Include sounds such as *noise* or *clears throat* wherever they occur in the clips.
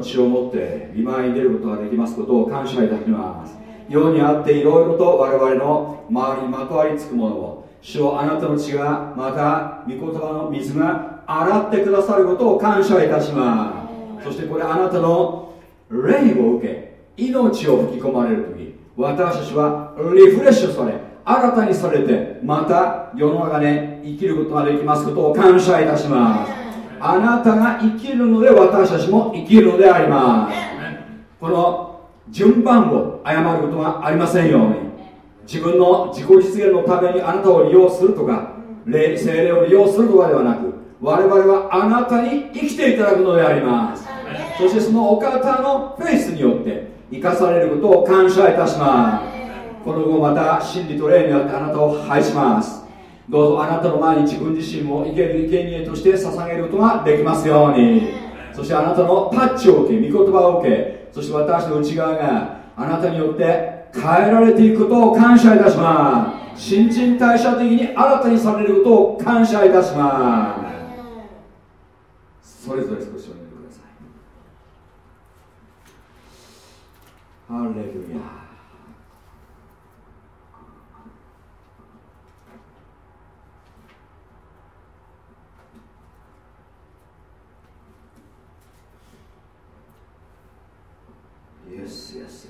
の血を持って見舞いに出ることができますことを感謝いたします世にあっていろいろと我々の周りにまとわりつくものを主をあなたの血がまた御言葉の水が洗ってくださることを感謝いたします。そしてこれあなたの霊を受け命を吹き込まれる時私たちはリフレッシュされ新たにされてまた世の中で生きることができますことを感謝いたします。あなたが生きるので私たちも生きるのであります。この順番を誤ることがありませんように。自分の自己実現のためにあなたを利用するとか霊精霊を利用するとかではなく我々はあなたに生きていただくのであります。そしてそのお方のフェイスによって生かされることを感謝いたします。この後また真理と霊によってあなたを拝しますどうぞあなたの前に自分自身を生ける生贄として捧げることができますように。そしてあなたのタッチを受け御言葉を受けそして私の内側があなたによって変えられていくことを感謝いたします。新陳代謝的に新たにされることを感謝いたします。それぞれ少しお願いください。ハレルヤ acontecer assim.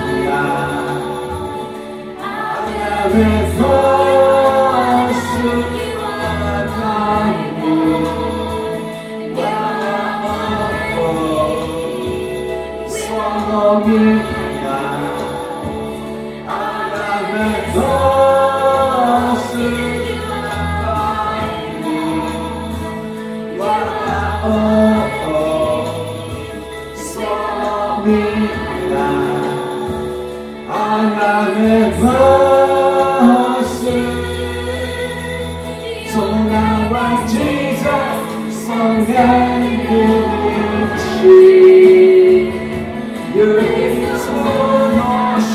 here.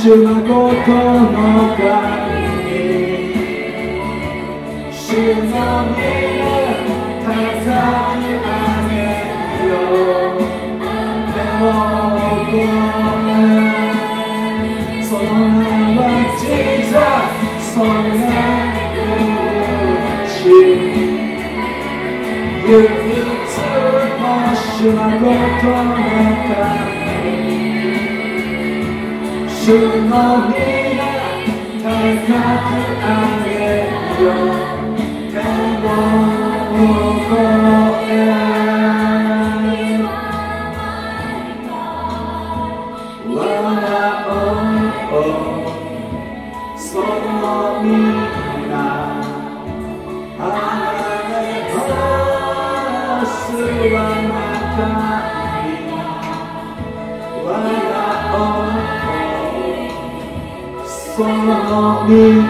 主のことの神に主の身を飾り上げようでもその名はジーザスその名は主唯一しこ 그 몸이야 더 이상 안 돼요 Amen.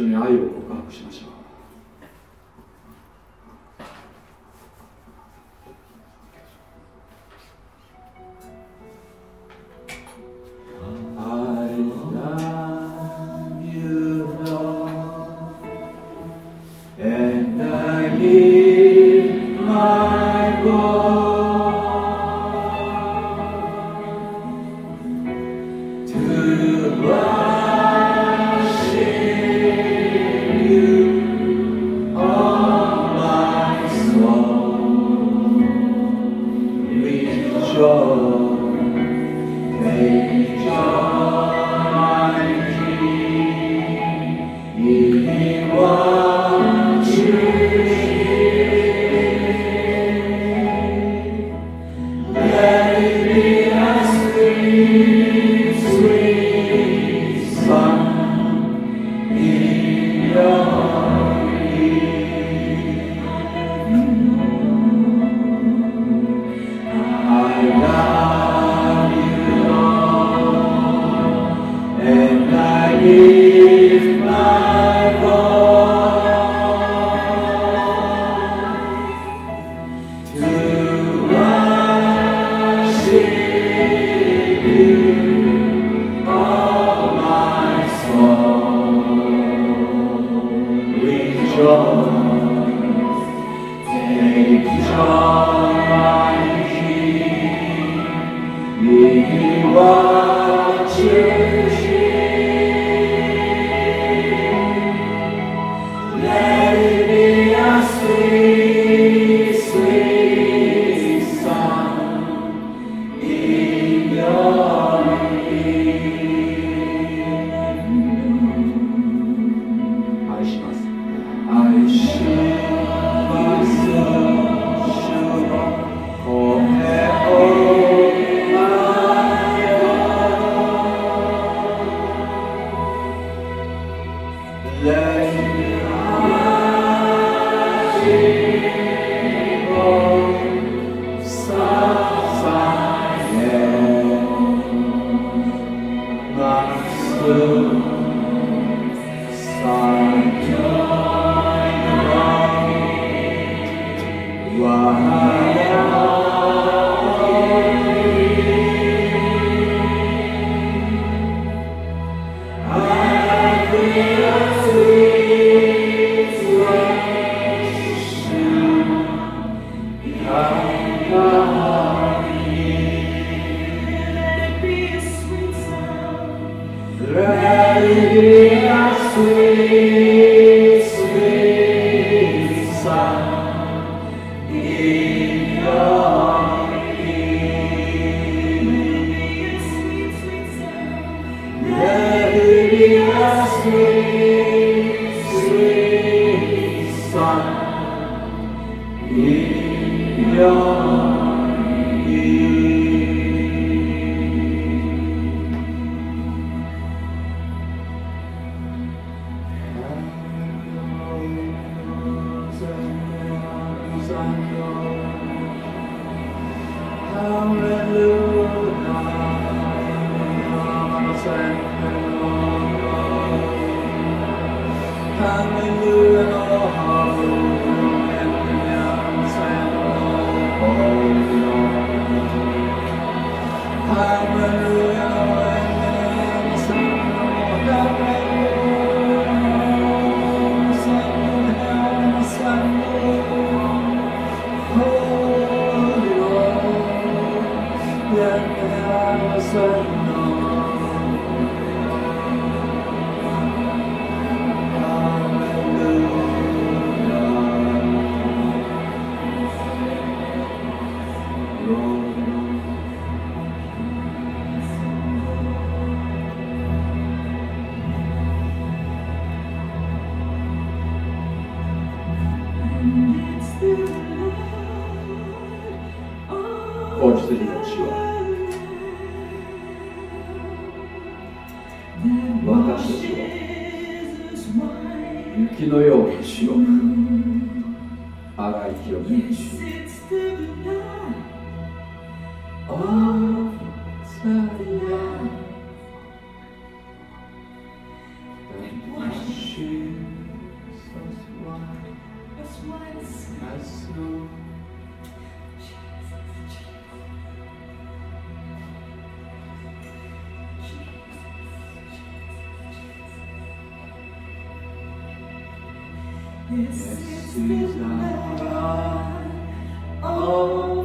緒に愛を告白しましょう。This, is the way. Oh.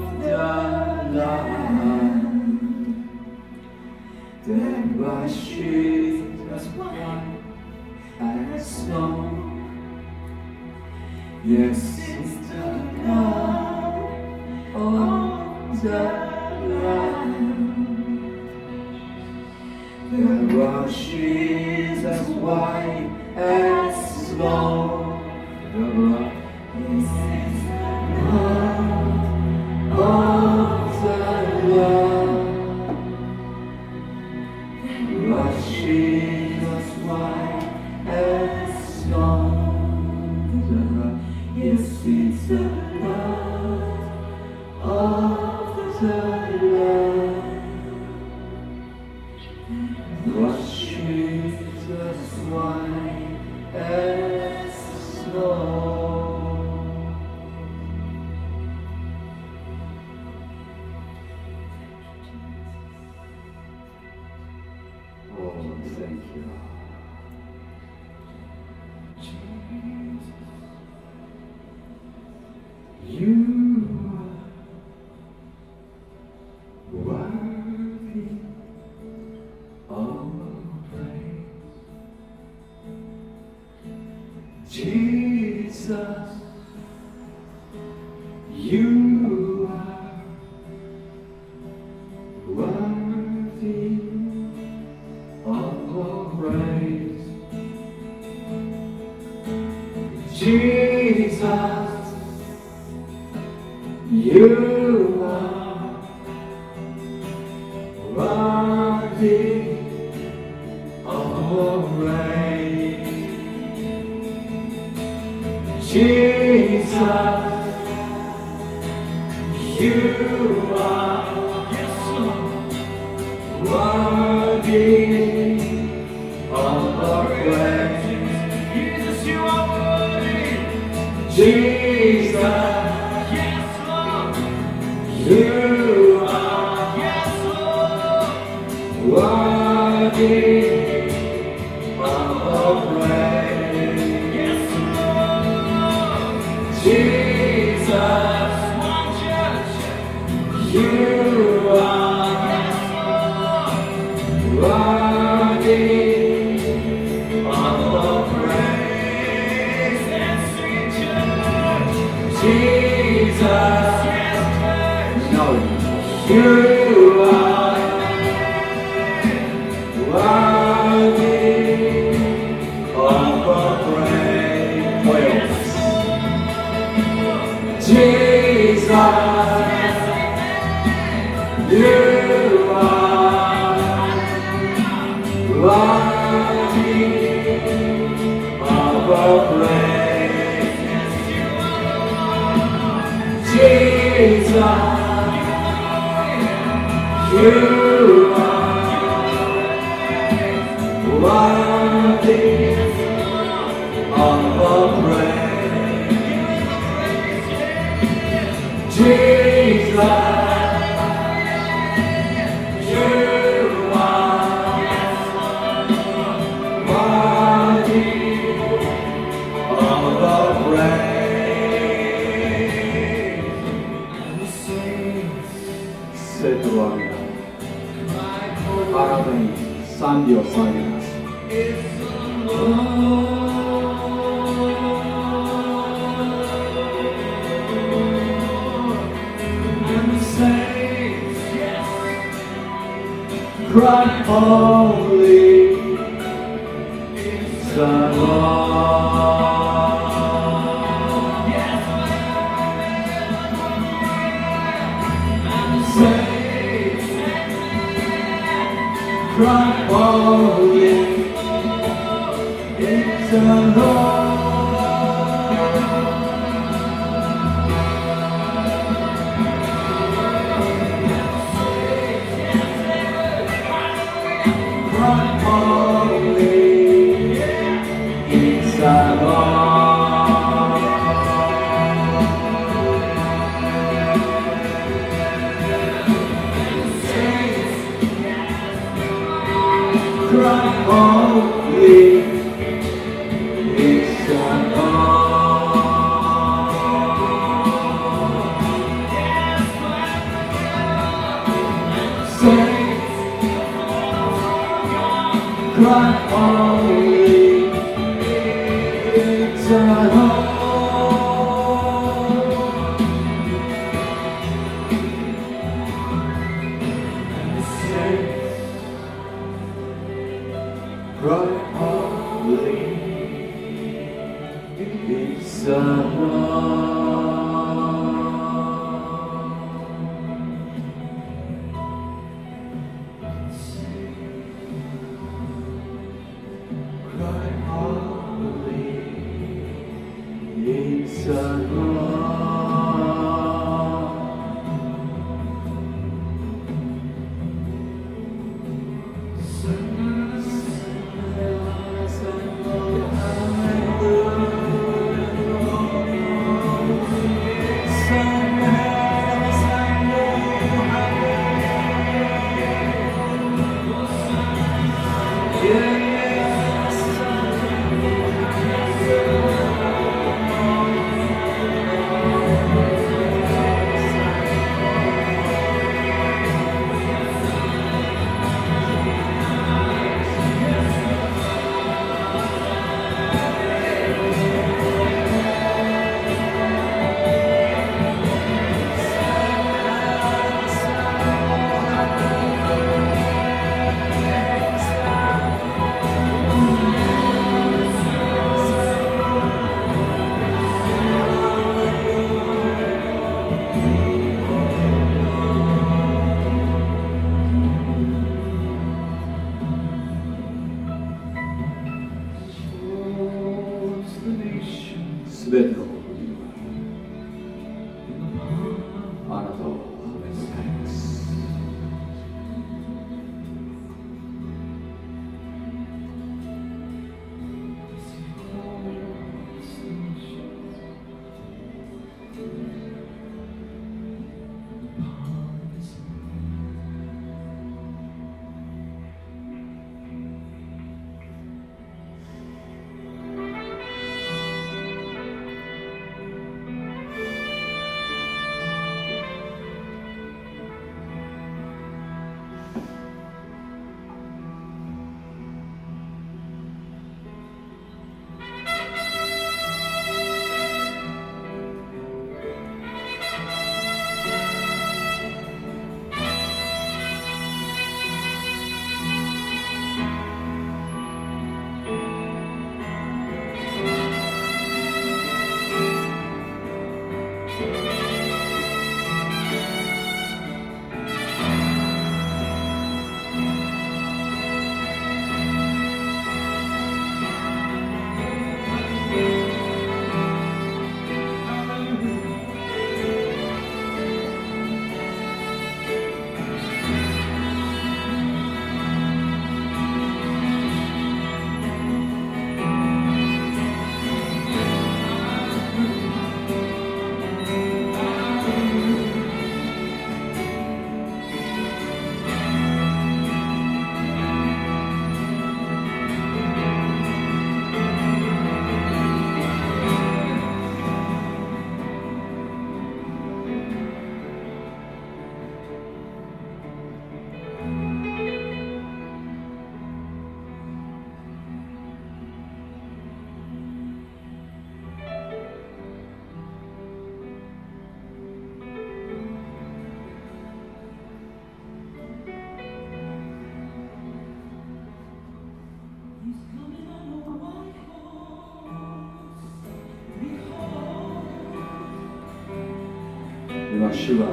主は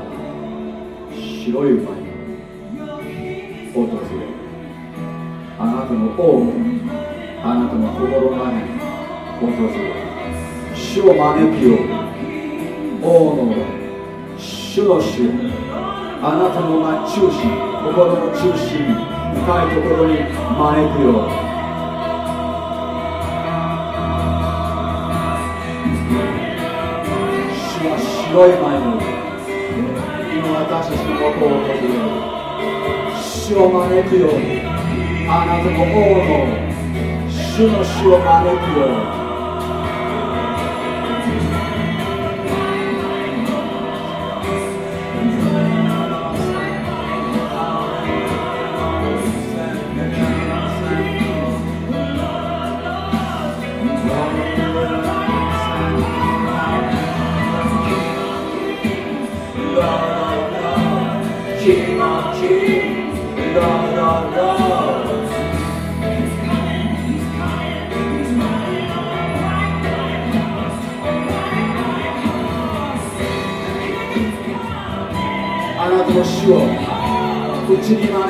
白い馬に訪れあなたの王あなたの心の中に訪れ主を招きよ。王の主の主あなたの中心心の中心深いところに招くよ。招くよ。うにあなたの王の主の死を招くよ。うに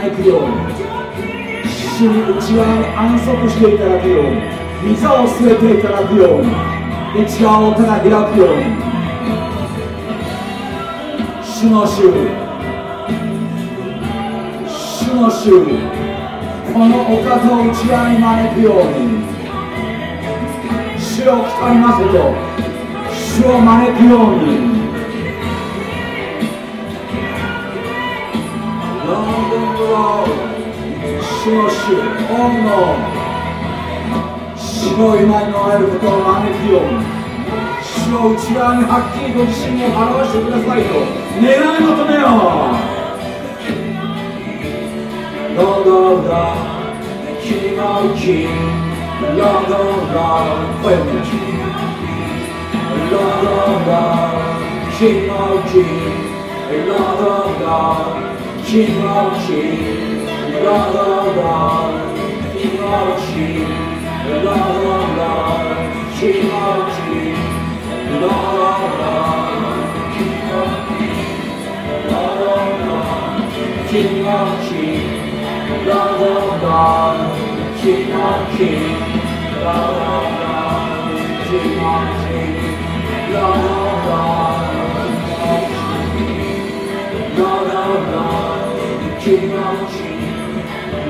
招くように主に内側に安息していただくように水を据えていただくように内側を手が開くように主の主主の主このお方を内側に招くように主を来たりませと主を招くように。主の主御の主の今にのられることを招きように主の内側にはっきりと自身を表してくださいと願い求めよロードオブダーキーマイキロードオブダーフェムキロードオブダーキーマイキロードオブダーキーマイキ King of Kings, Lord of God, King of Kings, Lord of God, King of Kings. Lord of God, Lord of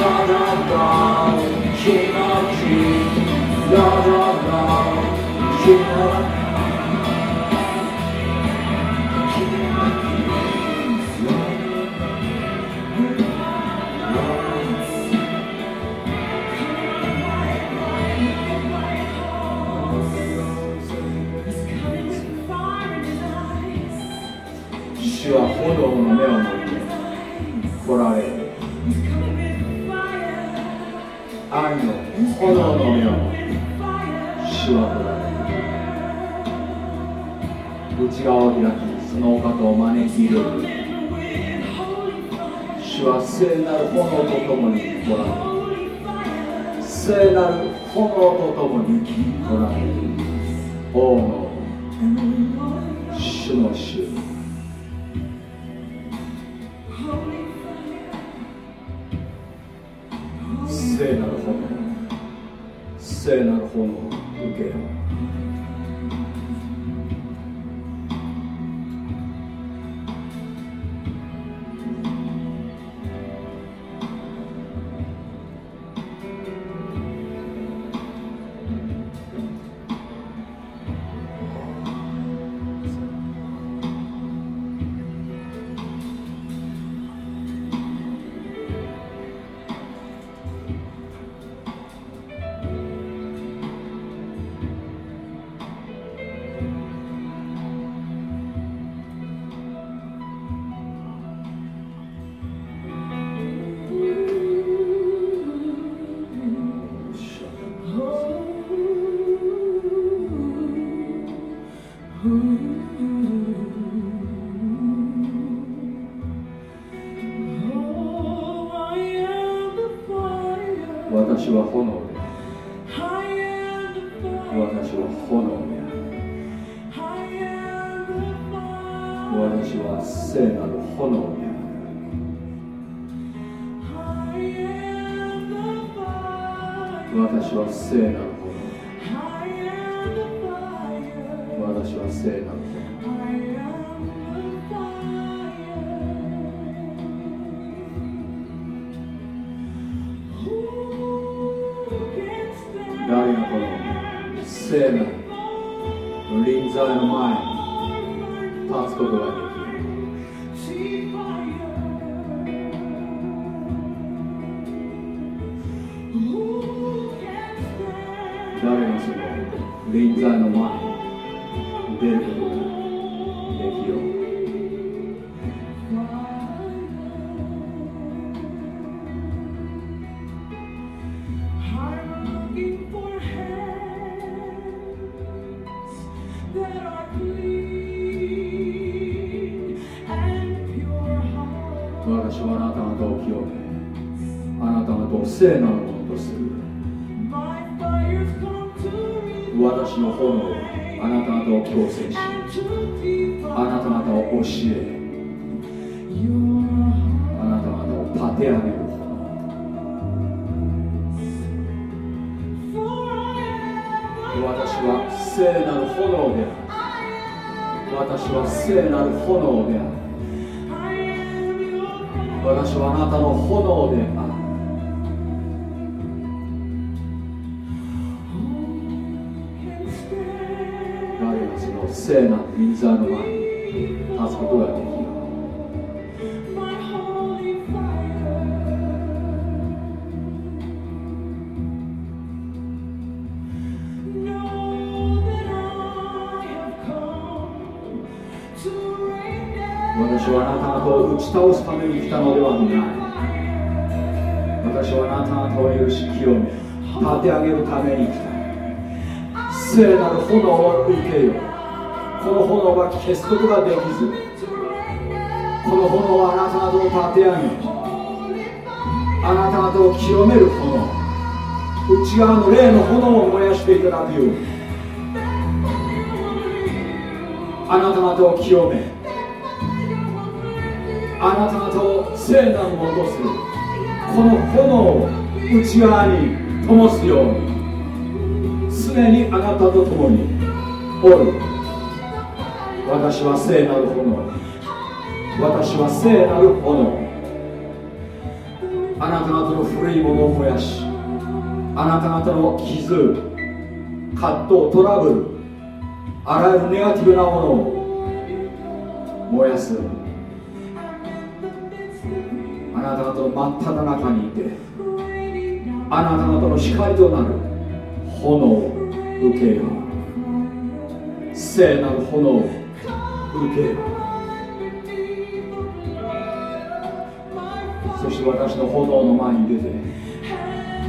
la la la, King of Kings, la la la, King of Kings. 内側を開きそのお方を招き入れる。主は聖なる炎とともに来られる。聖なる炎とともに来られる。王の主の主。聖炎である。私はあなたの炎である。誰がその聖なる水沢の前に立つことができる。ち倒すために来たのではない私はあなた方を許し清め立て上げるために来た聖なる炎を受けよこの炎は消すことができずこの炎はあなた方を立て上げあなた方を清める炎内側の霊の炎を燃やしていただくようにあなた方を清め。あなた方を聖なるものとする。この炎を内側に灯すように。常にあなたと共に。おる。私は聖なる炎。私は聖なる炎。あなた方の古いものを燃やしあなた方の傷葛藤トラブルあらゆるネガティブなものを燃やす。なた方の真っ只中にいてあなた方の光となる炎を受けよう。聖なる炎を受けよう。そして私の炎の前に出て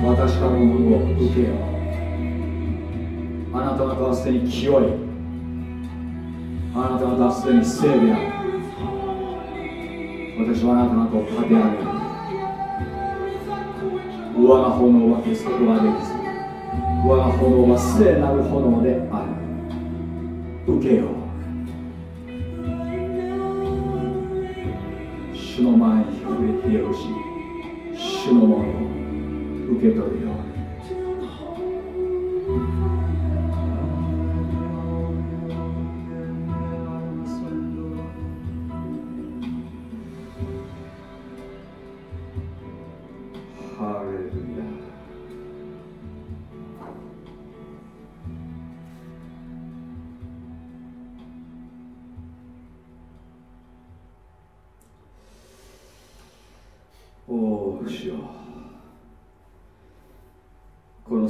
私からのものを受けよう。あなた方はすでに清い。あなた方はすでに聖である。私はあなた方を立て上げる我が炎は消すことができず。我が炎は聖なる炎である。受けよう。主の前に触れてよし主のものを受け取るように。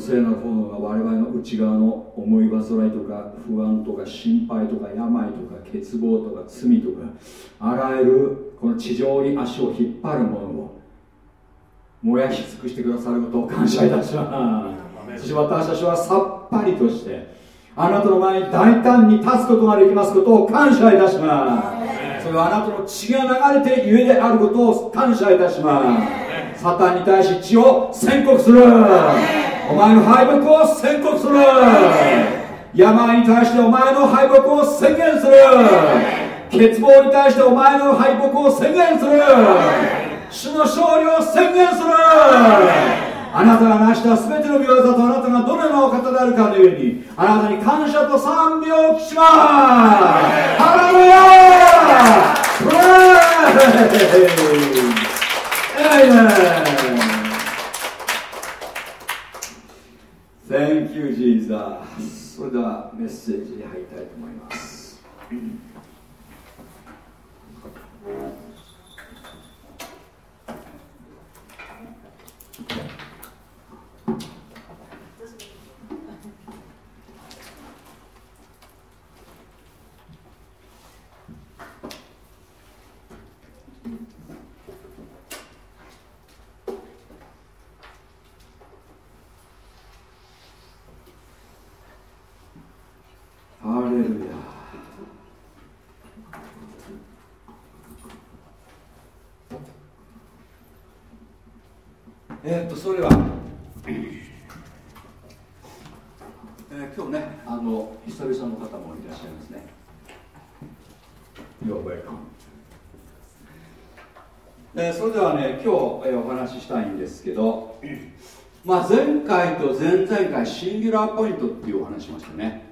聖なる炎が我々の内側の思い煩いとか不安とか心配とか病とか欠乏とか罪とかあらゆるこの地上に足を引っ張るものを燃やし尽くしてくださることを感謝いたします。そして私たちはさっぱりとしてあなたの前に大胆に立つことができますことを感謝いたします。それはあなたの血が流れてゆえであることを感謝いたします。サタンに対し血を宣告するお前の敗北を宣告する。病に対してお前の敗北を宣言する。欠乏に対してお前の敗北を宣言する。主の勝利を宣言する。あなたが成した全ての御業とあなたがどのようなお方であるかのようにあなたに感謝と賛美を期します。ハレルヤプレイ!エイメン! Thank you, Jesus. それではメッセージに入りたいと思います。ハレルヤ。えー、っとそれでは、えー、今日ねあの久々の方もいらっしゃいますね。You're welcome. えー、それではね今日、えー、お話ししたいんですけど、まあ、前回と前々回シンギュラーポイントっていうお話しましたね、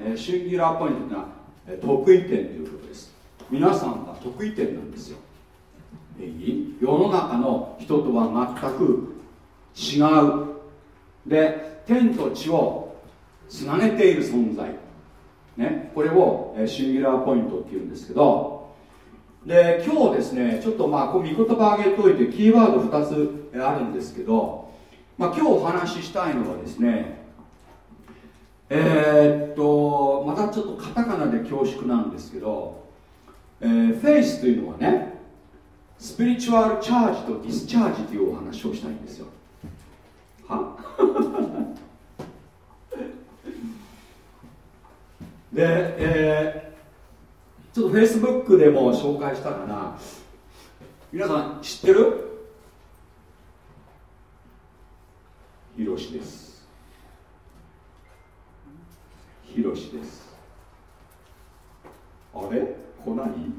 えー、シンギュラーポイントというのは、えー、得意点ということです。皆さんが得意点なんですよいい世の中の人とは全く違う。で天と地をつなげている存在、ね、これを、シンギュラーポイントっていうんですけど。で今日ですねちょっとまあこう見言葉上げといてキーワード2つあるんですけど、まあ、今日お話ししたいのはですねえー、っとまたちょっとカタカナで恐縮なんですけど、えー、フェイスというのはねスピリチュアルチャージとディスチャージというお話をしたいんですよ。は？*laughs* で、えー、ちょっとフェイスブックでも紹介したかな。皆さん知ってる？ひろしです。ひろしです。あれ？こ何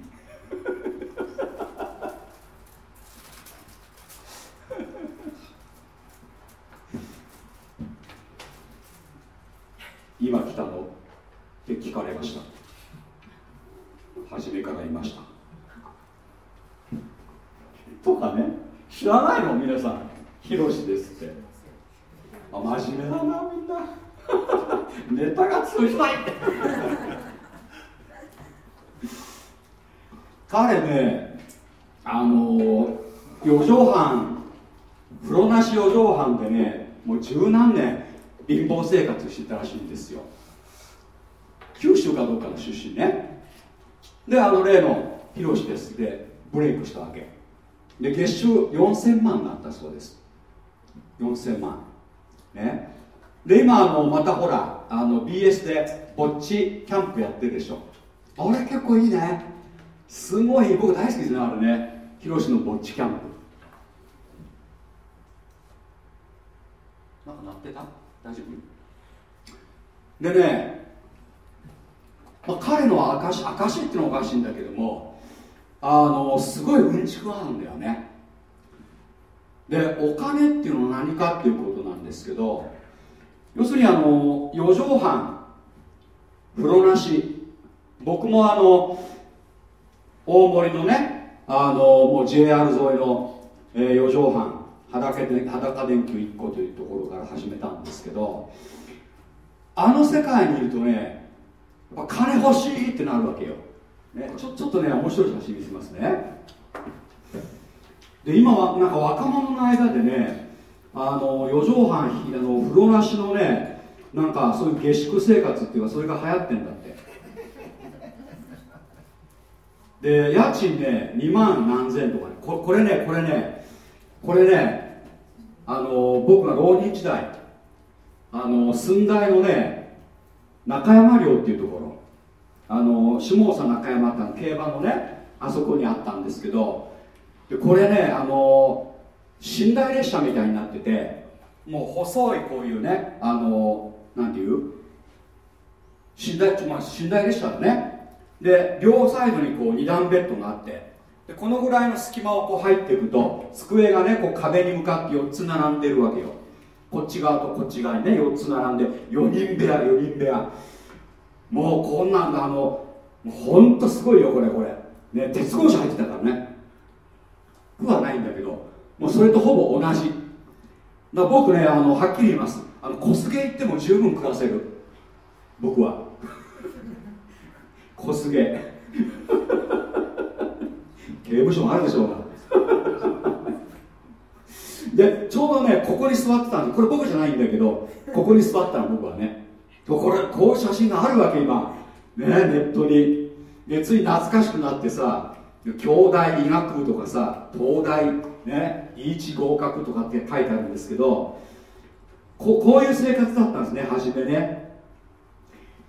今来たの？って聞かれました。初めからいました。とかね。知らないの？皆さん。ヒロシですって。あ真面目だなみんな。*laughs* ネタが通じない彼ねあの四畳半。風呂なし四畳半でねもう十何年貧乏生活してたらしいんですよ。九州かどうかの出身ね。であの例のヒロシです。でブレイクしたわけ。で月収4000万になったそうです。4000万。ね。で今あのまたほらあの BS でぼっちキャンプやってるでしょ。あれ結構いいね。すごい僕大好きですねあれね。ヒロシのぼっちキャンプ。なんか鳴ってた？大丈夫？でね、まあ、彼の証証っていうのはおかしいんだけどもあのすごいうんちくがあるんだよね。でお金っていうのは何かっていうことなんですけど要するにあの四畳半風呂なし。僕もあの大森のねあのもう JR 沿いの、えー、四畳半裸で裸電球1個というところから始めたんですけどあの世界にいるとねやっぱ金欲しいってなるわけよ、ね、ちょちょっとね面白い写真見せますね。で今はなんか若者の間でねあの四畳半あの風呂なしのねなんかそういう下宿生活っていうかそれが流行ってんだって。で家賃ね2万何千とかね。ここれねこれねこれねあの僕が浪人時代あの寸大のね中山寮っていうところあの下総中山って競馬のねあそこにあったんですけどでこれねあの寝台列車みたいになっててもう細いこういうねあのなんていう？寝台,、まあ、寝台列車だね。で両サイドにこう2段ベッドがあってでこのぐらいの隙間をこう入っていくと机がねこう壁に向かって4つ並んでるわけよ。こっち側とこっち側にね4つ並んで4人部屋4人部屋。もうこんなんだあのもうほんとすごいよこれこれ。ね鉄格子入ってたからね。負はないんだけどもうそれとほぼ同じ。だ僕ねあのはっきり言います。あの小菅行っても十分暮らせる。僕は。小菅。刑務所もあるでしょうが。でちょうどねここに座ってたんでこれ僕じゃないんだけどここに座ったの僕はね。これこういう写真があるわけ今。ねネットに。でつい懐かしくなってさ京大医学部とかさ東大ねイーチ合格とかって書いてあるんですけどここういう生活だったんですね初めね。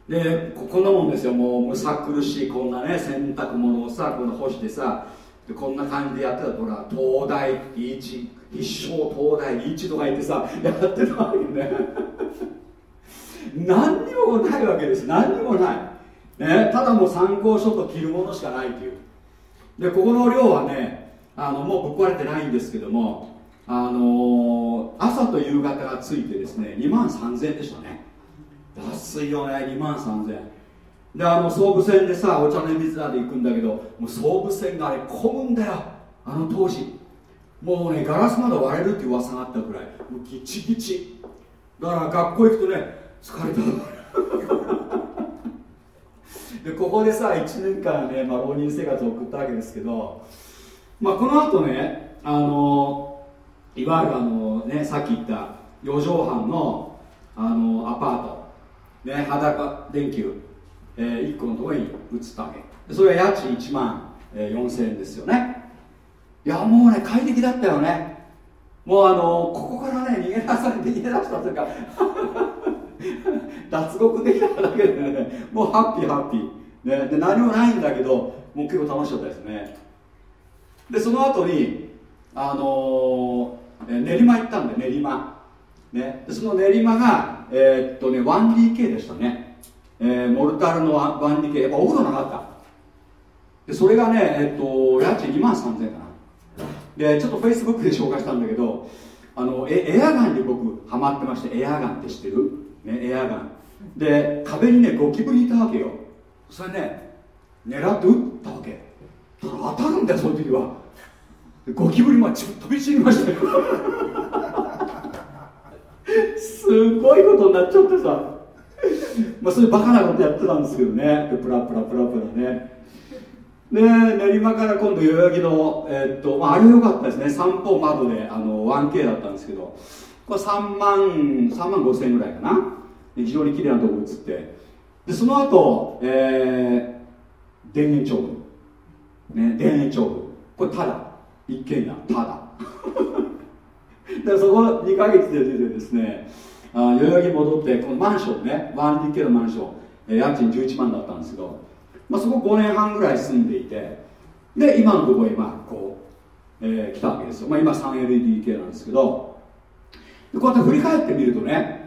でこんなもんですよ。もうむさ苦しいこんなね洗濯物をさこの干してさでこんな感じでやってたとほら東大一必勝東大一とか言ってさやってたわけね。*laughs* 何にもないわけです。何にもない、ね、ただもう参考書と着るものしかないという。でここの量はねあのもうぶっ壊れてないんですけどもあのー、朝と夕方がついてですね2万3000円でしたね。安いよね2万3000円であの総武線でさお茶の水沢で行くんだけどもう総武線があれ混むんだよ。あの当時。もうねガラス窓割れるって噂があったくらい。もうギチギチ。だから学校行くとね疲れた *laughs* でここでさ1年間ね、まあ、浪人生活を送ったわけですけど、まあ、この後ねあのいわゆるあの、ね、さっき言った4畳半のあのアパート、ね、裸電球、えー、1個のところに移ったわけそれは家賃1万、えー、4000円ですよね。いやもうね快適だったよね。もうあのここからね逃げ出されて逃げ出したというか *laughs* 脱獄できただけでねもうハッピーハッピー、ね、で何もないんだけどもう結構楽しかったですね。でその後にあのー、練馬行ったんで練馬、ね、でその練馬がえー、っとね 1DK でしたね、えー、モルタルの 1DK やっぱお風呂なかった。でそれがねえ、っと家賃2万3000円かな。でちょっとフェイスブックで紹介したんだけどあのエエアガンに僕ハマってましてエアガンって知ってる、ね、エアガン。で壁にねゴキブリいたわけよ。それね狙って撃ったわけ。当たるんだよその時は。ゴキブリま飛び散りましたよ。すごいことになっちゃってさ。*laughs* まあそういうバカなことやってたんですけどね。プラプラプラプラね。で練馬から今度代々木の、えー、っとまあ、あれ良かったですね。三方窓であの 1K だったんですけど。これ3万3万5千円ぐらいかな。非常に綺麗なとこ映って。でその後、えー、田園調布。ね田園調布。これただ一軒家た *laughs* だでそこ2か月で出てですね。あ代々木戻ってこのマンションね 1DK のマンション、えー、家賃11万だったんですけどまあ、そこ5年半ぐらい住んでいてで今のところへまあこう、えー、来たわけですよ、まあ、今 3LDK なんですけどこうやって振り返ってみるとね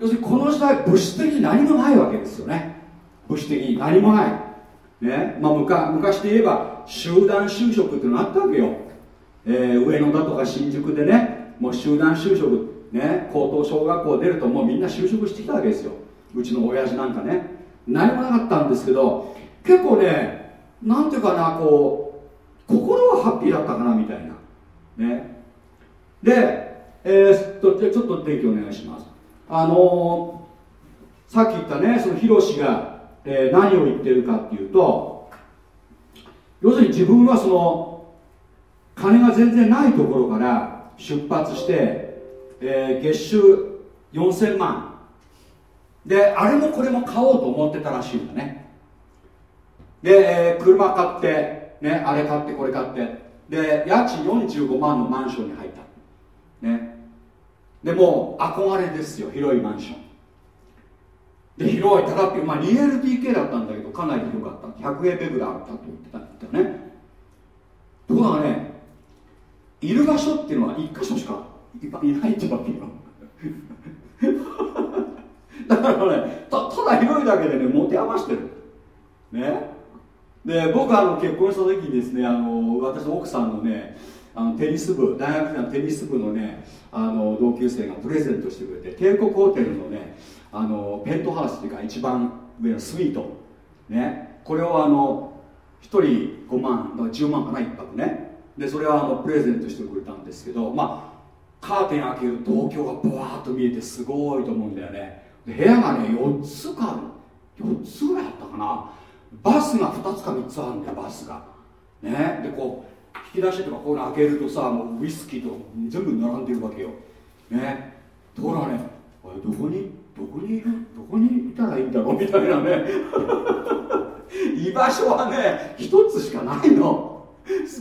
要するにこの時代物質的に何もないわけですよね。物質的に何もない。ねまあ昔、昔で言えば集団就職っていうのがあったわけよ、えー、上野だとか新宿でねもう集団就職ね高等小学校出るともうみんな就職してきたわけですよ。うちの親父なんかね。何もなかったんですけど結構ねなんていうかなこう心はハッピーだったかなみたいな。ね。でえー、っとちょっと天気お願いします。あのー、さっき言ったねそのヒロシが、えー、何を言ってるかっていうと要するに自分はその金が全然ないところから出発して、えー、月収4000万。であれもこれも買おうと思ってたらしいんだね。で、えー、車買って、ね、あれ買ってこれ買って。で家賃45万のマンションに入った。ね。でもう憧れですよ。広いマンション。で広い高くまあ 2LDK だったんだけどかなり広かった。100平米ぐらいあったと言ってたんだよね。ところがねいる場所っていうのは1箇所しかいないってわけよ。だからねたただ広いだけでね持て余してる。ね。で僕あの結婚した時にですねあの私の奥さんのねあのテニス部大学のテニス部のねあの同級生がプレゼントしてくれて帝国ホテルのねあのペントハウスっていうか一番上のスイート。ね。これをあの1人5万10万かな1泊ね。でそれはあのプレゼントしてくれたんですけどまあカーテン開けると東京がブワーッと見えてすごいと思うんだよね。部屋がね4つか4つぐらいあったかな。バスが2つか3つあるんだよバスが。ね。でこう引き出しとかこういうの開けるとさもうウイスキーと全部並んでるわけよ。ね。ところがねどこにどこにいるどこにいたらいいんだろうみたいなね。*laughs* 居場所はね一つしかないの。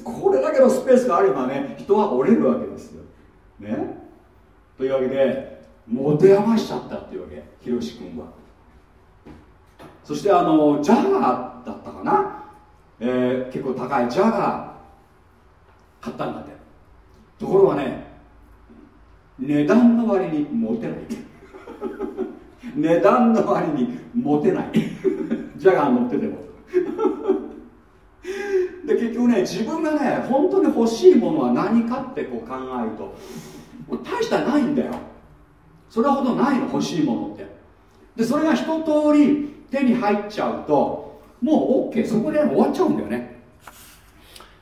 これだけのスペースがあればね人は折れるわけですよ。ね。というわけで持て余しちゃったっていうわけ。ひろし君は。そしてあのジャガーだったかな、えー、結構高いジャガー。買ったんだって。ところがね値段の割にモテない。値段の割にモテない。*laughs* *laughs* ジャガー乗ってても。で結局ね自分がね本当に欲しいものは何かってこう考えると大したないんだよ。それほどないの欲しいものって。でそれが一通り手に入っちゃうともう OK そこで終わっちゃうんだよね。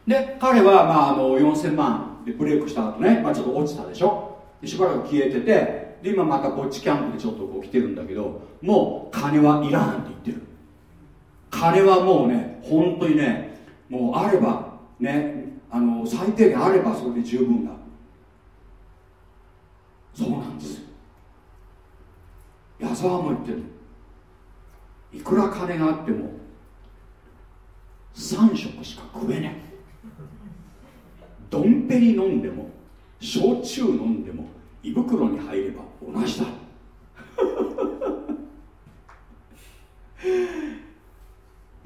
で彼は、まあ、あの4000万でブレイクした後ね、まあ、ちょっと落ちたでしょ。でしばらく消えててで今またこっちキャンプでちょっとこう来てるんだけどもう金はいらんって言ってる。金はもうね本当にねもうあればねあの最低限あればそれで十分だ。そうなんです。矢沢も言ってる。いくら金があっても3食しか食えねえ。ドンペリ飲んでも焼酎飲んでも胃袋に入れば同じだ。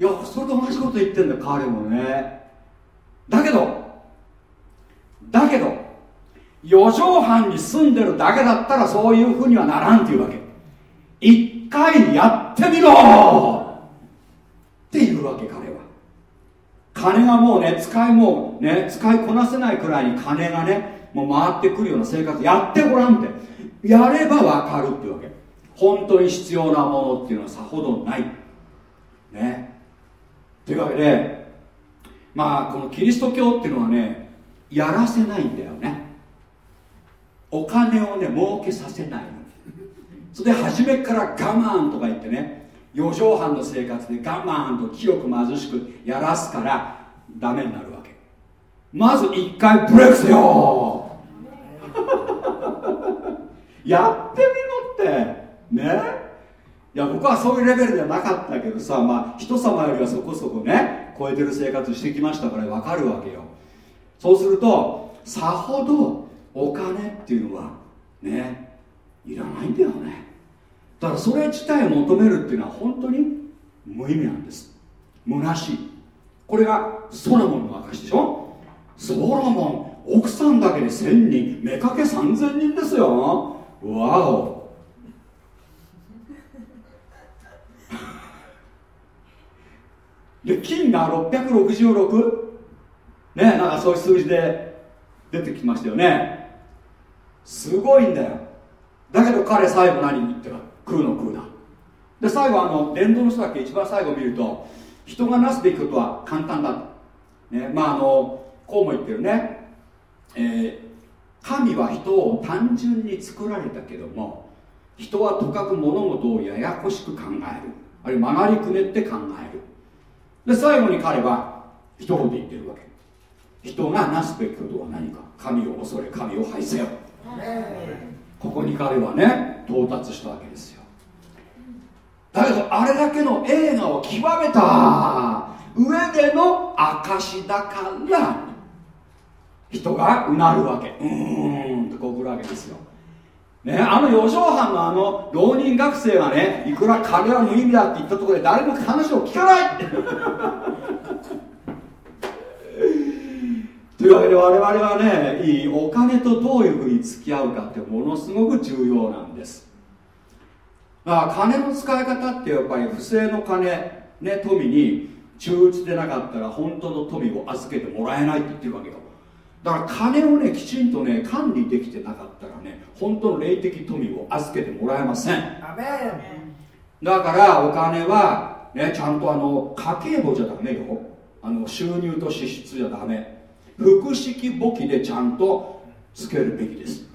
いやそれと同じこと言ってんだ彼もね。だけどだけど四畳半に住んでるだけだったらそういうふうにはならんっていうわけ。一回やってみろ!っていうわけ彼は。金がもうね使いもうね使いこなせないくらいに金がねもう回ってくるような生活やってごらんって。やればわかるっていうわけ。本当に必要なものっていうのはさほどない。ね。というわけでまあこのキリスト教っていうのはねやらせないんだよね。お金をね儲けさせないそれで初めから我慢とか言ってね四畳半の生活で我慢と清く貧しくやらすからダメになるわけ。まず一回ブレイクせよ。*laughs* やってみろって。ね。いや僕はそういうレベルではなかったけどさまあ人様よりはそこそこね超えてる生活してきましたから分かるわけよ。そうするとさほどお金っていうのはねいらないんだよね。だからそれ自体を求めるっていうのは本当に無意味なんです。虚しい。これがソロモンの証でしょ。ソロモン奥さんだけで1000人目かけ3000人ですよ。わお。で金が666ねなんかそういう数字で出てきましたよね。すごいんだよ。だけど彼最後何？言ってる食うの食うな。で最後あの伝道の人だけ？一番最後見ると人がなすべきことは簡単だと、ね、まああのこうも言ってるね、えー、神は人を単純に作られたけども人はとかく物事をややこしく考える。あるいは曲がりくねって考える。で最後に彼は一言言ってるわけ。人がなすべきことは何か。神を恐れ神を拝せよ。ここに彼はね到達したわけですよ。だけどあれだけの映画を極めた上での証だから人がうなるわけ。うーんとこう来るわけですよ。ね、あの四畳半のあの浪人学生がねいくら金は無意味だって言ったところで誰も話を聞かない。というわけで我々はねいいお金とどういうふうに付き合うかってものすごく重要なんです。だから金の使い方ってやっぱり不正の金ね富に忠実でなかったら本当の富を預けてもらえないって言ってるわけよ。だから金をねきちんとね管理できてなかったらね本当の霊的富を預けてもらえません。だからお金はねちゃんとあの家計簿じゃダメよ。あの収入と支出じゃダメ複式簿記でちゃんとつけるべきです。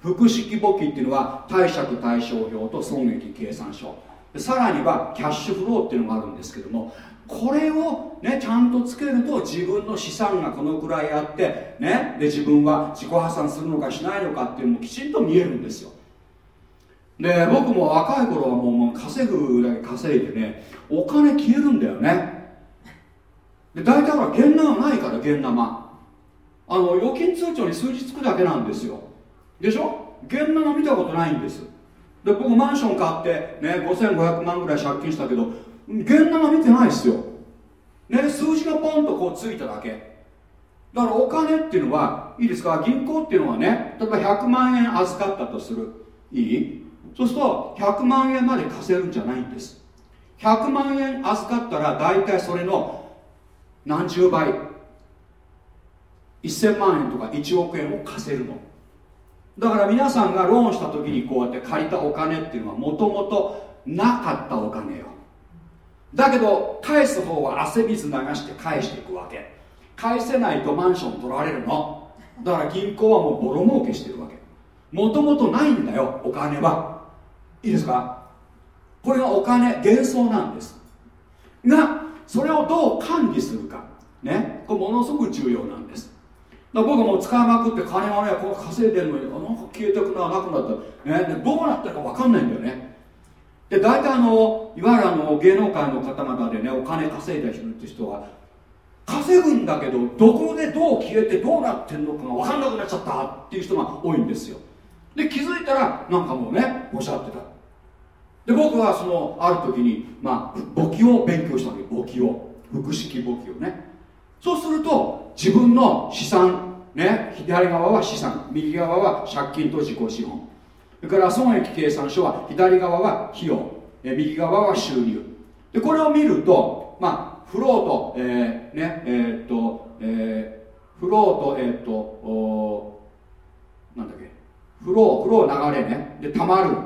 複式簿記っていうのは貸借対照表と損益計算書。さらにはキャッシュフローっていうのがあるんですけどもこれをねちゃんとつけると自分の資産がこのくらいあってねで自分は自己破産するのかしないのかっていうのもきちんと見えるんですよ。で僕も若い頃はもう稼ぐだけ稼いでねお金消えるんだよね。で大体ほら現生がないから現生あの預金通帳に数字つくだけなんですよ。でしょ？現生見たことないんです。で僕マンション買ってね5500万ぐらい借金したけど現生見てないですよ。ね数字がポンとこうついただけ。だからお金っていうのはいいですか？銀行っていうのはね例えば100万円預かったとする。いい？そうすると100万円まで貸せるんじゃないんです。100万円預かったら大体それの何十倍1000万円とか1億円を貸せるの。だから皆さんがローンした時にこうやって借りたお金っていうのはもともとなかったお金よ。だけど返す方は汗水流して返していくわけ。返せないとマンション取られるの。だから銀行はもうボロ儲けしてるわけ。もともとないんだよお金は。いいですか？これがお金幻想なんです。がそれをどう管理するか。ね。これものすごく重要なんです。僕も使いまくって金がねこう稼いでるのになんか消えてくななくなった、ね、でどうなってるか分かんないんだよね。で大体あのいわゆるあの芸能界の方々でねお金稼いだ人って人は稼ぐんだけどどこでどう消えてどうなってんのかが分かんなくなっちゃったっていう人が多いんですよ。で気づいたらなんかもうねおっしゃってた。で僕はそのある時にまあ簿記を勉強したわけ。簿記を。複式簿記をね。そうすると自分の資産ね左側は資産右側は借金と自己資本。それから損益計算書は左側は費用右側は収入。でこれを見るとまあフロート、えー、ねえー、っと、えー、フロートえー、っとおなんだっけフローフロー流れね。でたまる。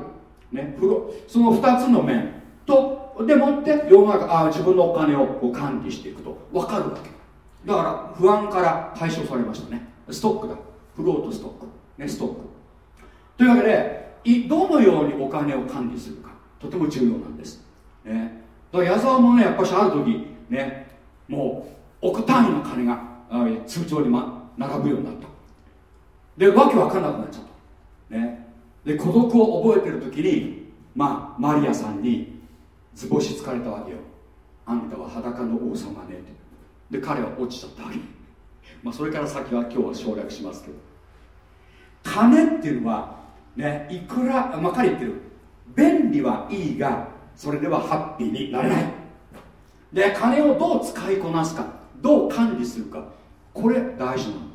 ねフローその2つの面とでもって世の中あ自分のお金をこう管理していくと。分かるわけ。だから不安から解消されましたね。ストックだ。フロートストック。ねストック。というわけでどのようにお金を管理するか。とても重要なんです、ね、だから矢沢もねやっぱしある時ねもう億単位の金が通帳に、ま、並ぶようになった。でわけわかんなくなっちゃった。ね。で孤独を覚えてる時にまあマリアさんに図星つかれたわけよ。あんたは裸の王様ねって。で彼は落ちちゃったわけ。*laughs* まあそれから先は今日は省略しますけど。金っていうのはねいくら、まあ、彼言ってる。便利はいいがそれではハッピーになれない。で金をどう使いこなすかどう管理するか。これ大事なの。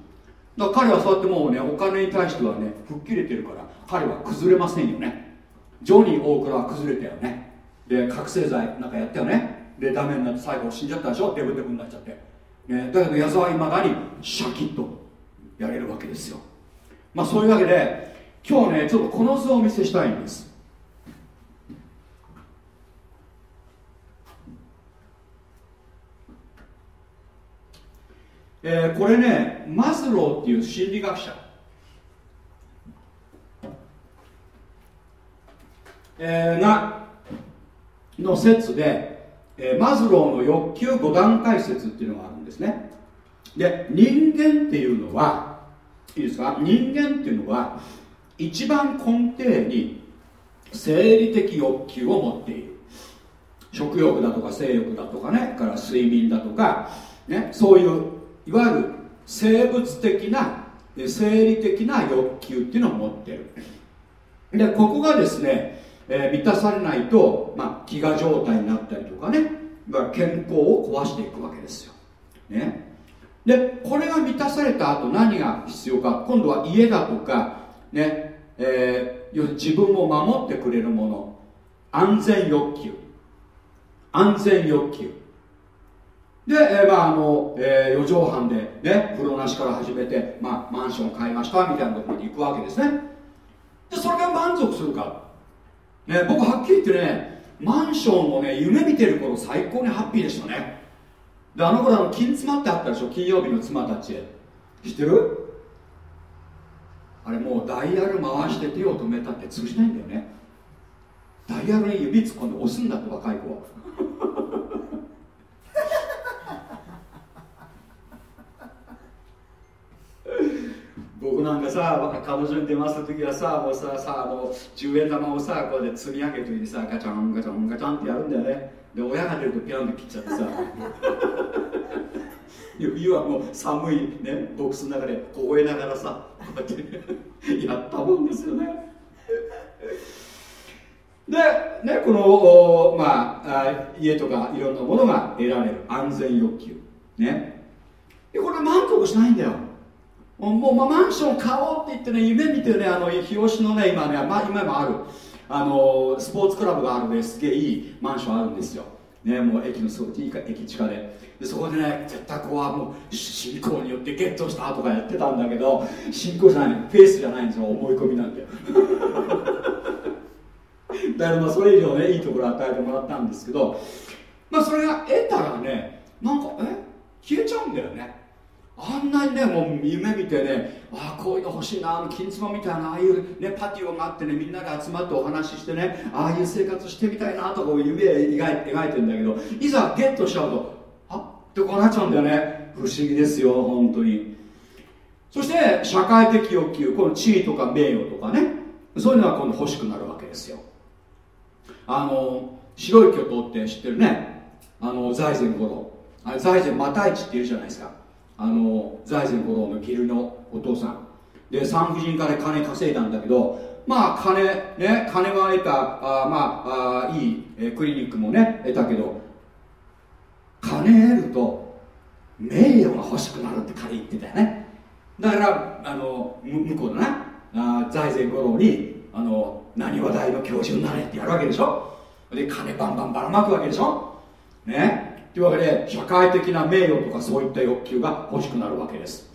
だから彼はそうやってもうねお金に対してはね吹っ切れてるから彼は崩れませんよね。ジョニー大倉は崩れたよね。で覚醒剤なんかやったよね。でダメになって最後死んじゃったでしょ？デブデブになっちゃって、ね、だけど矢沢はいまだにシャキッとやれるわけですよ。まあそういうわけで今日ねちょっとこの図をお見せしたいんです。えー、これねマズローっていう心理学者、えー、がの説でえー、マズローの欲求5段階説っていうのがあるんですね。で人間っていうのはいいですか？人間っていうのは一番根底に生理的欲求を持っている。食欲だとか性欲だとかねから睡眠だとか、ね、そういういわゆる生物的な生理的な欲求っていうのを持ってる。でここがですねえー、満たされないと、まあ、飢餓状態になったりとかね健康を壊していくわけですよ、ね、でこれが満たされた後何が必要か。今度は家だとかね、えー、自分を守ってくれるもの。安全欲求。安全欲求。で、えー、まああの、えー、4畳半でね風呂なしから始めて、まあ、マンション買いましたみたいなところに行くわけですね。でそれが満足するか。ね、僕はっきり言ってねマンションをね夢見てる頃最高にハッピーでしたね。であの頃あの金妻ってあったでしょ？金曜日の妻たち知ってる？あれもうダイヤル回して手を止めたって通じないんだよね。ダイヤルに指突っ込んで押すんだって若い子は。僕なんかさ彼女に出ます時はさもうささあの10円玉をさこうで積み上げる時にさガチャンガチャンガチャンってやるんだよね。で親が出るとピャンって切っちゃってさ。*laughs* 冬はもう寒いねボックスの中で凍えながらさこうやって *laughs* やったもんですよね。でねこのまあ家とかいろんなものが得られる安全欲求。ね。でこれ満足しないんだよ。もう、マンション買おうって言ってね夢見てねあの日吉のね今ね、まあ、今もある。あのスポーツクラブがあるんです。げえいいマンションあるんですよ。ねもう駅のすごい駅地下で。でそこでね絶対ここはもう信仰によってゲットしたとかやってたんだけど信仰じゃないフェイスじゃないんですよ思い込みなんで *laughs* だからまあそれ以上ねいいところ与えてもらったんですけどまあそれが得たらねなんかえ？消えちゃうんだよね。あんなにねもう夢見てねああこういうの欲しいなあの金妻みたいなああいう、ね、パティオがあってねみんなで集まってお話ししてねああいう生活してみたいなとか夢描い描いてんだけどいざゲットしちゃうとあってこうなっちゃうんだよね。不思議ですよ本当に。そして社会的欲求この地位とか名誉とかねそういうのは今度欲しくなるわけですよ。あの白い巨頭って知ってるね。あの財前五郎。あれ財前又市っていうじゃないですか。あの財前五郎の義理のお父さん。で産婦人科で金稼いだんだけどまあ金ね金は得たあまああいいえクリニックもね得たけど金得ると名誉が欲しくなるって彼言ってたよね。だからあの向こうのなあ財前五郎にあの何話題の教授になれってやるわけでしょ。で金バンバンばらまくわけでしょ。ね。というわけで社会的な名誉とかそういった欲求が欲しくなるわけです。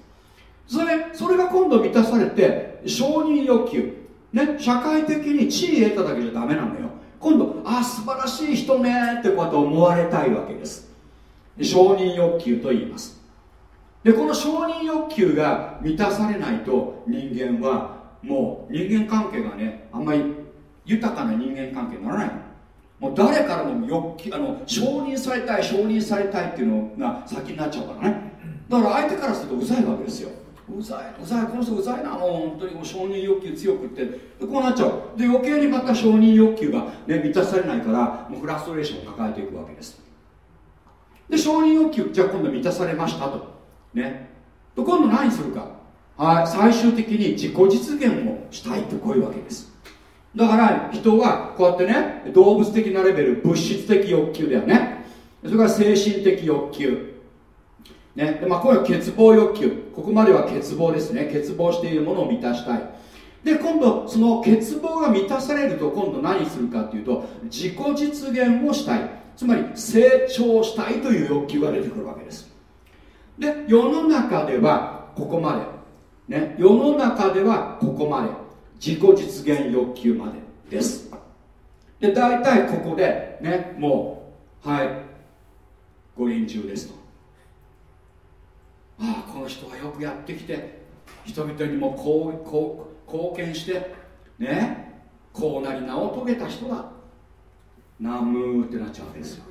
それそれが今度満たされて承認欲求。ね社会的に地位得ただけじゃダメなのよ。今度あ素晴らしい人ねってこうやって思われたいわけです。承認欲求と言います。でこの承認欲求が満たされないと人間はもう人間関係がねあんまり豊かな人間関係にならないの。もう誰からも欲求あの承認されたい承認されたいっていうのが先になっちゃうからね。だから相手からするとうざいわけですよ。うざいうざいこの人うざいなもう本当にもう承認欲求強くって。こうなっちゃう。で余計にまた承認欲求が、ね、満たされないからもうフラストレーションを抱えていくわけです。で承認欲求じゃあ今度満たされましたと。ね。と今度何するか。はい、最終的に自己実現をしたいとこういうわけです。だから人はこうやってね動物的なレベル物質的欲求だよね。それから精神的欲求。ね。でまあ、こういう欠乏欲求。ここまでは欠乏ですね。欠乏しているものを満たしたい。で今度その欠乏が満たされると今度何するかっていうと自己実現をしたい。つまり成長したいという欲求が出てくるわけです。で世の中ではここまで。ね、世の中ではここまで。自己実現欲求までです。で大体ここでねもうはい五輪中ですと。ああこの人はよくやってきて人々にもこうこう貢献してねこうなり名を遂げた人だ。ナムーってなっちゃうわけですよ。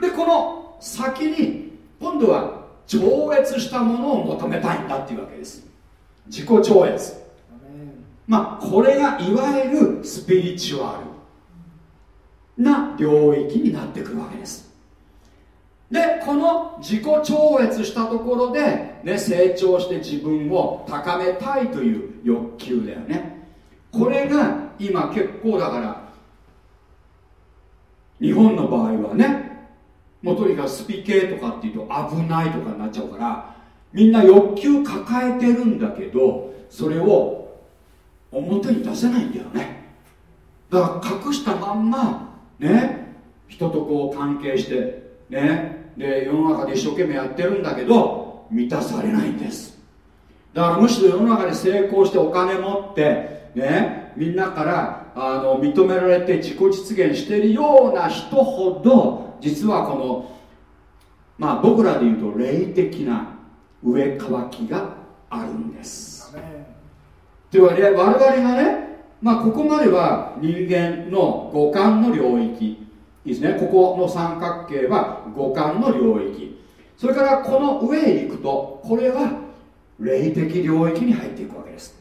でこの先に今度は超越したものを求めたいんだっていうわけです。自己超越。まあこれがいわゆるスピリチュアルな領域になってくるわけです。でこの自己超越したところで、ね、成長して自分を高めたいという欲求だよね。これが今結構だから日本の場合はねもうとにかくスピ系とかっていうと危ないとかになっちゃうからみんな欲求抱えてるんだけどそれを表に出せないんだよね。だから隠したまんまね人とこう関係してねで世の中で一生懸命やってるんだけど満たされないんです。だからむしろ世の中で成功してお金持ってねみんなからあの認められて自己実現してるような人ほど実はこのまあ僕らで言うと霊的な上乾きがあるんです。というわけで我々がねまあここまでは人間の五感の領域。いいですね。ここの三角形は五感の領域。それからこの上へ行くとこれは霊的領域に入っていくわけです。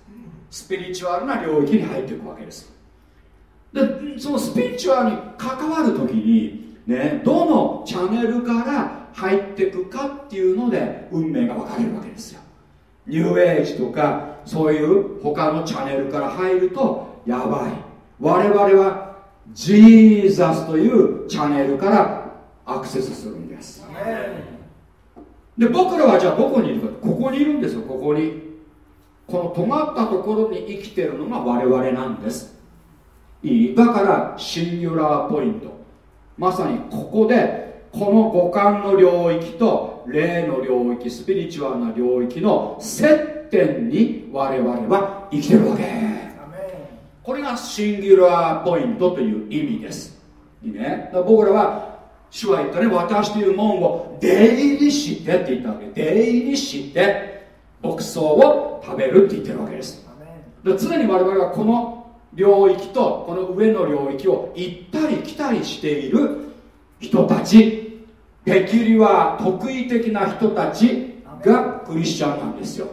スピリチュアルな領域に入っていくわけです。でそのスピリチュアルに関わる時にね、どのチャンネルから入っていくかっていうので運命が分かれるわけですよ。ニューエイジとかそういう他のチャンネルから入るとやばい。我々はジーザスというチャンネルからアクセスするんです。で僕らはじゃあどこにいるか。ここにいるんですよここに。この尖ったところに生きてるのが我々なんです。いい。だからシンギュラーポイント。まさにここでこの五感の領域と霊の領域スピリチュアルな領域の接点に我々は生きてるわけ。これがシンギュラーポイントという意味です。いいね。僕らは主は言ったね私という門を出入りしてって言ったわけ。出入りして牧草を食べるって言ってるわけです。常に我々はこの領域とこの上の領域を行ったり来たりしている人たち。ペキュリは特異的な人たちがクリスチャンなんですよ。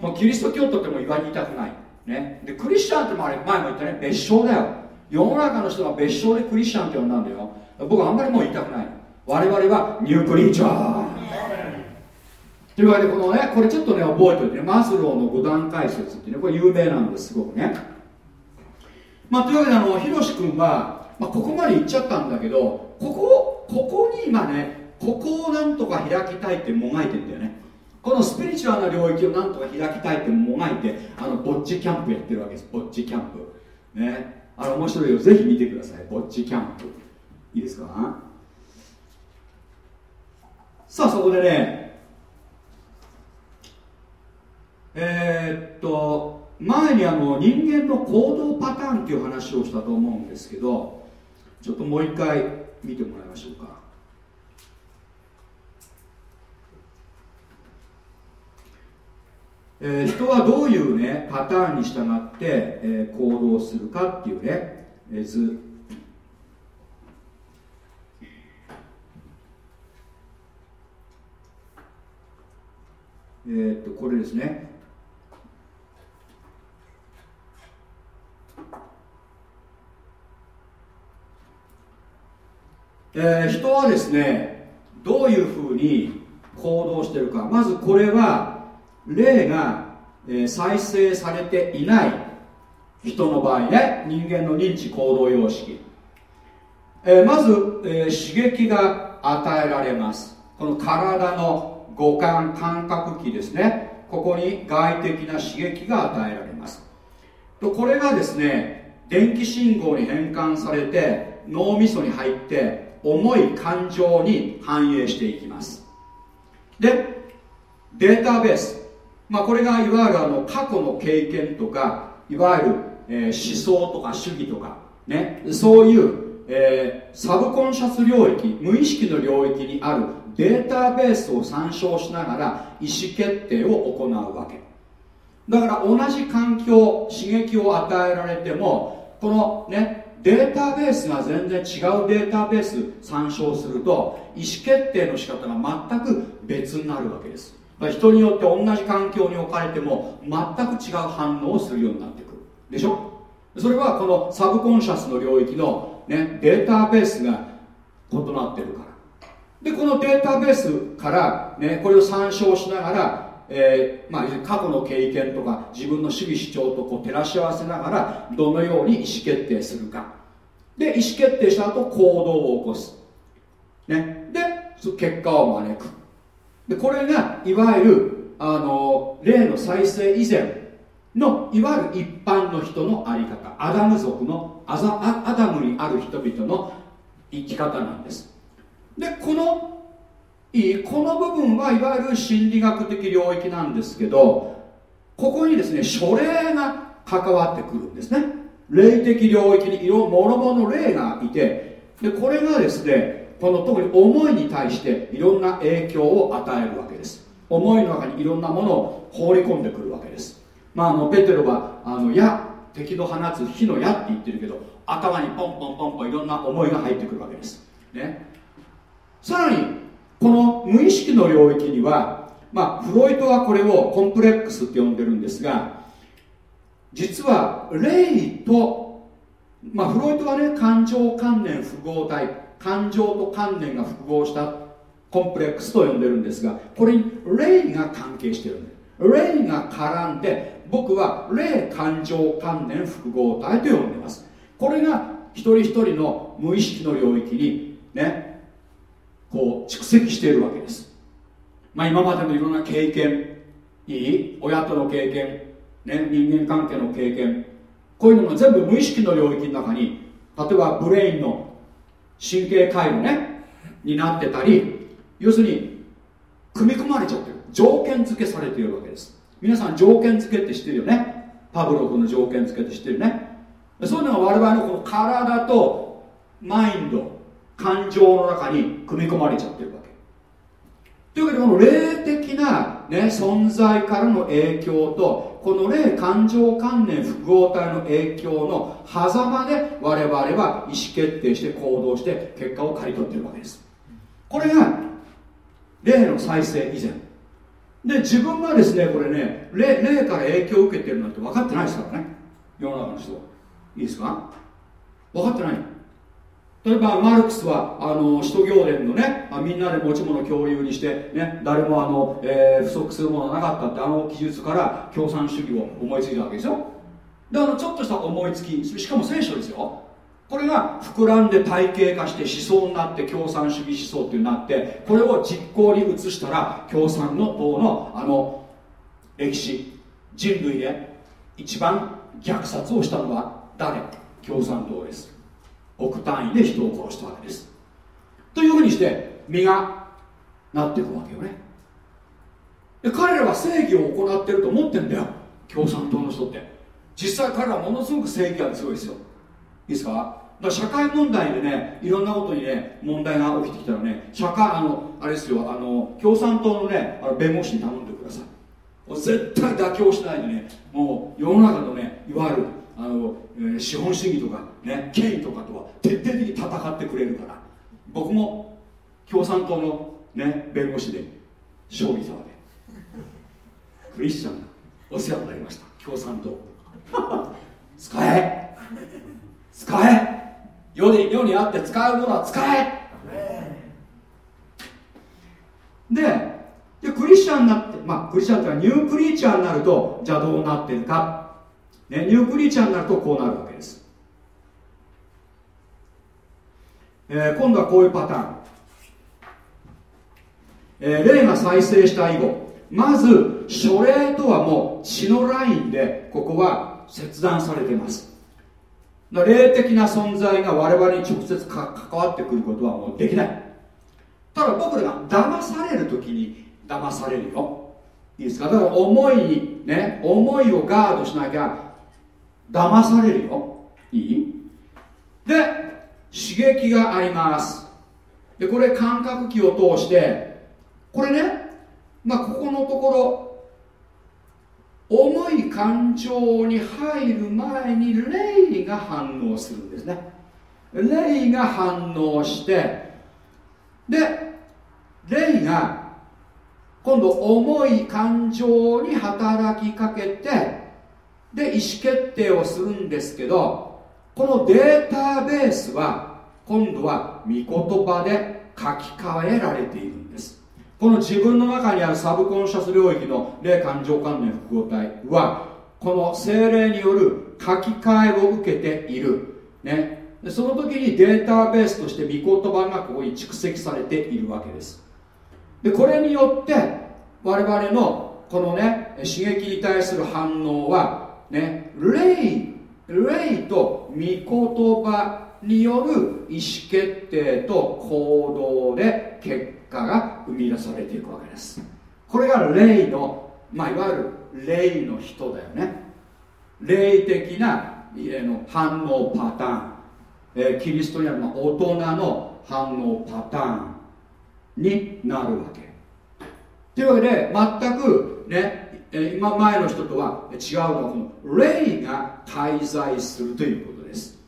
もうキリスト教徒っても言われたくない、ね、でクリスチャンってもあれ前も言ったね。別称だよ。世の中の人が別称でクリスチャンって呼んだんだよ。僕あんまりもう言いたくない。我々はニュークリーチャー。というわけでこのねこれちょっとね覚えておいてね。マスローの五段解説ってねこれ有名なんですすごくね。まあというわけであのヒロシ君は、まあ、ここまで行っちゃったんだけどここここに今ねここをなんとか開きたいってもがいてんだよね。このスピリチュアルな領域をなんとか開きたいってもがいてあのぼっちキャンプやってるわけです。ぼっちキャンプ。ね。あの面白いよ。ぜひ見てください。ぼっちキャンプ。いいですか？さあそこでねえー、っと前にあの人間の行動パターンっていう話をしたと思うんですけどちょっともう一回見てもらいましょうか。えー、人はどういうねパターンに従って、えー、行動するかっていうね図。えー、っとこれですね。えー、人はですねどういうふうに行動してるか。まずこれは霊が、えー、再生されていない人の場合ね人間の認知行動様式、えー、まず、え刺激が与えられます。この体の五感感覚器ですね。ここに外的な刺激が与えられます。とこれがですね電気信号に変換されて脳みそに入って重い感情に反映していきます。でデータベース、まあ、これがいわゆるあの過去の経験とかいわゆる、え、思想とか主義とか、ね、そういう、え、サブコンシャス領域無意識の領域にあるデータベースを参照しながら意思決定を行うわけ。だから同じ環境刺激を与えられてもこのねデータベースが全然違うデータベース参照すると意思決定の仕方が全く別になるわけです。人によって同じ環境に置かれても全く違う反応をするようになってくる。でしょ？それはこのサブコンシャスの領域の、ね、データベースが異なってるから。でこのデータベースから、ね、これを参照しながらえー、まあ、過去の経験とか自分の主義主張とこう照らし合わせながらどのように意思決定するか。で意思決定した後行動を起こす、ね、で結果を招く。でこれがいわゆるあの例の再生以前のいわゆる一般の人の在り方。アダム族のアザアダムにある人々の生き方なんです。でこのいこの部分はいわゆる心理学的領域なんですけどここにですね書類が関わってくるんですね。霊的領域にいろもろもの霊がいてでこれがですねこの特に思いに対していろんな影響を与えるわけです。思いの中にいろんなものを放り込んでくるわけです。まああのペテロはあの矢敵の放つ火の矢って言ってるけど頭にポンポンポンポンいろんな思いが入ってくるわけです。ね。さらにこの無意識の領域には、まあ、フロイトはこれをコンプレックスって呼んでるんですが実は霊と、まあ、フロイトはね感情観念複合体感情と観念が複合したコンプレックスと呼んでるんですがこれに霊が関係してるんです霊が絡んで僕は霊感情観念複合体と呼んでます。これが一人一人の無意識の領域にねこう蓄積しているわけです。まあ、今までのいろんな経験いい親との経験、ね、人間関係の経験。こういうのが全部無意識の領域の中に例えばブレインの神経回路ねになってたり要するに組み込まれちゃってる。条件付けされているわけです。皆さん条件付けって知ってるよね？パブロフの条件付けって知ってるね？そういうのが我々のこの体とマインド感情の中に組み込まれちゃってるわけ。というわけでこの霊的な、ね、存在からの影響とこの霊感情観念複合体の影響の狭間で我々は意思決定して行動して結果を刈り取ってるわけです。これが霊の再生以前。で自分がですねこれね霊霊から影響を受けてるなんて分かってないですからね。世の中の人いいですか？分かってない。例えばマルクスはあの使徒行伝のねみんなで持ち物共有にして、ね、誰もあの、えー、不足するものはなかったってあの記述から共産主義を思いついたわけですよであのちょっとした思いつきしかも聖書ですよ。これが膨らんで体系化して思想になって共産主義思想ってなってこれを実行に移したら共産の党のあの歴史人類で一番虐殺をしたのは誰？共産党です。億単位で人を殺したわけです。というふうにして身がなっていくわけよね。で彼らは正義を行ってると思ってんだよ。共産党の人って。実際彼らはものすごく正義が強いですよ。いいですか？だか社会問題でねいろんなことにね問題が起きてきたらね社会あのあれですよ。あの共産党のねあの弁護士に頼んでください。絶対妥協しないでねもう世の中のねいわゆるあの、えー、資本主義とか、ね、権威とかとは徹底的に戦ってくれるから。僕も共産党の、ね、弁護士で勝利したわけクリスチャンがお世話になりました。共産党。使え。使え。世に世にあって使うものは使え。ででクリスチャンになってまあクリスチャンっていうのはニュークリーチャーになるとじゃあどうなってるか。ね、ニュークリーチャーになるとこうなるわけです、えー、今度はこういうパターン、えー、霊が再生した以後まず書霊とはもう血のラインでここは切断されています。霊的な存在が我々に直接関わってくることはもうできない。ただ僕らが騙される時に騙されるよ。いいですか？だから思いにね思いをガードしなきゃ騙されるよ。いい？で刺激があります。でこれ感覚器を通してこれねまあここのところ重い感情に入る前に霊が反応するんですね。霊が反応してで霊が今度重い感情に働きかけてで意思決定をするんですけどこのデータベースは今度は御言葉で書き換えられているんです。この自分の中にあるサブコンシャス領域の霊感情観念複合体はこの精霊による書き換えを受けている、ね、でその時にデータベースとして御言葉がここに蓄積されているわけです。でこれによって我々のこのね刺激に対する反応はね霊霊と御言葉による意思決定と行動で結果が生み出されていくわけです。これが霊の、まあ、いわゆる霊の人だよね。霊的なの反応パターン、えー、キリストにある大人の反応パターンになるわけ。というわけで全くねえ今前の人とは違うのはこの霊が滞在するということです。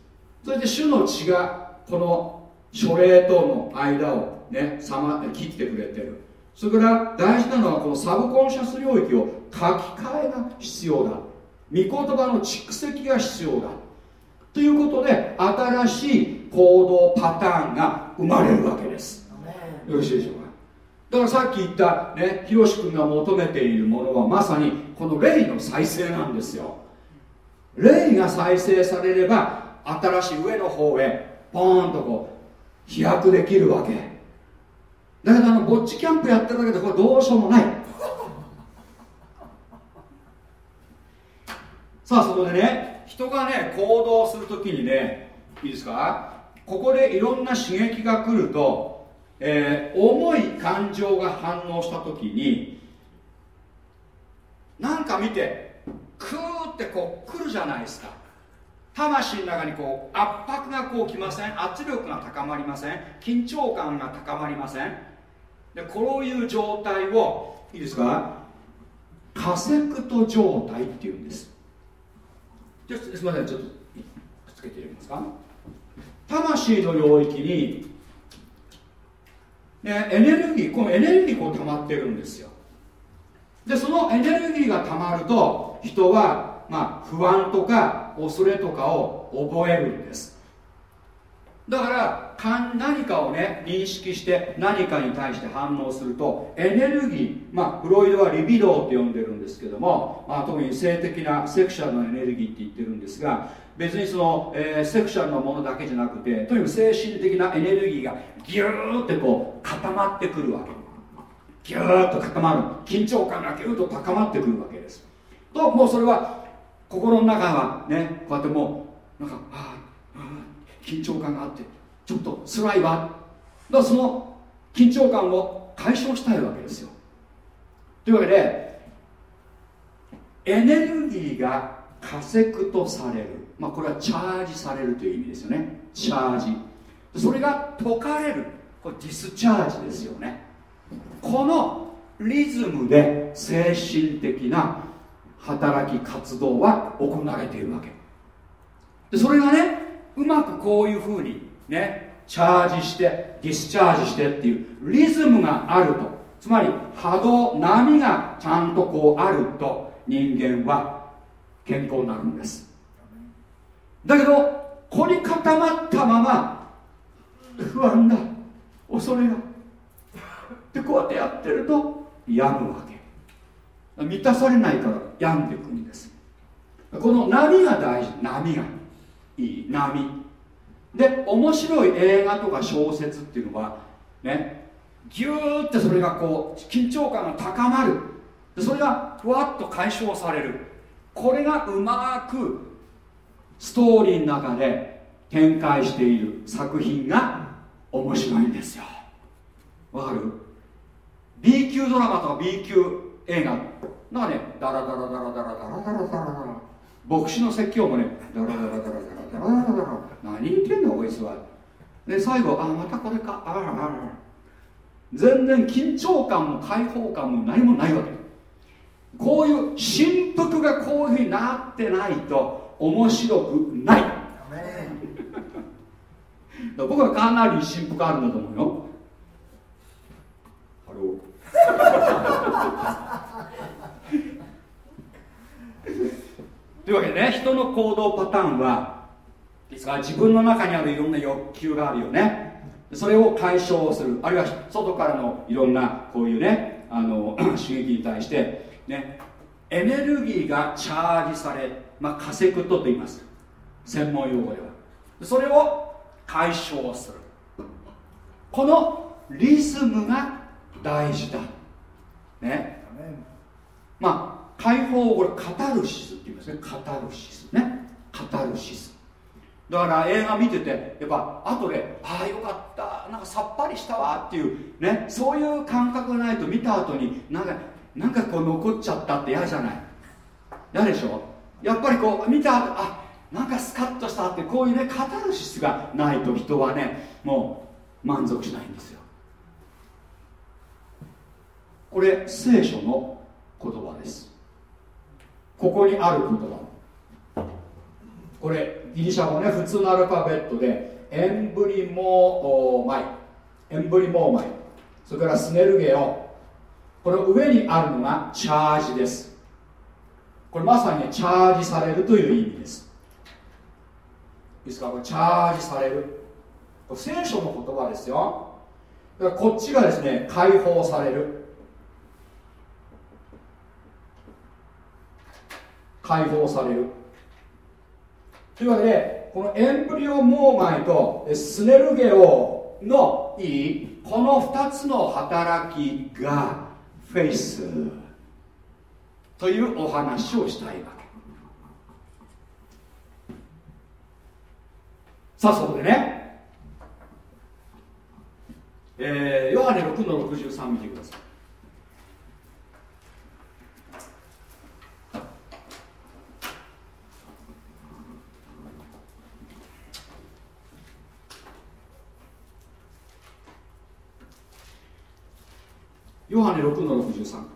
それで主の血がこの書霊との間をねさま切ってくれてる。それから大事なのはこのサブコンシャス領域を書き換えが必要だ。御言葉の蓄積が必要だ。ということで新しい行動パターンが生まれるわけです。よろしいでしょうか？だからさっき言ったねひろし君が求めているものはまさにこの霊の再生なんですよ。霊が再生されれば新しい上の方へポーンとこう飛躍できるわけ。だけどあのぼっちキャンプやってるだけでこれどうしようもない。*laughs* さあそこでね人がね行動するときにねいいですか？ここでいろんな刺激が来ると、えー、重い感情が反応したときになんか見てクーってこう来るじゃないですか。魂の中にこう圧迫がこうきません？圧力が高まりません？緊張感が高まりません？でこういう状態をいいですか？カセクト状態っていうんです。すみませんちょっとくっつけてみますか？魂の領域に、ね、エネルギーこのエネルギーこう溜まってるんですよ。でそのエネルギーが溜まると人は、まあ、不安とか恐れとかを覚えるんです。だから何かをね認識して何かに対して反応するとエネルギーまあフロイドはリビドーって呼んでるんですけども、まあ、特に性的なセクシャルのエネルギーって言ってるんですが別にその、えー、セクシャルのものだけじゃなくてとにかく精神的なエネルギーがギューってこう固まってくるわけ。ギューッと高まる。緊張感がギューッと高まってくるわけです。ともうそれは心の中はねこうやってもうなんかああ緊張感があってちょっと辛いわ。だその緊張感を解消したいわけですよ。というわけでエネルギーが加セとされる、まあ、これはチャージされるという意味ですよね。チャージ。それが解かれる。これディスチャージですよね。このリズムで精神的な働き活動は行われているわけ。でそれがねうまくこういうふうにねチャージしてディスチャージしてっていうリズムがあると。つまり波動波がちゃんとこうあると人間は健康になるんです。だけど凝り固まったまま不安だ恐れがでこうやってやってると病むわけ。満たされないから病んでいくんです。この波が大事。波が。いい。波。で面白い映画とか小説っていうのはねギューってそれがこう緊張感が高まる。でそれがふわっと解消される。これがうまくストーリーの中で展開している作品が面白いんですよ。わかる？B 級ドラマとか B 級映画なんかねダラダラダラダラダラダラダラダラ。牧師の説教もねダラダラダラダラダラダラ。何言ってんだこいつは。で最後あまたこれか。あららら。全然緊張感も解放感も何もないわけ。こういう振幅がこういうふうになってないと面白くない。僕はかなり振幅あるんだと思うよ。ハローというわけでね人の行動パターンはですか自分の中にあるいろんな欲求があるよね。それを解消する。あるいは外からのいろんなこういうねあの *clears throat* 刺激に対してねエネルギーがチャージされ、まあ、カセクトと言います専門用語では。それを解消する。このリズムが大事だ。ね。まあ解放をこれカタルシスって言いますね。カタルシス。ね。カタルシス。だから映画見ててやっぱ後でああよかった。なんかさっぱりしたわっていうね。そういう感覚がないと見た後になんかなんかこう残っちゃったって嫌じゃない。嫌でしょ？やっぱりこう見たあなんかスカッとしたってこういうねカタルシスがないと人はねもう満足しないんですよ。これ聖書の言葉です。ここにある言葉。これギリシャ語ね普通のアルファベットでエンブリモーマイ。エンブリモーマイ。それからスネルゲオ。この上にあるのがチャージです。これまさにチャージされるという意味です。ですかこれチャージされる。聖書の言葉ですよ。だからこっちがですね解放される。解放される。というわけでこのエンブリオモーマイとスネルゲオのいいこの2つの働きがフェイス。というお話をしたいわけ。さあそこでね。えー、ヨハネ6の63見てください。ヨハネ6の63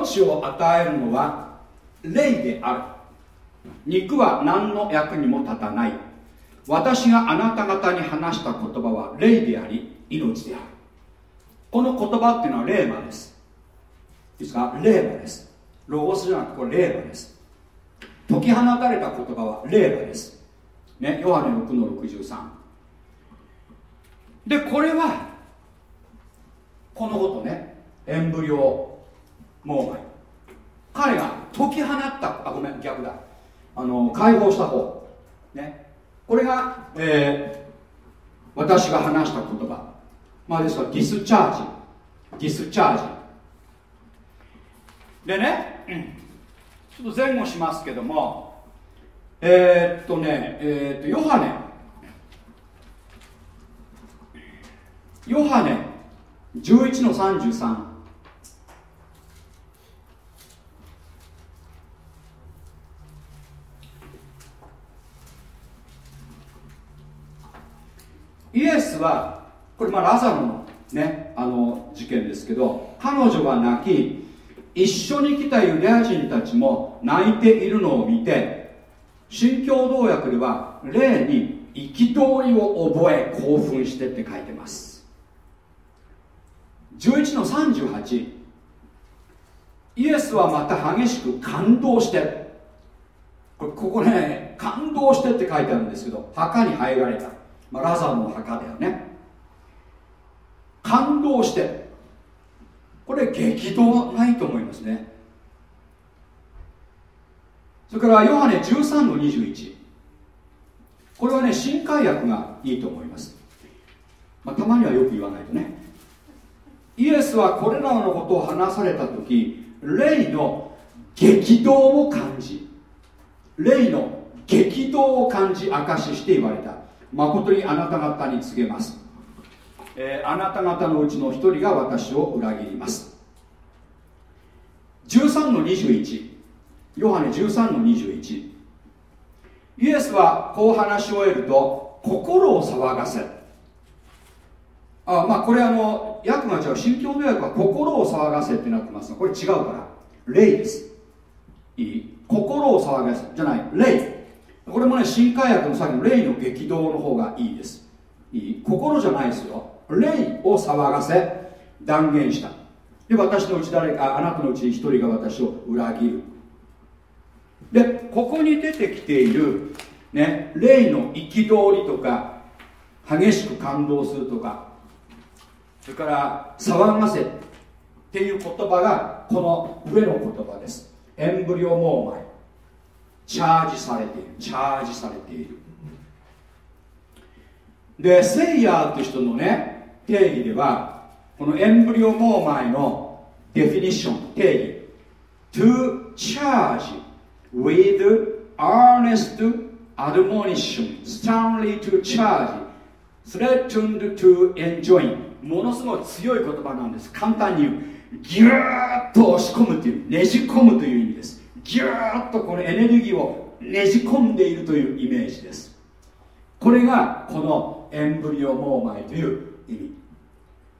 命を与えるのは霊である。肉は何の役にも立たない。私があなた方に話した言葉は霊であり命である。この言葉っていうのは霊魔です。いいですか？霊魔です。ロゴスじゃなくてこれ霊魔です。解き放たれた言葉は霊魔です。ね、ヨハネ6の63でこれはこのことねエンブリオモーマイ彼が解き放ったあごめん逆だ。あの解放した方。ね。これが、えー、私が話した言葉。まあですからディスチャージディスチャージでね、ちょっと前後しますけどもえー、っとね、えー、っとヨハネ。ヨハネ11の33イエスはこれまあラザロのねあの事件ですけど彼女が泣き一緒に来たユダヤ人たちも泣いているのを見て新共同訳では霊に憤りを覚え興奮してって書いてます。11の38イエスはまた激しく感動してこれここね感動してって書いてあるんですけど墓に入られた、まあ、ラザロの墓だよね。感動して。これ激動ないと思いますね。それからヨハネ13の21これはね新海訳がいいと思います、まあ、たまにはよく言わないとね。イエスはこれらのことを話された時霊の激動を感じ。霊の激動を感じ証しして言われた。誠にあなた方に告げます、えー、あなた方のうちの一人が私を裏切ります。13の21ヨハネ13の21イエスはこう話し終えると心を騒がせあまあこれあの訳が違う。新共同訳は心を騒がせってなってますがこれ違うから。霊です。いい。心を騒がせじゃない。霊。これもね新海訳のさっきの霊の激動の方がいいです。いい。心じゃないですよ。霊を騒がせ断言した。で私のうち誰かあなたのうち一人が私を裏切る。でここに出てきている、ね、霊の憤りとか激しく感動するとかそれから騒がせっていう言葉がこの上の言葉です。エンブリオモーマイ。チャージされている。チャージされている。でセイヤーって人のね定義ではこのエンブリオモーマイのデフィニッション定義。to charge with earnest admonition, sternly to charge, threatened to enjoin. ものすごい強い言葉なんです。簡単に言う。ギューッと押し込むという。ねじ込むという意味。ですギューッとこのエネルギーをねじ込んでいるというイメージです。これがこのエンブリオモーマイという意味。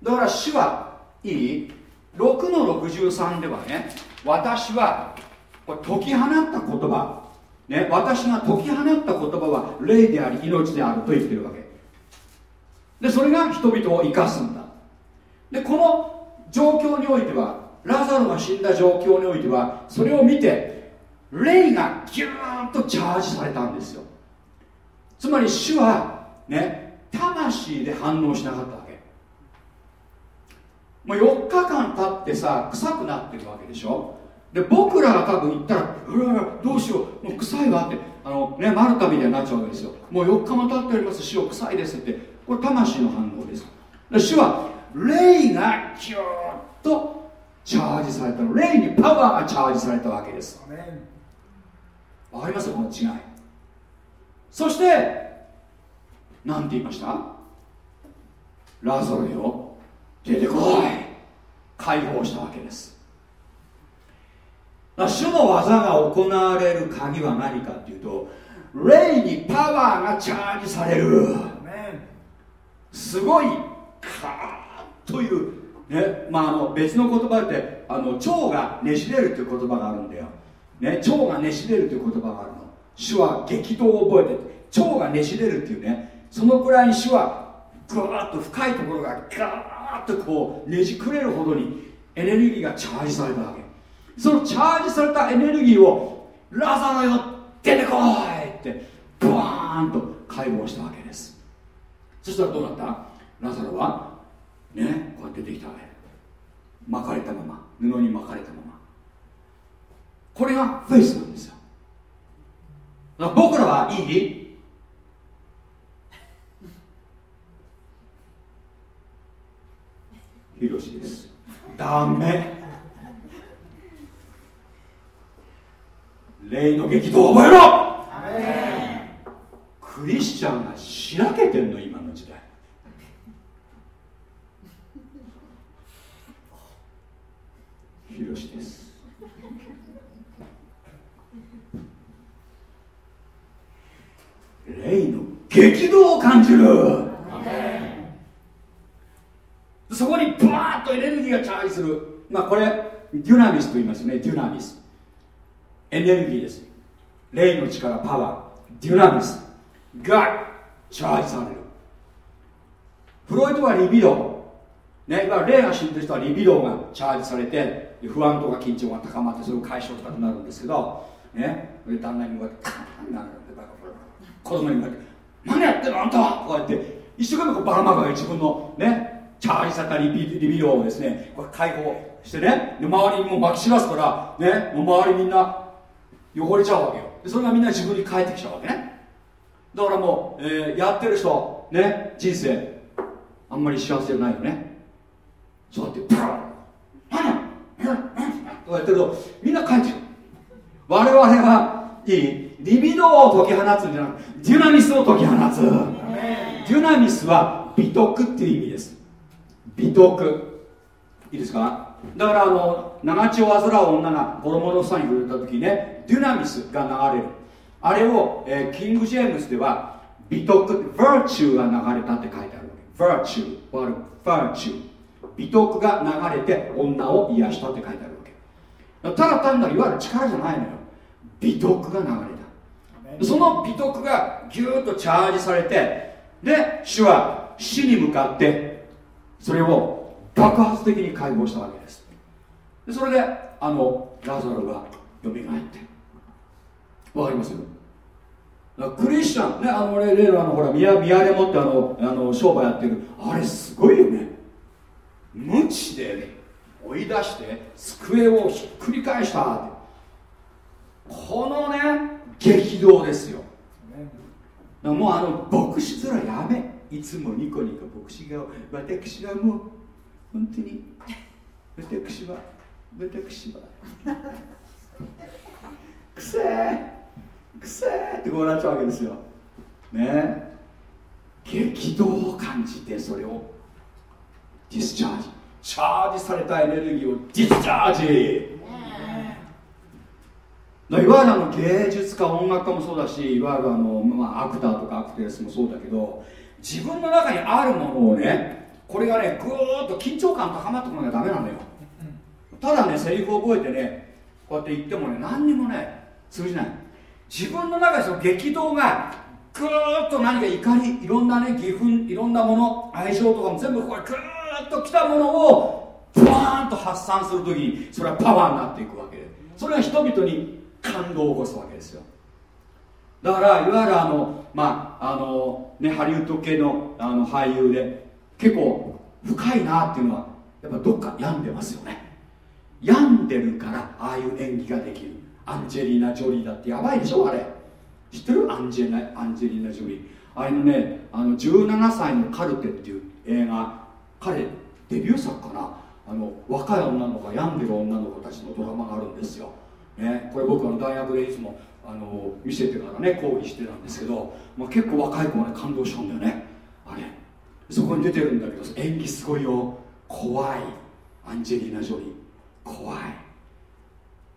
だから主はいい。6の63ではね私はこれ解き放った言葉、ね、私が解き放った言葉は霊であり命であると言ってるわけ。でそれが人々を生かすんだ。でこの状況においてはラザロが死んだ状況においてはそれを見て霊がギューンとチャージされたんですよ。つまり主はね魂で反応しなかったわけ。もう4日間経ってさ臭くなってるわけでしょ。で僕らが多分言ったらうわどうしようもう臭いわってあの、ね、マルタみたいになっちゃうわけですよ。もう4日も経っております死を臭いですってこれ魂の反応です。で主は霊がキューッとチャージされたの霊にパワーがチャージされたわけです。わかります？この違い。そして何て言いました？ラザロよ出てこい。解放したわけです。主の技が行われる鍵は何かっていうと霊にパワーがチャージされる。すごいカーッというね。まあ、あの別の言葉であの腸がねじれるという言葉があるんだよ、ね、腸がねじれるという言葉があるの。主は激動を覚えて腸がねじれるっていうね。そのくらいに主はぐわっと深いところがガーッとこうねじくれるほどにエネルギーがチャージされたわけ。そのチャージされたエネルギーをラザロよ出てこいってブワーンと解放したわけです。そしたらどうなった？ラザロはねこうやって出てきたわけ。巻かれたまま。布に巻かれたまま。これがフェイスなんですよ。僕らはいい？ヒロシです。ダメ。霊の激動を覚えろ！クリスチャンがしらけてんの今の時代ヒロシです。霊の激動を感じる。そこにバーッとエネルギーがチャージする。まあこれデュナミスと言いますね。デュナミス。エネルギーです。霊の力パワー。デュナミス。がチャージされる。フロイトはリビド。ーね、いわゆる霊が死んでる人はリビドーがチャージされて不安とか緊張が高まってそれを解消したくなるんですけど、ね、旦那に向かってカーンなる子供に向かって何やってんのあんた！はこうやって一生懸命バラマガが自分のねチャージされたリビリビドをですねこれ解放してねで周りにも巻き散らすからねもう周りみんな汚れちゃうわけよ。でそれがみんな自分に返ってきちゃうわけね。だからもう、えー、やってる人ね人生あんまり幸せじゃないよね。そうやってプランとかやってるとみん。な帰ってる我々はいいリビドを解き放つん。じゃなくデュナミスを解き放つデュナミスは美徳っていう意味です美徳いいですかだからあの長血を患う女が子供の房に触れた時ねデュナミスが流れるあれを、えー、キング・ジェームスでは美徳 virtue が流れたって書いてあるわけ virtue virtue 美徳が流れて女を癒したって書いてあるただ単なるいわゆる力じゃないのよ。美徳が流れた。その美徳がギューッとチャージされてで主は死に向かってそれを爆発的に解放したわけです。でそれであのラザロがよみがえって。わかりますクリスチャンねあの例のあのほら宮宮根持ってあのあの商売やってる。あれすごいよね。無知で追い出して机をひっくり返した。このね激動ですよ。もうあの牧師面やめ。いつもニコニコ牧師が私はもう本当に私は私は。*laughs* くせえくせえってこうなっちゃうわけですよ。ね。激動を感じてそれを。ディスチャージチャージされたエネルギーをディスチャージ。いわゆるあの芸術家音楽家もそうだしいわゆるあの、まあ、アクターとかアクテレスもそうだけど自分の中にあるものをねこれがねぐーっと緊張感高まってこなきゃダメなのよ。ただねセリフを覚えてねこうやって言ってもね何にもね通じない。自分の中でその激動がぐーっと何か怒りいろんなね義憤いろんなもの愛情とかも全部これぐーっときたものをバーンと発散するときにそれはパワーになっていくわけで。それが人々に感動を起こすわけですよ。だからいわゆるあのまああのねハリウッド系のあの俳優で結構深いなっていうのはやっぱどっか病んでますよね。病んでるからああいう演技ができる。アンジェリーナ・ジョリーだってやばいでしょあれ。知ってる？アンジェアンジェリーナ・ジョリー。あれのねあの17歳のカルテっていう映画。彼デビュー作かな？あの若い女の子が病んでる女の子たちのドラマがあるんですよ、ね、これ僕は大学でいつもあの見せてからね講義してたんですけど、まあ、結構若い子がね感動しちゃうんだよね。あれ。そこに出てるんだけど演技すごいよ。怖い。アンジェリーナ・ジョリー。怖い。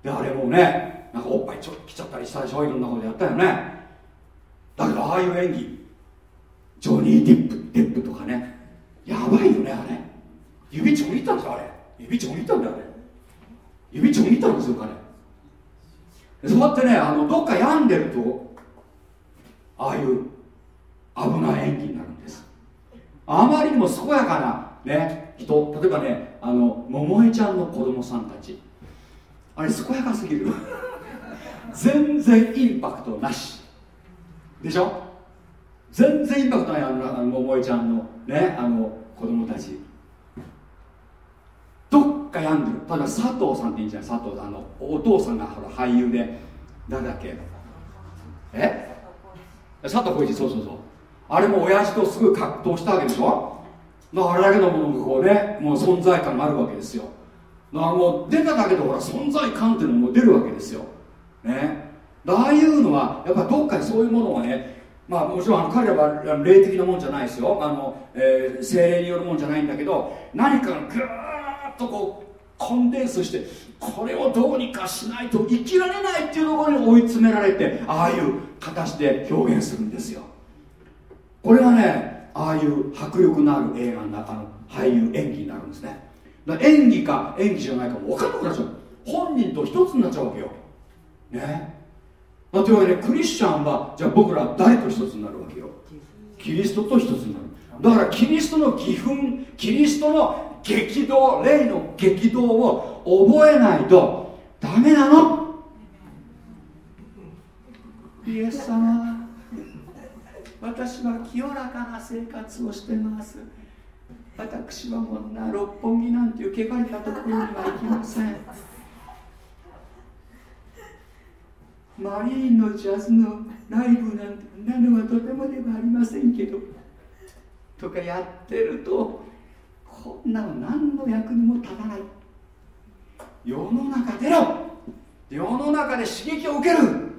であれもねなんかおっぱいちょっ来ちゃったりしたでしょ？いろんなことやったよね。だけどああいう演技ジョニー・ディップデップとかねやばいよねあれ。指ちょんいたんですよあれ。指ちょんいたんだよあれ。指ちょんいたんですよ彼。そうやってねあのどっか病んでるとああいう危ない演技になるんです。あまりにも健やかなね人例えばねあの桃江ちゃんの子供さんたち。あれ健やかすぎる。全然インパクトなし。でしょ？全然インパクトないあのあの桃江ちゃんのねあの子供たち。どっか病んでる。ただ佐藤さんっていいんじゃない？佐藤あのお父さんがほら俳優で。誰だっけ。え？佐藤浩市。そうそうそう。あれも親父とすぐ格闘したわけでしょ？だからあれだけのものがこうねもう存在感があるわけですよ。だからもう出ただけでほら存在感っていうのも出るわけですよ。ね？ああいうのはやっぱどっかにそういうものがねまあもちろん彼らは霊的なもんじゃないですよ。あの、えー、精霊によるもんじゃないんだけど何かがぐーっとこうコンデンスしてこれをどうにかしないと生きられないっていうところに追い詰められてああいう形で表現するんですよ。これがねああいう迫力のある映画の中の俳優演技になるんですね。だ演技か演技じゃないかも分かんなくなっちゃう本人と一つになっちゃうわけよ。ね、というわけでクリスチャンはじゃあ僕ら誰と一つになるわけよ？キリストと一つになる。だからキリストの義憤キリストの激動霊の激動を覚えないとダメなの。イエス様私は清らかな生活をしてます。私はもうな六本木なんていう汚れたところには行きません。マリーンのジャズのライブなんてなのはとてもではありませんけどとかやってるとこんなの何の役にも立たない。世の中での世の中で刺激を受ける。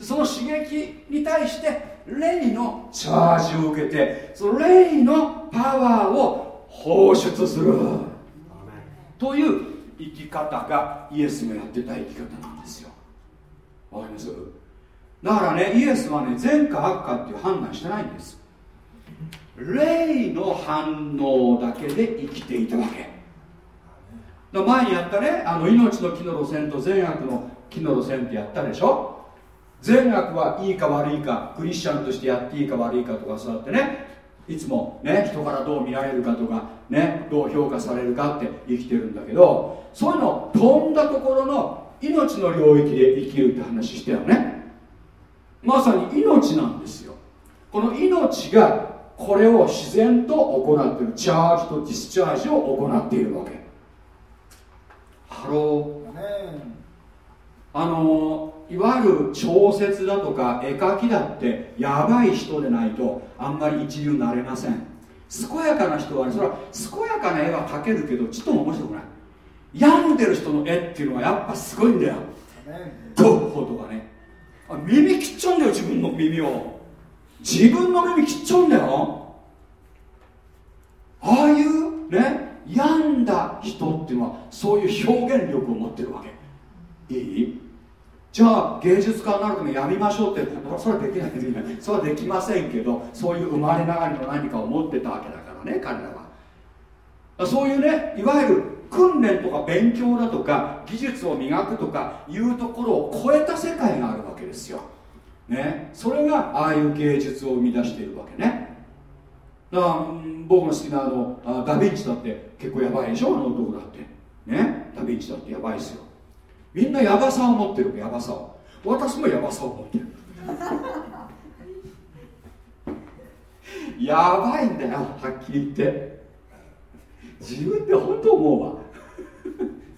その刺激に対して霊のチャージを受けてその霊のパワーを放出する。という生き方がイエスがやってた生き方なんですよわかります？だからねイエスはね善か悪かっていう判断してないんです。霊の反応だけで生きていたわけ。だ前にやったねあの命の木の路線と善悪の木の路線ってやったでしょ？善悪はいいか悪いかクリスチャンとしてやっていいか悪いかとかそうやってねいつもね人からどう見られるかとかねどう評価されるかって生きてるんだけどそういうの飛んだところの命の領域で生きるって話してよね。まさに命なんですよ。この命がこれを自然と行っているチャージとディスチャージを行っているわけ。ハロー。あのいわゆる小説だとか絵描きだってやばい人でないとあんまり一流になれません。健やかな人はねそれは健やかな絵は描けるけどちっとも面白くない病んでる人の絵っていうのはやっぱすごいんだよ。ゴッホとかね。耳切っちゃうんだよ自分の耳を。自分の耳切っちゃうんだよ。ああいうね病んだ人っていうのはそういう表現力を持ってるわけ。いい？じゃあ芸術家になるためやめましょうって。それはできない。それはできませんけどそういう生まれながらの何かを持ってたわけだからね彼らは。そういうねいわゆる訓練とか勉強だとか技術を磨くとかいうところを超えた世界があるわけですよ、ね、それがああいう芸術を生み出しているわけね。だから僕の好きなあのダ・ヴィンチだって結構やばいでしょ？あの男だって。ね。ダ・ヴィンチだってやばいですよ。みんなヤバさを持ってるヤバさを。私もヤバさを持ってる。*laughs* やばいんだよはっきり言って。自分で本当思うわ。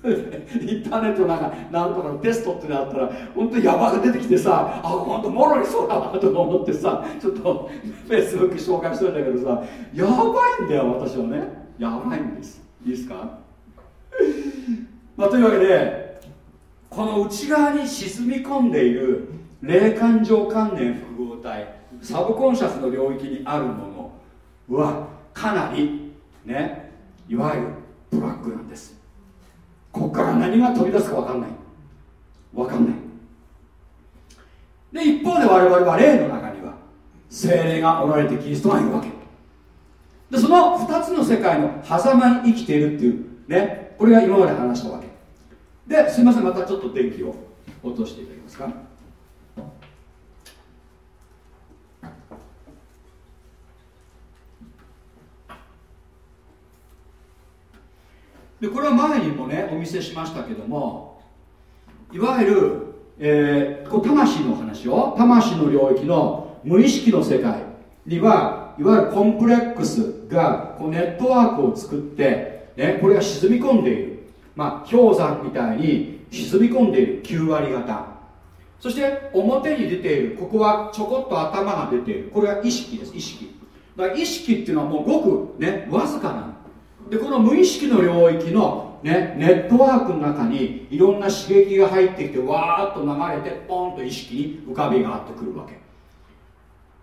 言ったターネットなんかなんとかのテストってなったら本当にヤバが出てきてさあ本当もろにそうだなとか思ってさちょっとフェイスブック紹介してんだけどさやばいんだよ私はね。やばいんです。いいですか？まあ、というわけでこの内側に沈み込んでいる霊感情関連複合体サブコンシャスの領域にあるものはかなりねいわゆるブラックなんです。ここから何が飛び出すか分かんない。分かんない。で一方で我々は霊の中には精霊がおられてキリストがいるわけ。でその2つの世界の狭間に生きているっていうねこれが今まで話したわけ。ですいませんまたちょっと電気を落としていただけますか？でこれは前にもねお見せしましたけどもいわゆる、えー、こう魂の話を魂の領域の無意識の世界にはいわゆるコンプレックスがこうネットワークを作って、ね、これが沈み込んでいる、まあ、氷山みたいに沈み込んでいる。9割方そして表に出ているここはちょこっと頭が出ている。これは意識です意識。だから意識っていうのはもうごくねわずかなでこの無意識の領域の、ね、ネットワークの中にいろんな刺激が入ってきてわーっと流れてポンと意識に浮かび上がってくるわけ。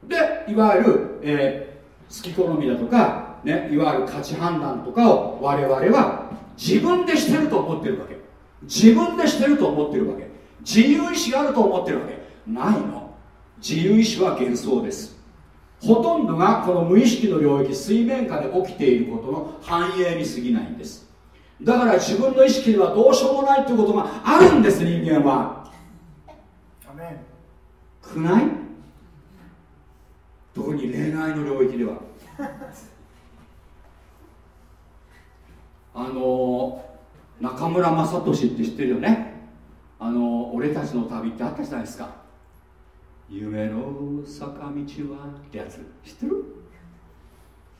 でいわゆる、えー、好き好みだとか、ね、いわゆる価値判断とかを我々は自分でしてると思ってるわけ。自分でしてると思ってるわけ。自由意志があると思ってるわけ。ないの。自由意志は幻想です。ほとんどがこの無意識の領域水面下で起きていることの繁栄に過ぎないんです。だから自分の意識にはどうしようもないということがあるんです人間は。くない？特に恋愛の領域では。あの中村雅俊って知ってるよね？あの俺たちの旅ってあったじゃないですか夢の坂道はってやつ。知ってる？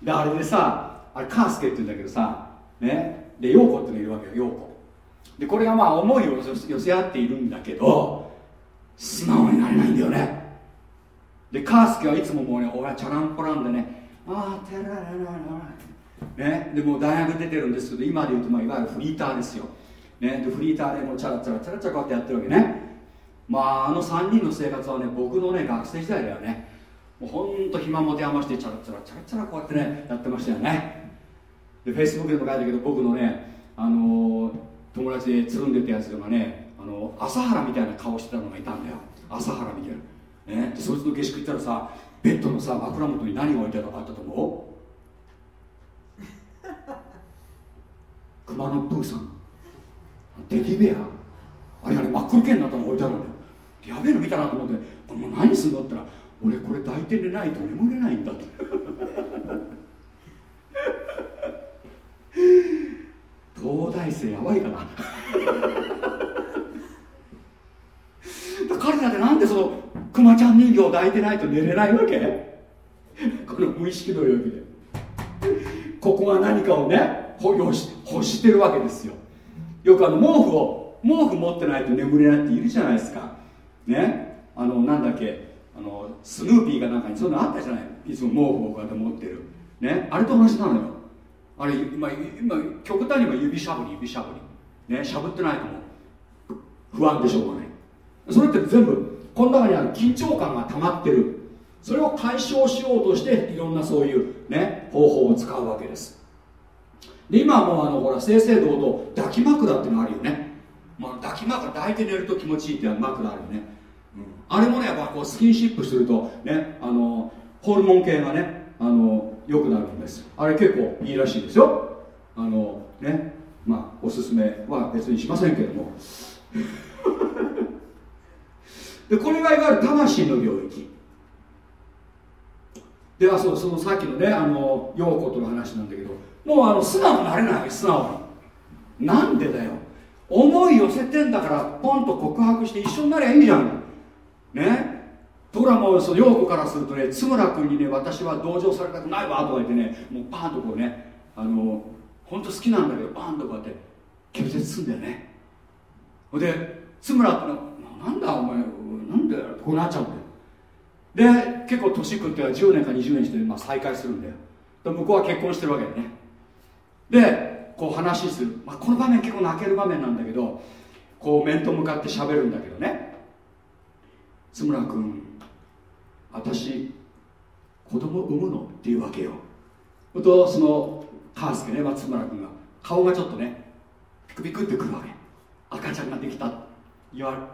であれでさあれカースケって言うんだけどさねで陽子ってのいるわけよ陽子。でこれがまあ思いを寄せ合っているんだけど素直になれないんだよね。でカースケはいつももうね俺はチャランポランでねああテララララねでも大学出てるんですけど今で言うとまあいわゆるフリーターですよ。ねでフリーターでもうチャラチャラチャラチャラこうやってやってるわけね。まああの3人の生活はね僕のね学生時代だよね。もうほんと暇持て余してチャラチャラチャラチャラこうやってねやってましたよね。でフェイスブックでも書いたけど僕のねあのー、友達でつるんでたやつがねあの朝原みたいな顔してたのがいたんだよ。朝原みたいな、ね、でそいつの下宿行ったらさベッドのさ枕元に何が置いてあったかあったと思う？熊野プーさん。テディベア。あれあれ真っ黒けになったの置いてあるんだよ。やべえの見たなと思ってこれも何すんのって言ったら俺これ抱いて寝ないと眠れないんだって *laughs* 東大生やばいかな。*laughs* 彼らでなんでそのクマちゃん人形を抱いてないと寝れないわけ？この無意識の領域で。ここが何かをね欲してるわけですよ。よくあの毛布を毛布持ってないと眠れないっているじゃないですか。ね。あのなんだっけあのスヌーピーがなんかにそういうのあったじゃない。いつも毛布をこうやって持ってる。ね。あれと同じなのよ。あれ今今極端には指しゃぶり指しゃぶりね。しゃぶってないとも不安でしょうがない。それって全部この中にある緊張感が溜まってる。それを解消しようとしていろんなそういうね方法を使うわけです。で今はもうあのほら正々堂々抱き枕っていうのあるよね。まあ、抱き枕抱いて寝ると気持ちいいっていう枕あるよね、あれもねやっぱこうスキンシップするとねあのホルモン系がねあの良くなるんです。あれ結構いいらしいですよ。あのねまあおすすめは別にしませんけども。でこれがいわゆる魂の領域。ではそうそのさっきのねあの陽子との話なんだけどもうあの素直になれない素直に。なんでだよ。思い寄せてんだからポンと告白して一緒になりゃいいじゃん。ね。ところがもうその陽子からするとね津村君にね私は同情されたくないわとか言ってねもうパンとこうねあの本当好きなんだけどパンとこうやって拒絶すんだよね。ほんで津村ってのなんだお前なんでこうなっちゃうんだよ。で結構年食っては10年か20年して、まあ、再会するんだよ。で向こうは結婚してるわけよね。でこう話する、まあ、この場面結構泣ける場面なんだけどこう面と向かって喋るんだけどね。津村君私子供産むのっていうわけよ。とそのカースケね松村君が。顔がちょっとねピクピクってくるわけ。赤ちゃんができた言わ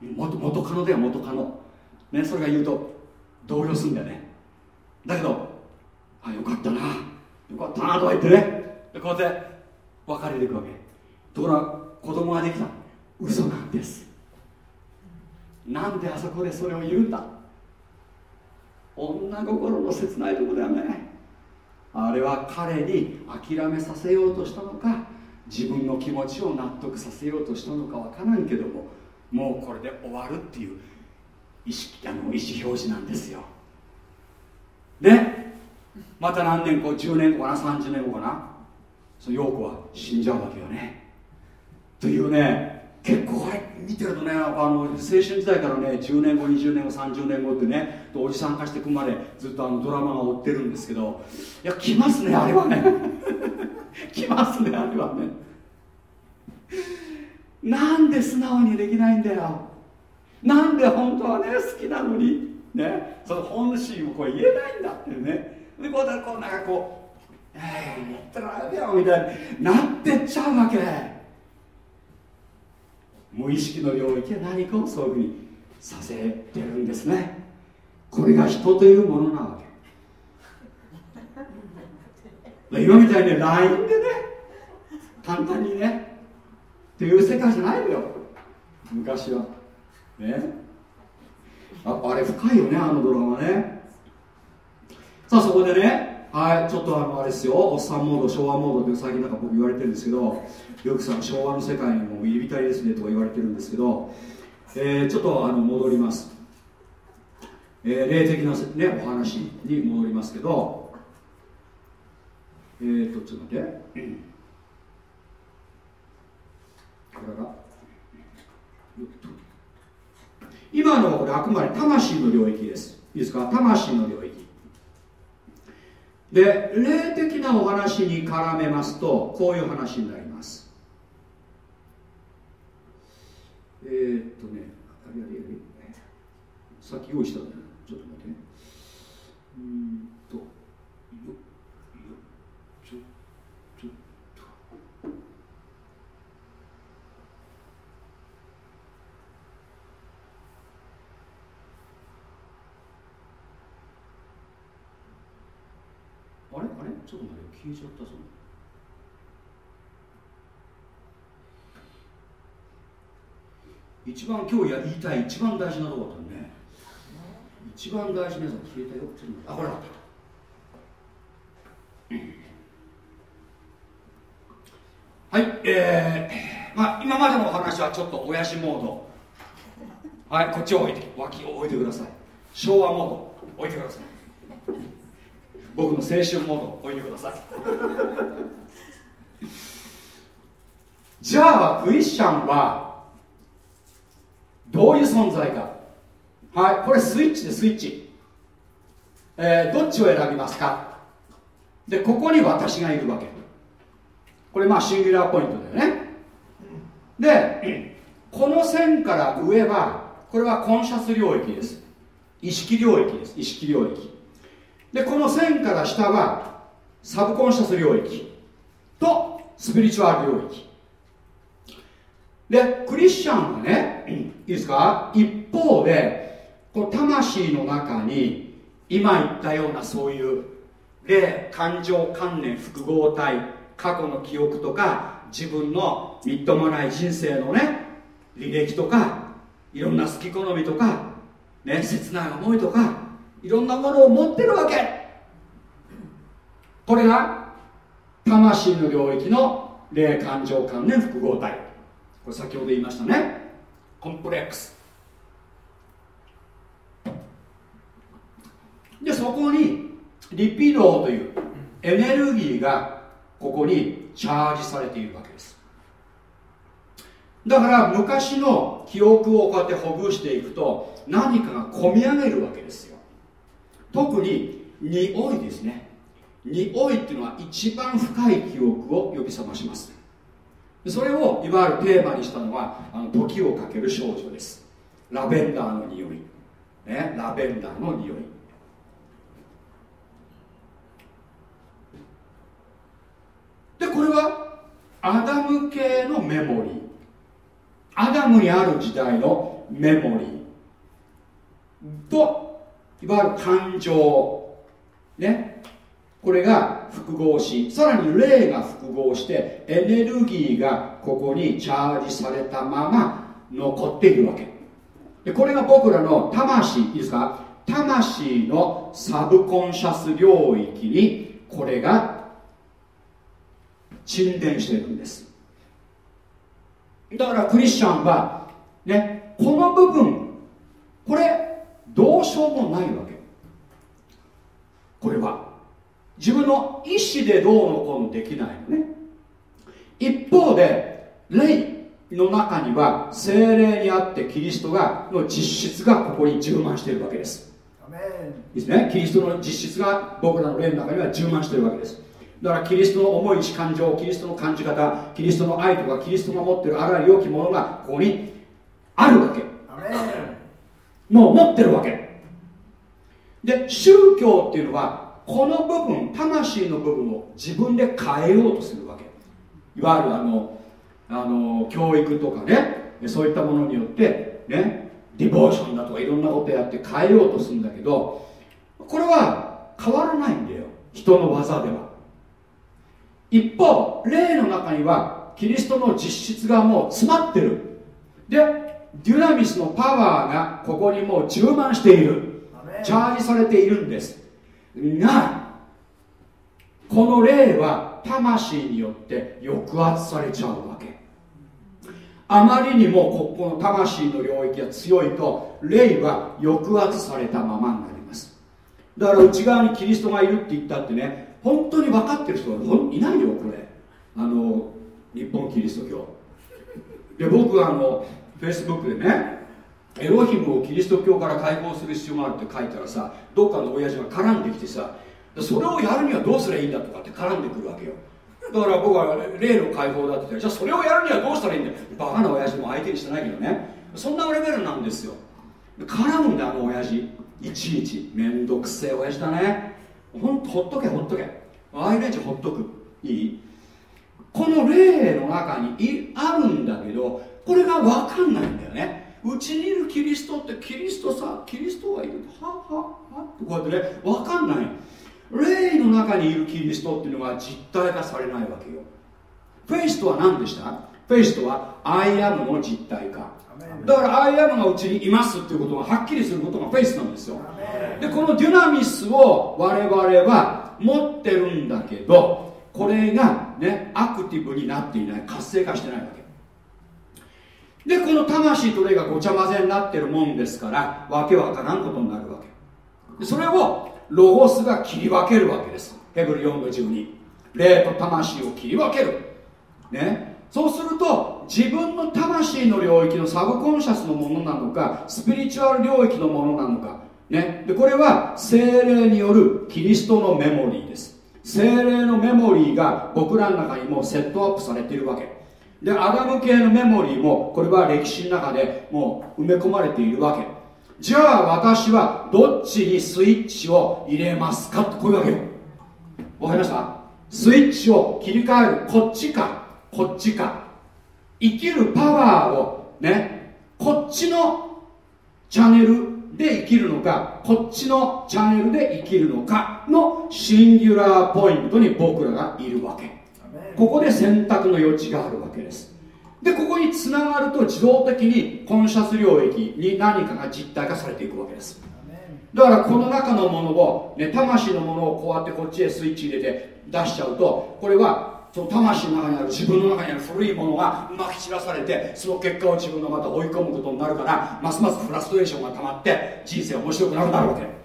元元カノだよ元カノ。ねそれが言うと動揺するんだよね。だけどあよかったなよかったなとか言ってね。でこうやって別れていくわけ。ところが子供ができた。嘘なんです。なんであそこでそれを言うんだ？女心の切ないとこだよね。あれは彼に諦めさせようとしたのか？自分の気持ちを納得させようとしたのかわからんけども。もうこれで終わるっていう意識あの意思表示なんですよ。でまた何年後？10年後かな？30年後かな？その陽子は死んじゃうわけよね。というね結構あれ見てるとねあの青春時代からね10年後20年後30年後ってねおじさん化していくまでずっとあのドラマが追ってるんですけどいや来ますねあれはね。*laughs* 来ますねあれはね。なんで素直にできないんだよ。なんで本当はね好きなのに。ね。その本心をこう言えないんだってね。でこうこうなんかこう「ええー、やったらあれよ」みたいになってっちゃうわけ。無意識の領域は何かをそういうふうにさせてるんですね。これが人というものなわけ。今みたいに LINE でね簡単にねっていう世界じゃないのよ。昔は。ね。ああれ深いよねあのドラマね。さあそこでねはいちょっとあのあれですよおっさんモード昭和モードって最近なんか僕言われてるんですけどよくさ昭和の世界にも入り浸りですねとか言われてるんですけど、えー、ちょっとあの戻ります、えー、霊的な、ね、お話に戻りますけどえーとちょっと待って、これが。今のこれあくまで魂の領域です。いいですか？魂の領域。で霊的なお話に絡めますとこういう話になりますえー、っとね、あれあれあれ、さっき用意したんだ。ちょっと待ってね。うんと、よ、よ、ちょ、ちょっと。あれあれちょっと待って、消えちゃったぞ。一番今日や言いたい一番大事なとこだったね。一番大事なやつが消えたよ。あこれはいえー、まあ今までのお話はちょっと親父モード。はいこっちを置いて脇を置いてください。昭和モード置いてください。僕の青春モード置いてください。*laughs* じゃあクリスチャンはどういう存在か。はいこれスイッチでスイッチ、えー、どっちを選びますか。でここに私がいるわけ。これまあシンギュラーポイントだよね。でこの線から上はこれはコンシャス領域です。意識領域です。意識領域。でこの線から下はサブコンシャス領域とスピリチュアル領域。でクリスチャンはねいいですか？一方でこの魂の中に今言ったようなそういう霊感情観念複合体過去の記憶とか自分のみっともない人生のね履歴とかいろんな好き好みとか、ね、切ない思いとかいろんなものを持ってるわけ。これが魂の領域の霊感情観念複合体。これ先ほど言いましたね。コンプレックス。でそこにリピドーというエネルギーがここにチャージされているわけです。だから昔の記憶をこうやってほぐしていくと何かが込み上げるわけですよ。特に匂いですね。匂いっていうのは一番深い記憶を呼び覚まします。それをいわゆるテーマにしたのはあの時をかける少女です。ラベンダーの匂い、ね、ラベンダーの匂い。でこれはアダム系のメモリー。アダムにある時代のメモリー。といわゆる感情。ね。これが複合しさらに霊が複合してエネルギーがここにチャージされたまま残っているわけ。でこれが僕らの魂。いいですか？魂のサブコンシャス領域にこれが沈殿しているんです。だからクリスチャンはねこの部分これどうしようもないわけ。これは自分の意思でどうのこうのできないのね。一方で霊の中には精霊にあってキリストがの実質がここに充満しているわけです。ですね。キリストの実質が僕らの霊の中には充満しているわけです。だからキリストの思い感情キリストの感じ方キリストの愛とかキリストが持っているあらゆる良きものがここにあるわけもう持ってるわけ。で宗教っていうのはこの部分魂の部分を自分で変えようとするわけ。いわゆるあのあの教育とかねそういったものによってねディボーションだとかいろんなことやって変えようとするんだけどこれは変わらないんだよ。人の技では。一方霊の中にはキリストの実質がもう詰まってる。でデュナミスのパワーがここにもう充満している。チャージされているんです。がこの霊は魂によって抑圧されちゃうわけ。あまりにもここの魂の領域が強いと霊は抑圧されたままになります。だから内側にキリストがいるって言ったってね本当に分かってる人はいないよこれ。あの日本キリスト教。で僕はあのフェイスブックでねエロヒムをキリスト教から解放する必要があるって書いたらさどっかの親父が絡んできてさそれをやるにはどうすればいいんだとかって絡んでくるわけよ。だから僕は霊の解放だって言ったらじゃあそれをやるにはどうしたらいいんだよ。バカな親父も相手にしてないけどね。そんなレベルなんですよ。絡むんだあの親父。いちいち。めんどくせえ親父だね。ほんとほっとけほっとけ。ああいう連中ほっとく。いい？この霊の中にあるんだけどこれが分かんないんだよね。うちにいるキリストってキリストさキリストがいる。はははってこうやってね分かんない。霊の中にいるキリストっていうのが実体化されないわけよ。フェイスとは何でした？フェイスとはアイアムの実体化。だから I am がうちにいますっていうことがはっきりすることがフェイスなんですよ。でこのデュナミスを我々は持ってるんだけどこれがねアクティブになっていない。活性化してないわけでこの魂と霊がごちゃ混ぜになってるもんですからわけわからんことになるわけ。それをロゴスが切り分けるわけです。ヘブル4の12霊と魂を切り分ける。ね。そうすると自分の魂の領域の subconscious のものなのかスピリチュアル領域のものなのか。ね、でこれは聖霊によるキリストのメモリーです。聖霊のメモリーが僕らの中にもセットアップされているわけ。でアダム系のメモリーもこれは歴史の中でもう埋め込まれているわけ。じゃあ私はどっちにスイッチを入れますか？とこういうわけよ。わかりました？スイッチを切り替える。こっちか。こっちか。生きるパワーをねこっちのチャンネルで生きるのかこっちのチャンネルで生きるのかのシンギュラーポイントに僕らがいるわけ。ここで選択の余地があるわけです。でここにつながると自動的にコンシャス領域に何かが実体化されていくわけです。だからこの中のものを、ね、魂のものをこうやってこっちへスイッチ入れて出しちゃうとこれはその魂の中にある自分の中にある古いものがまき散らされてその結果を自分がまた追い込むことになるからますますフラストレーションが溜まって人生面白くなくなるわけ。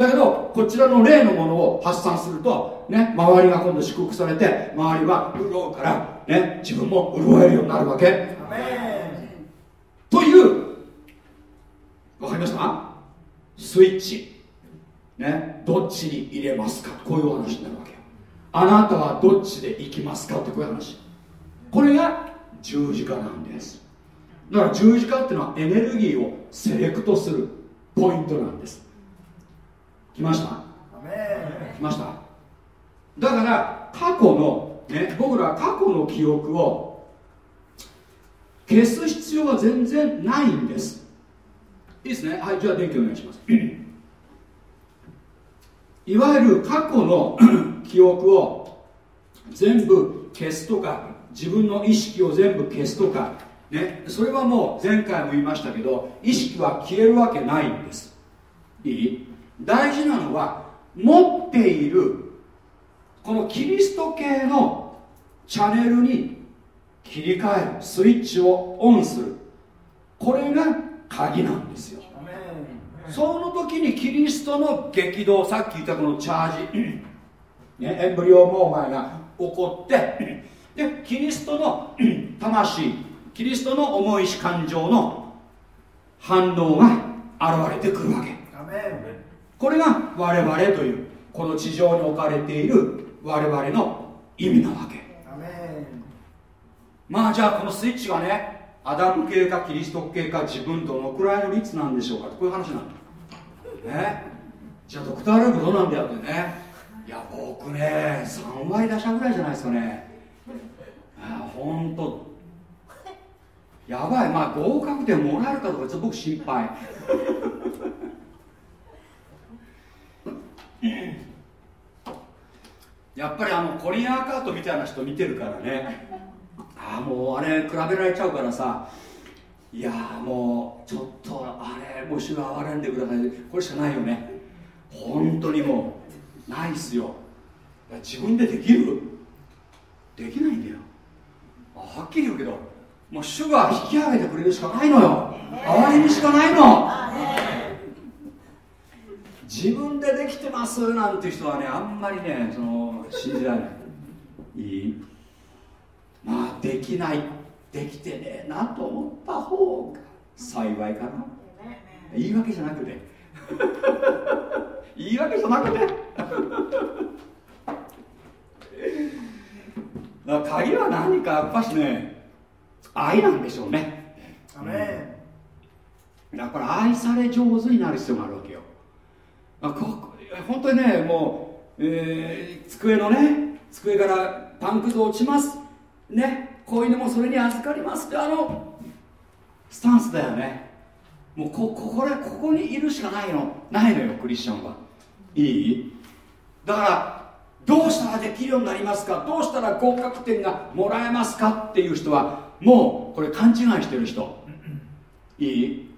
だけどこちらの例のものを発散すると、ね、周りが今度祝福されて周りは潤うから、ね、自分も潤えるようになるわけ。というわかりました？スイッチ、ね、どっちに入れますか？こういう話になるわけよ。あなたはどっちで行きますか？ってこういう話。これが十字架なんです。だから十字架っていうのはエネルギーをセレクトするポイントなんです。来ました？来ました？だから過去の、ね、僕らは過去の記憶を消す必要は全然ないんです。いいですね？はいじゃあ電気お願いします。*clears throat* いわゆる過去の *clears throat* 記憶を全部消すとか自分の意識を全部消すとかねそれはもう前回も言いましたけど意識は消えるわけないんです。いい？大事なのは持っているこのキリスト系のチャネルに切り替えるスイッチをオンする。これが鍵なんですよ。その時にキリストの激動さっき言ったこのチャージ、ね、エンブリオモーマイが起こって。でキリストの魂キリストの重いし感情の反応が現れてくるわけこれが我々というこの地上に置かれている我々の意味なわけ。まあじゃあこのスイッチがねアダム系かキリスト系か自分どのくらいの率なんでしょうかこういう話なんだ。ね。じゃあドクター・ループどうなんだよってね。いや僕ね3割打者ぐらいじゃないですかね。あ本当やばい。まあ合格点もらえるかどうかちょっと僕心配やっぱりあのコリアーカートみたいな人見てるからね。ああもうあれ比べられちゃうからさ。いやもうちょっとあれもう主が憐れんでください。これしかないよね。本当にもうないっすよ。自分でできる？できないんだよ。はっきり言うけどもう主が引き上げてくれるしかないのよ。憐れみしかないの。自分でできてますなんて人はねあんまりねその信じられない。いい。まあできない。できてねえなと思った方が幸いかな。言い訳じゃなくて。言 *laughs* い訳じゃなくて。だから鍵は何かやっぱしね愛なんでしょうね。やっぱり愛され上手になる必要があるあこ本当にねもう、えー、机のね机からパンくず落ちます。ね子犬もそれに預かりますってあのスタンスだよね。もうこここれここにいるしかないの。ないのよクリスチャンは。いい？だからどうしたらできるようになりますか？どうしたら合格点がもらえますか？っていう人はもうこれ勘違いしてる人。いい？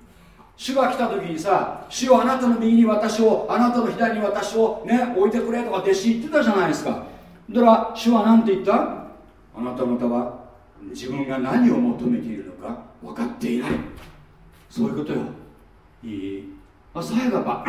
主が来た時にさ主をあなたの右に私をあなたの左に私をね置いてくれとか弟子言ってたじゃないですか。だから主は何て言った？あなた方は自分が何を求めているのか分かっていない。そういうことよ。いい？あ最後は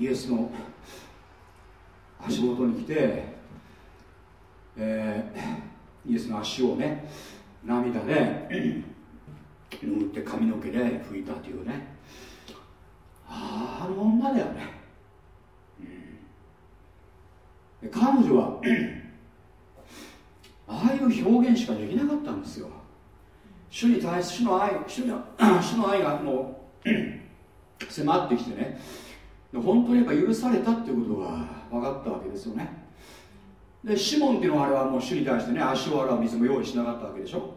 イエスの足元に来て、えー、イエスの足をね涙で拭って髪の毛で拭いたというね。あの女だよね、うん、彼女はああいう表現しかできなかったんですよ。主に対する主の愛主の *clears throat* 主の愛がもう迫ってきてね。本当にやっぱ許されたっていうことが分かったわけですよね。でシモンっていうのはあれはもう主に対してね足を洗う水も用意しなかったわけでしょ。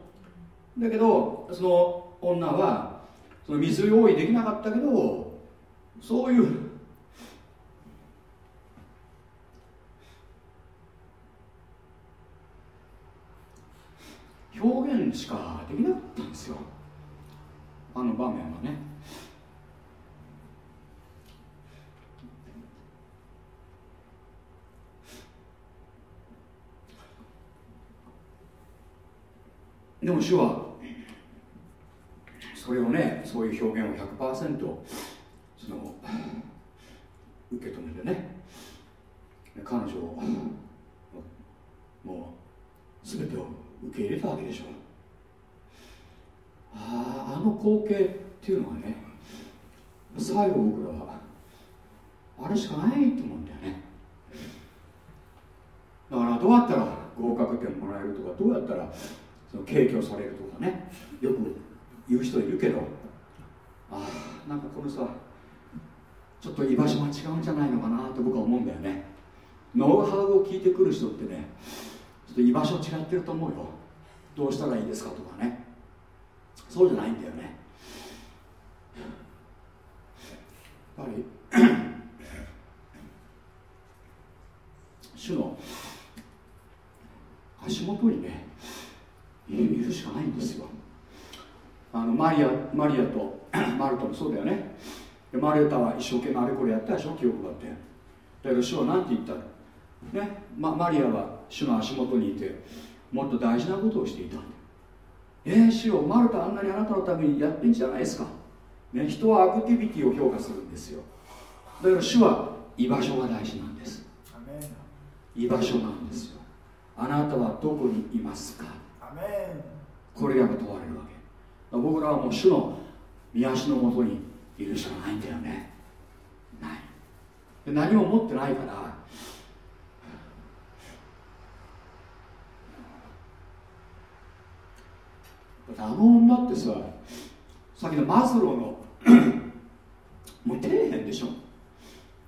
だけどその女はその水用意できなかったけどそういう表現しかできなかったんですよ。あの場面はね。でも主はそれをねそういう表現を100%その受け止めてね彼女をもう全てを受け入れたわけでしょ。うあああの光景っていうのはね最後僕らはあれしかないと思うんだよね。だからどうやったら合格点もらえるとかどうやったらその敬虚されるとかね。よく言う人いるけど。ああなんかこのさちょっと居場所が違うんじゃないのかなと僕は思うんだよね。ノウハウを聞いてくる人ってねちょっと居場所違ってると思うよ。どうしたらいいですかとかね。そうじゃないんだよね。やっぱり主の足元にねいるしかないんですよ。あのマリアマリアと *clears throat* マルタもそうだよね。マルタは一生懸命あれこれやったでしょ記憶があって。だけど主は何て言ったね、ま、マリアは主の足元にいてもっと大事なことをしていたえー、主よマルタあんなにあなたのためにやってんじゃないですか、ね、人はアクティビティを評価するんですよ。だから主は居場所が大事なんです。居場所なんですよ。あなたはどこにいますか？これが問われるわけ。僕らはもう主の御足のもとにいるしかないんだよね。ない。で何も持ってないからあの女ってささっきのマズローの *clears throat* もう底辺でしょ。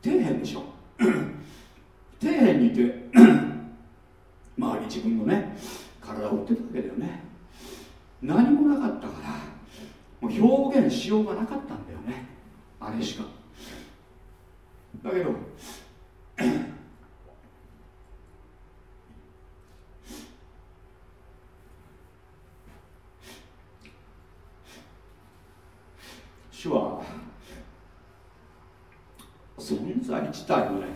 底辺でしょ。*clears throat* 底辺にいて *clears throat* 周り自分のね体を追ってたわけだよね。何もなかったからもう表現しようがなかったんだよね。あれしか。だけど主は存在自体をね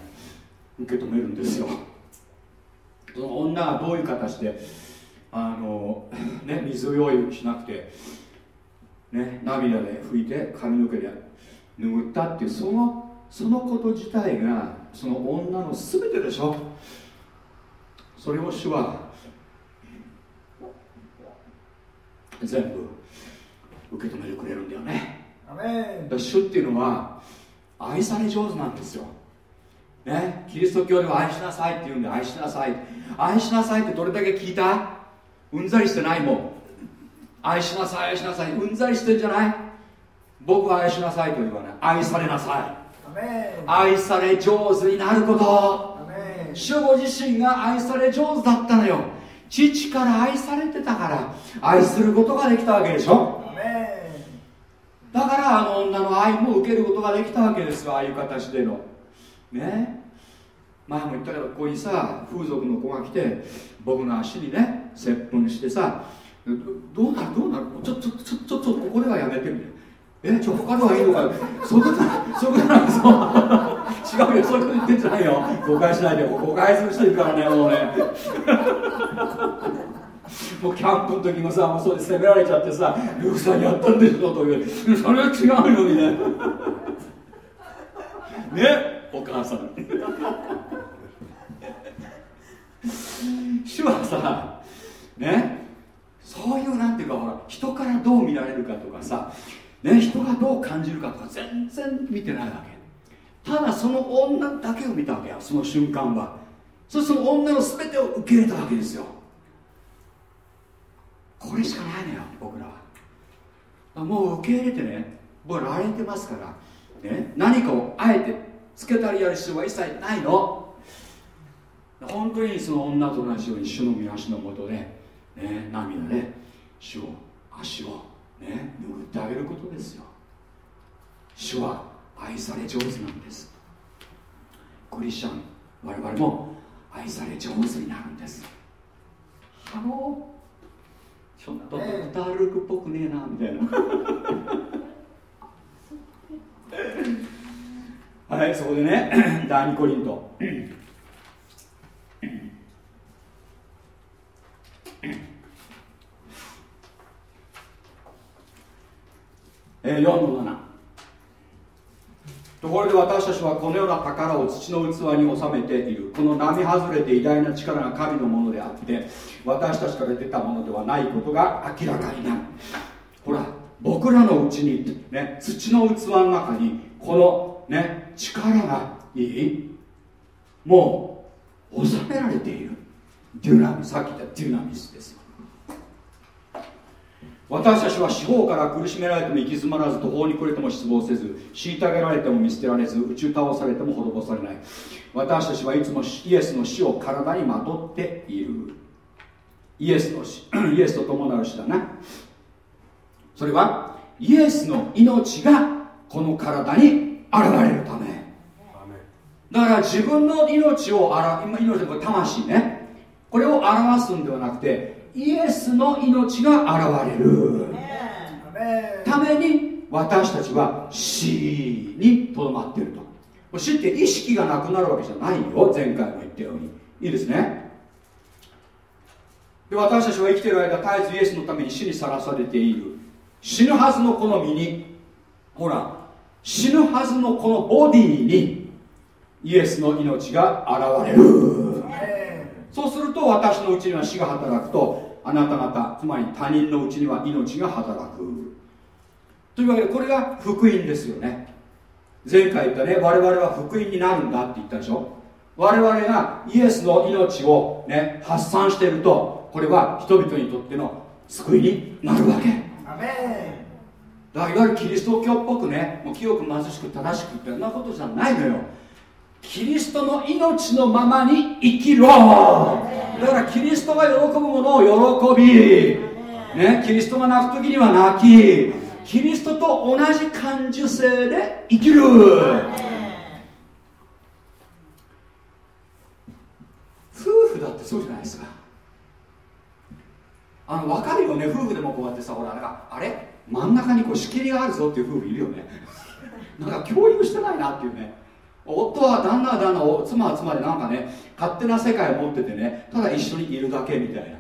受け止めるんですよ。その女がどういう形であの、ね、水を用意しなくて、ね、涙で拭いて髪の毛で拭ったっていうそのそのこと自体がその女の全てでしょ。それを主は全部受け止めてくれるんだよね。主っていうのは愛され上手なんですよ、ね、キリスト教では愛しなさいって言うんで愛しなさい。愛しなさいってどれだけ聞いた？うんざりしてないもん。愛しなさい愛しなさい。うんざりしてんじゃない？僕は愛しなさいと言わない。愛されなさい。愛され上手になること。主ご自身が愛され上手だったのよ。父から愛されてたから愛することができたわけでしょ。だからあの女の愛も受けることができたわけですよ。ああいう形での。ね？前も言ったけどここにさ風俗の子が来て僕の足にね接吻してさどうなるどうなる？ちょちょちょちょちょここではやめてみて。えちょ他ではいいのかそういうことそういうことなんですよ。違うよ。そういうこと言ってんじゃないよ。誤解しないで誤解する人いるからねもうね。もうキャンプの時もさもうそれ責められちゃってさ「ルーさんやったんでしょ」という。それは違うよみたいな。ねお母さん。主はさね。そういうなんていうかほら人からどう見られるかとかさ、ね、人がどう感じるかとか全然見てないわけ。ただその女だけを見たわけよその瞬間は。そしてその女の全てを受け入れたわけですよ。これしかないのよ僕らは。もう受け入れてね。僕ら荒れてますから、ね、何かをあえてつけたりやる必要は一切ないの。本当にその女と同じように主の見足のもとで、ね、涙で主を足を、ね、拭ってあげることですよ。主は愛され上手なんです。クリスチャン我々も愛され上手になるんです。ハローちょっとドクター・ルークっぽくねえなみたいな。はいそこでね第2コリントえー、4の7ところで私たちはこのような宝を土の器に収めている。この並外れて偉大な力が神のものであって私たちから出たものではないことが明らかになる。ほら僕らのうちに、ね、土の器の中にこの、ね、力がいい。もう収められている。デュナミさっき言ったデュナミスです私たちは四方から苦しめられても行き詰まらず途方に暮れても失望せず虐げられても見捨てられず打ち倒されても滅ぼされない。私たちはいつもイエスの死を体にまとっている。イエスの死 *clears throat* イエスと共なる死だな。それはイエスの命がこの体に現れるため。だから自分の命をあら今命の魂ね。これを表すんではなくてイエスの命が現れる。ために私たちは死にとどまっていると。死って意識がなくなるわけじゃないよ。前回も言ったように。いいですね。で私たちは生きている間絶えずイエスのために死にさらされている。死ぬはずのこの身に。ほら。死ぬはずのこのボディに。イエスの命が現れる。そうすると私のうちには死が働くとあなた方つまり他人のうちには命が働く。というわけでこれが福音ですよね。前回言ったね我々は福音になるんだって言ったでしょ。我々がイエスの命を、ね、発散しているとこれは人々にとっての救いになるわけ。だからいわゆるキリスト教っぽくねもう清く貧しく正しくってそんなことじゃないのよキリストの命のままに生きろ。だからキリストが喜ぶものを喜び、ね、キリストが泣く時には泣き。キリストと同じ感受性で生きる。夫婦だってそうじゃないですか。あの分かるよね夫婦でもこうやってさほらなんかあれ？真ん中にこう仕切りがあるぞっていう夫婦いるよね。なんか教育してないなっていうね。夫は旦那は旦那妻は妻でなんかね勝手な世界を持っててねただ一緒にいるだけみたいな。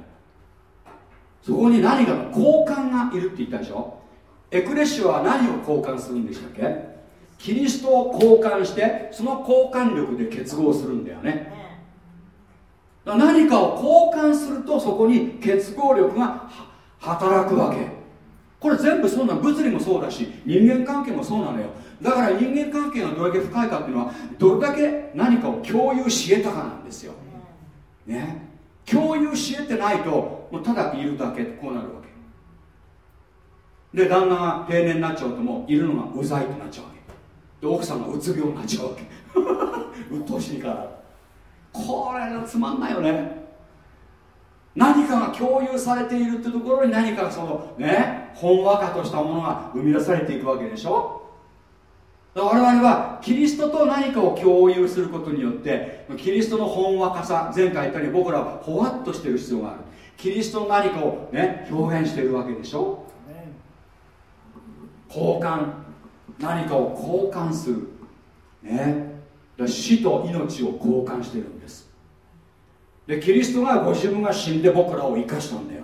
そこに何かの交換がいるって言ったでしょ？エクレシアは何を交換するんでしたっけ？キリストを交換してその交換力で結合するんだよね。何かを交換するとそこに結合力が働くわけ。これ全部そうなの物理もそうだし人間関係もそうなのよだから人間関係がどれだけ深いかっていうのはどれだけ何かを共有し得たかなんですよ。ね。共有し得てないともうただいるだけこうなるわけ。で旦那が定年になっちゃうともういるのがうざいってなっちゃうわけ。で奥さんがうつ病になっちゃうわけ。*laughs* 鬱陶しいから。これがつまんないよね。何かが共有されているってところに何かそのねほんわかとしたものが生み出されていくわけでしょ。我々はキリストと何かを共有することによってキリストのほんわかさ前回言ったように僕らはほわっとしてる必要がある。キリストの何かをね表現してるわけでしょ？交換。何かを交換する。ね。死と命を交換してるんです。でキリストがご自分が死んで僕らを生かしたんだよ。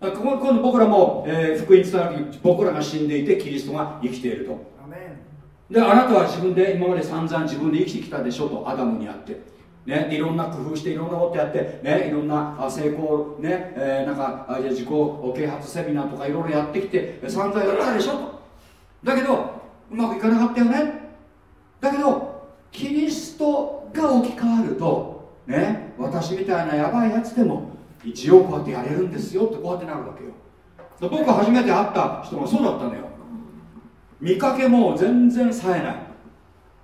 今度僕らも、えー、福音伝わる時僕らが死んでいてキリストが生きていると。であなたは自分で今まで散々自分で生きてきたでしょとアダムにあって。ね、いろんな工夫していろんなことやって、ね、いろんな成功、ねえー、なんかあ自己啓発セミナーとかいろいろやってきて散々やったでしょと。だけどうまくいかなかったよね。だけどキリストが置き換わると、ね、私みたいなやばいやつでも一応こうやってやれるんですよってこうやってなるわけよ。僕初めて会った人がそうだったのよ。見かけも全然冴えない。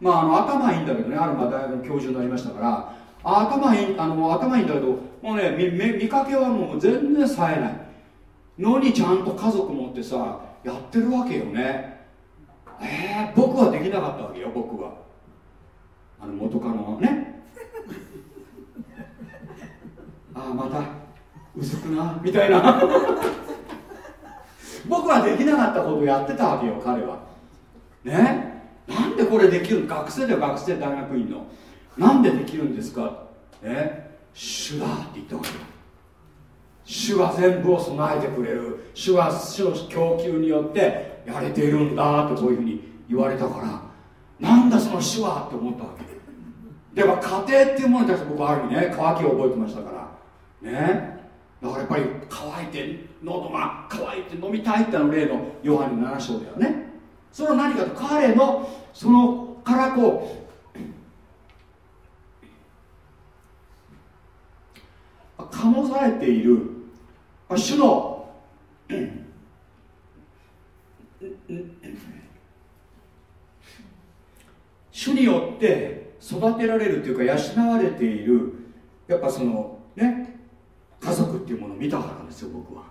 まああの頭いいんだけどね。ある大学の教授になりましたから。頭いいあの頭いいんだけどもうね見見かけはもう全然冴えない。のにちゃんと家族持ってさやってるわけよね。えー、僕はできなかったわけよ僕は。あの元カノはね。*laughs* ああまた。薄くなみたいな。僕はできなかったことをやってたわけよ彼は。ね？なんでこれできる学生で学生大学院の。なんでできるんですか？ね主だって言ったわけよ。主が全部を備えてくれる。主が主の供給によってやれているんだとこういうふうに言われたから。なんだその主はって思ったわけ。でも家庭っていうものに対して僕はある意味ね渇きを覚えてましたから。ね？だからやっぱり乾いて喉が乾いて飲みたいっての例のヨハネ7章だよね。それは何かと彼のそのからこう醸されている主の主によって育てられるというか養われているやっぱそのね家族っていうものを見たからですよ僕は。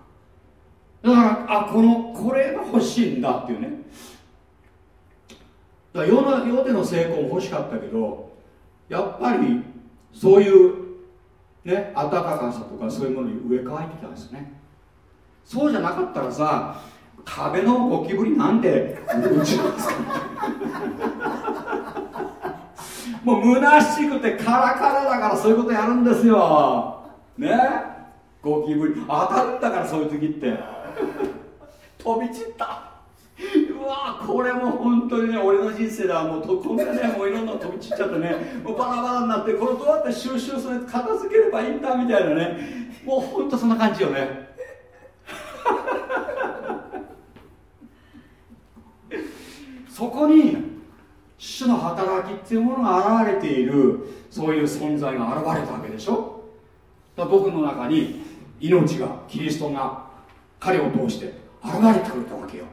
だからあこのこれが欲しいんだっていうね。だから世の世での成功も欲しかったけどやっぱりそういうね温かさとかそういうものに植え替えてきたんですね。そうじゃなかったらさ壁のゴキブリなんで打ちますかもう虚しくてカラカラだからそういうことやるんですよ。ね？ゴキブリ当たるんだからそういう時って。*laughs* 飛び散った。うわこれも本当にね俺の人生ではもうとこんなねもういろんな飛び散っちゃってねもうバラバラになってこれどうやって収集する片付ければいいんだみたいなね。もう本当そんな感じよね。*laughs* そこに主の働きっていうものが現れているそういう存在が現れたわけでしょ。僕の中に命がキリストが彼を通して現れてくれたわけよ、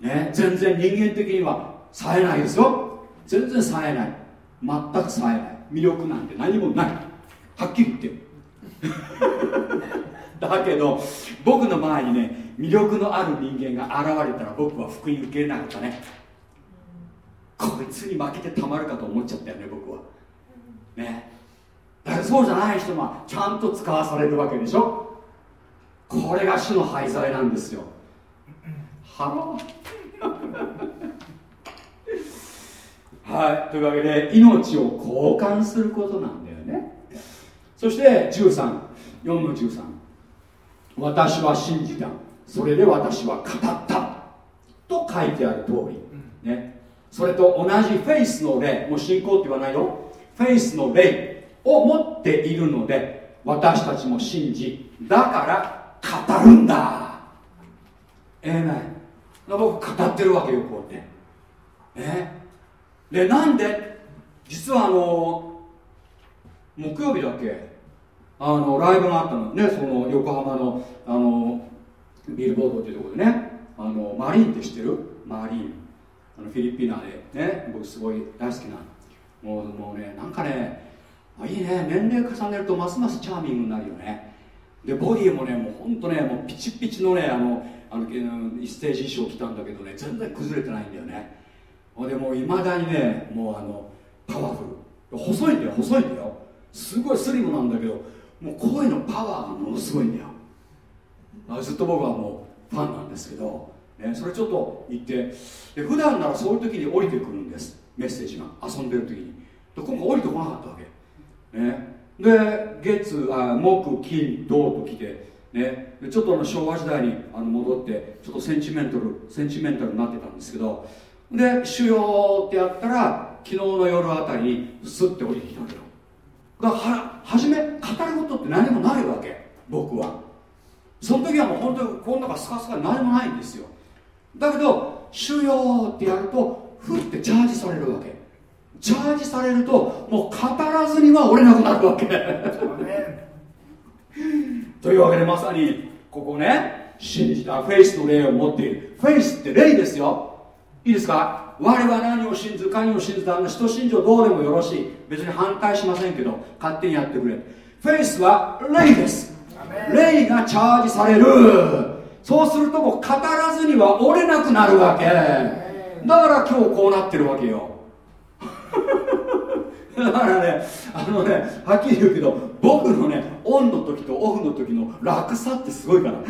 ね、全然人間的には冴えないですよ。全然冴えない。全く冴えない。魅力なんて何もない。はっきり言って。*laughs* だけど僕の前にね魅力のある人間が現れたら僕は福音受けれなかったね。こいつに負けてたまるかと思っちゃったよね僕は。ね。だからそうじゃない人がちゃんと使わされるわけでしょ。これが主の廃材なんですよ。は *laughs* はい。というわけで命を交換することなんだよね。そして134の13私は信じた。それで私は語った。と書いてある通り。ね。それと同じフェイスの霊。もう信仰って言わないよ。フェイスの霊を持っているので私たちも信じだから語るんだ。ええね僕語ってるわけよこうやって。えでなんで実はあの木曜日だっけ？あのライブがあったの。ねその横浜のあのビルボードっていうところでね。あのマリンって知ってる？マリン。あのフィリピナで。ね僕すごい大好きな。もうもうねなんかねいいね。年齢重ねるとますますチャーミングになるよね。でボディもねもうほんとねもうピチピチのねあのあのステージ衣装着たんだけどね全然崩れてないんだよね。でもいまだにねもうあのパワフル。細いんだよ細いんだよ。すごいスリムなんだけどもう声のパワーがものすごいんだよ。ずっと僕はもうファンなんですけど、ね、それちょっと言ってで普段ならそういう時に降りてくるんです。メッセージが。遊んでる時に。で今回降りてこなかったわけ、ね、で月あ木金土と来てね、ちょっとあの昭和時代にあの戻ってちょっとセンチメンタルセンチメンタルになってたんですけどで腫瘍ってやったら昨日の夜あたりにスッて降りてきたわけよ。だからは初め語ることって何もないわけ僕は。その時はもう本当にこの中スカスカ何もないんですよ。だけど腫瘍ってやるとふってチャージされるわけ。チャージされるともう語らずには折れなくなるわけ。というわけでまさにここね信じたフェイスの霊を持っている。フェイスって霊ですよ。いいですか？我は何を信ず何を信ずあの人信条どうでもよろしい。別に反対しませんけど勝手にやってくれ。フェイスは霊です。霊がチャージされる。そうするともう語らずには折れなくなるわけ。だから今日こうなってるわけよだからねあのねはっきり言うけど僕のねオンの時とオフの時の落差ってすごいから *laughs*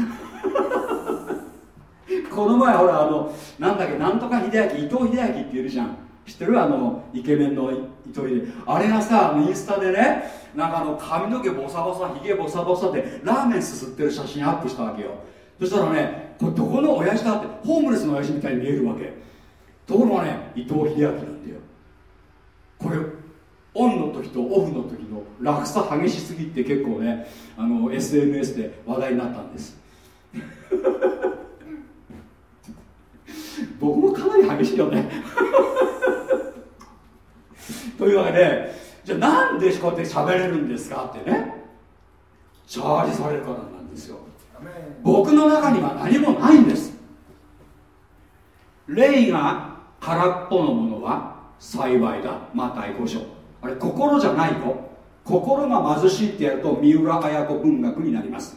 この前ほらあのなんだっけなんとか秀明伊藤秀明って言うじゃん。知ってる？あのイケメンの伊藤秀明。あれがさインスタでねなんかあの髪の毛ボサボサひげボサボサでラーメンすすってる写真アップしたわけよ。そしたらねこれどこの親父だってホームレスの親父みたいに見えるわけ。ところがね伊藤英明なんだよ。これオンの時とオフの時の落差激しすぎて結構ねあの SNS で話題になったんです。*laughs* 僕もかなり激しいよね。*laughs* というわけでじゃあなんでこうやって喋れるんですかってねチャージされるからなんですよ。僕の中には何もないんです。霊が空っぽのものは幸いだ。また五章。あれ心じゃないよ心が貧しいってやると三浦綾子文学になります。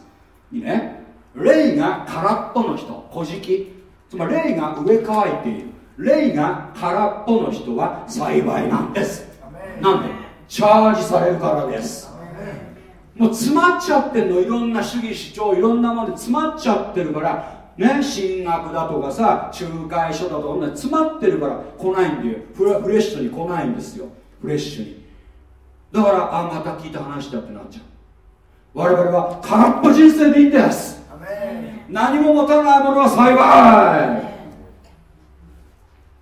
いいね。霊が空っぽの人。小じつまり霊が植え替えている。霊が空っぽの人は幸いなんです。なんで？チャージされるからです。もう詰まっちゃってんの。いろんな主義主張いろんなもので詰まっちゃってるからね進学だとかさ仲介書だとか詰まってるから来ないんだよ。フレッシュに来ないんですよ。フレッシュに。だからあまた聞いた話だってなっちゃう。我々は空っぽ人生でいいんです。何も持たないものは幸い。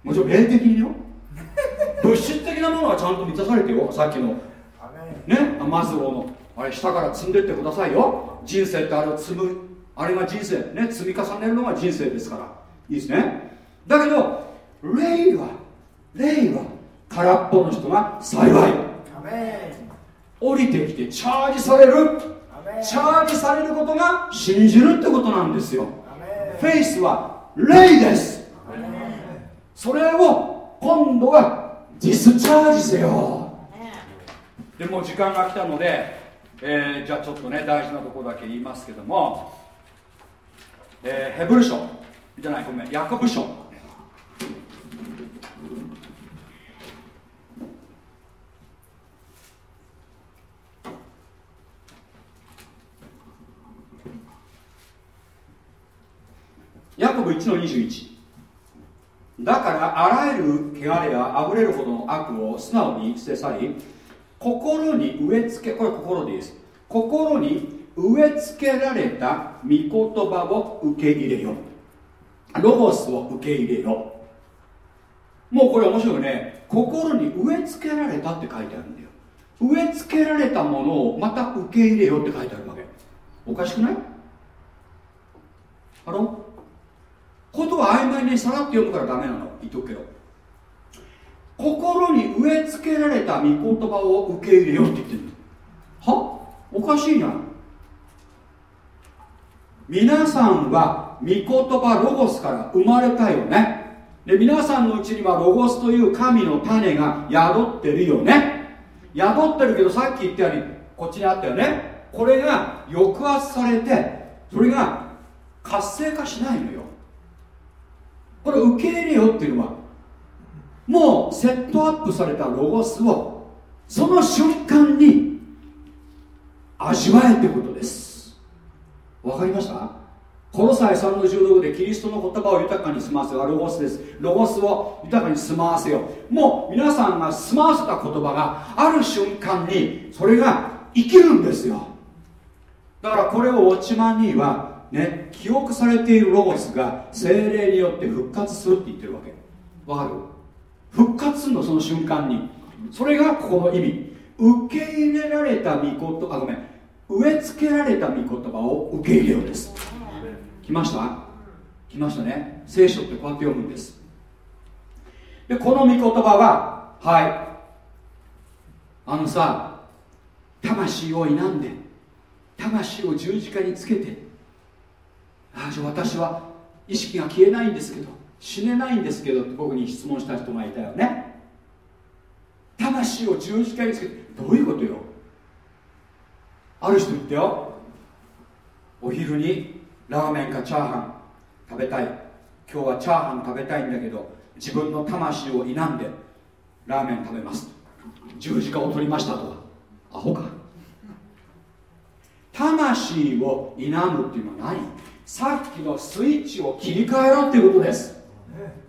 もちろん霊的によ。*laughs* 物質的なものはちゃんと満たされてよ。さっきの。ねマズローの。あれ下から積んでってくださいよ。人生ってあれを積むあれが人生ね。積み重ねるのが人生ですから。いいですね。だけど霊は霊は空っぽの人が幸い。降りてきてチャージされる。チャージされることが信じるってことなんですよ。フェイスは霊です。それを今度はディスチャージせよ。でもう時間が来たので、えー、じゃあちょっとね大事なところだけ言いますけども、えー、ヘブル書。じゃないごめん。ヤコブ書。ヤコブ1の21だからあらゆる汚れやあふれるほどの悪を素直に捨て去り心に植え付けこれ心でいいです。心に植え付けられた御言葉を受け入れよロゴスを受け入れよもうこれ面白いね。心に植え付けられたって書いてあるんだよ。植え付けられたものをまた受け入れよって書いてあるわけ。おかしくない？あろことは曖昧にさらって読むからダメなの。言っとくけど。心に植え付けられた御言葉を受け入れよって言ってるは？おかしいじゃん。皆さんは御言葉ロゴスから生まれたよね。で皆さんのうちにはロゴスという神の種が宿ってるよね。宿ってるけどさっき言ったようにこっちにあったよね。これが抑圧されてそれが活性化しないのよ。これ受け入れよっていうのはもうセットアップされたロゴスをその瞬間に味わえってことです。わかりました？この際3の16でキリストの言葉を豊かに済ませはロゴスです。ロゴスを豊かに済ませよ。もう皆さんが済ませた言葉がある瞬間にそれが生きるんですよ。だからこれをウォッチマンにはね、記憶されているロゴスが精霊によって復活するって言ってるわけ。わかる？復活するのその瞬間に。それがここの意味。受け入れられた御言葉。ごめん。植え付けられた御言葉を受け入れようです。来ました？来ましたね。聖書ってこうやって読むんです。でこの御言葉ははい。あのさ魂を否んで魂を十字架につけてああ私は意識が消えないんですけど死ねないんですけどって僕に質問した人がいたよね。魂を十字架につけてどういうことよ？ある人言ったよ。お昼にラーメンかチャーハン食べたい。今日はチャーハン食べたいんだけど自分の魂を否んでラーメン食べます。十字架を取りましたとかアホか。魂を否むっていうのは何さっきのスイッチを切り替えろっていうことです。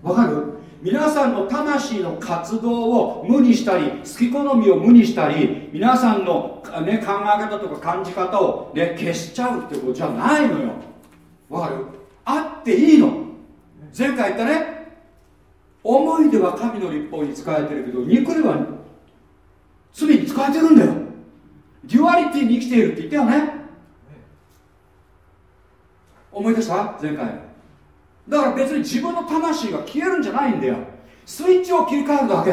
わかる？皆さんの魂の活動を無にしたり好き好みを無にしたり皆さんの、ね、考え方とか感じ方を、ね、消しちゃうってことじゃないのよ。わかる？あっていいの。前回言ったね。思いでは神の立法に使えてるけど肉では罪に仕えてるんだよ。 duality に生きているって言ったよね。思い出した？前回。だから別に自分の魂が消えるんじゃないんだよ。スイッチを切り替えるだけ。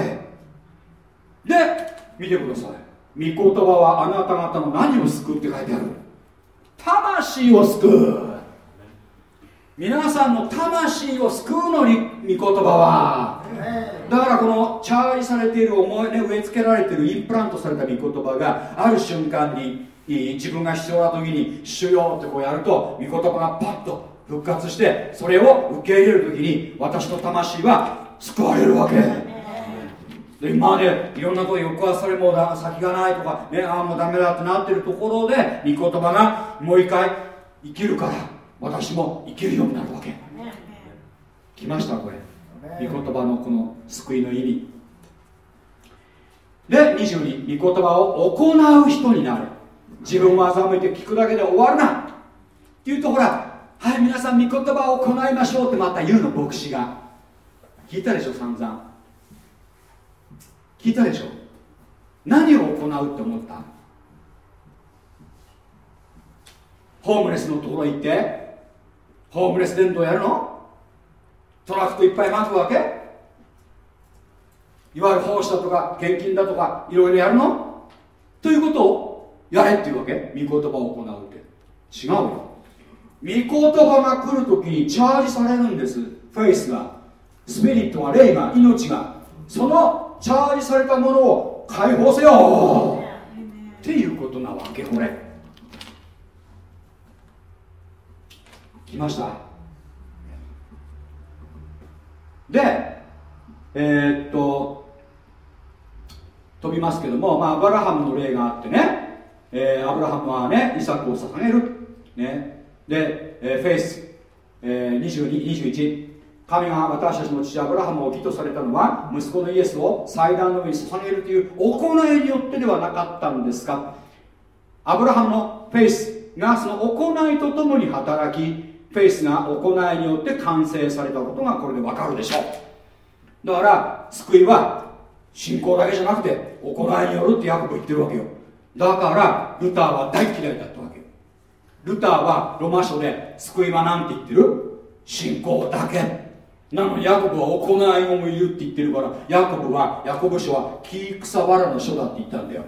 で見てください。言葉はあなた方の何を救うって書いてある。魂を救う。皆さんの魂を救うのに御言葉は。だからこのチャージされている思いね植え付けられているインプラントされた御言葉がある瞬間に自分が必要な時に「主よ」ってこうやると御言葉がパッと復活してそれを受け入れる時に私の魂は救われるわけ。で今までいろんなこと抑圧されもうだ先がないとかねああもうダメだってなってるところで御言葉がもう一回生きるから私も生きるようになるわけ。来ましたこれ。御言葉のこの救いの意味。で22御言葉を行う人になる。自分を欺いて聞くだけで終わるな。って言うとほらはい皆さん御言葉を行いましょうってまた言うの牧師が。聞いたでしょ散々聞いたでしょ？何を行うって思った？ホームレスのところ行って？ホームレス伝道やるの？トラックトいっぱいまくわけ？いわゆる奉仕だとか献金だとかいろいろやるの？ということをやれっていうわけ？御言葉を行うって。違うよ。御言葉が来るときにチャージされるんです。フェイスが。スピリットが霊が命が。そのチャージされたものを解放せよ。っていうことなわけこれ。来ました。でえー、っと飛びますけども、まあ、アブラハムの例があってね、えー、アブラハムはねイサクを捧げる、ね、で、えー、フェイス、えー、22、21神が私たちの父アブラハムを義とされたのは息子のイエスを祭壇の上に捧げるという行いによってではなかったんですかアブラハムのフェイスがその行いとともに働きフェイスが行いによって完成されたことがこれでわかるでしょう。だから救いは信仰だけじゃなくて行いによるってヤコブ言ってるわけよ。だからルターは大嫌いだったわけよ。ルターはロマ書で救いは何て言ってる？信仰だけ。なのにヤコブは行いをも言うって言ってるからヤコブはヤコブ書は木草原の書だって言ったんだよ。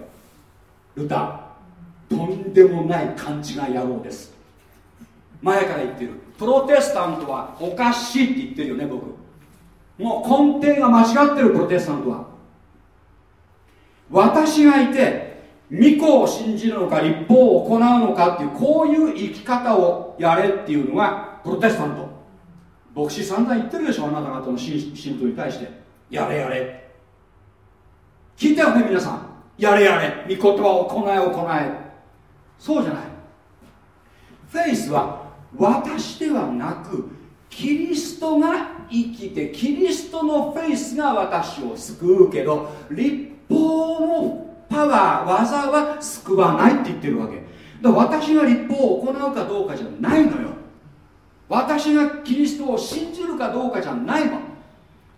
ルタとんでもない勘違い野郎です。前から言ってる。プロテスタントはおかしいって言ってるよね僕。もう根底が間違ってるプロテスタントは。私がいて御子を信じるのか立法を行うのかっていうこういう生き方をやれっていうのがプロテスタント。牧師散々言ってるでしょあなた方の信徒に対して。やれやれ。聞いたよね皆さん。やれやれ。御言葉を行え行え。そうじゃない。フェイスは私ではなくキリストが生きてキリストのフェイスが私を救うけど立法のパワー技は救わないって言ってるわけ。だから私が立法を行うかどうかじゃないのよ。私がキリストを信じるかどうかじゃないの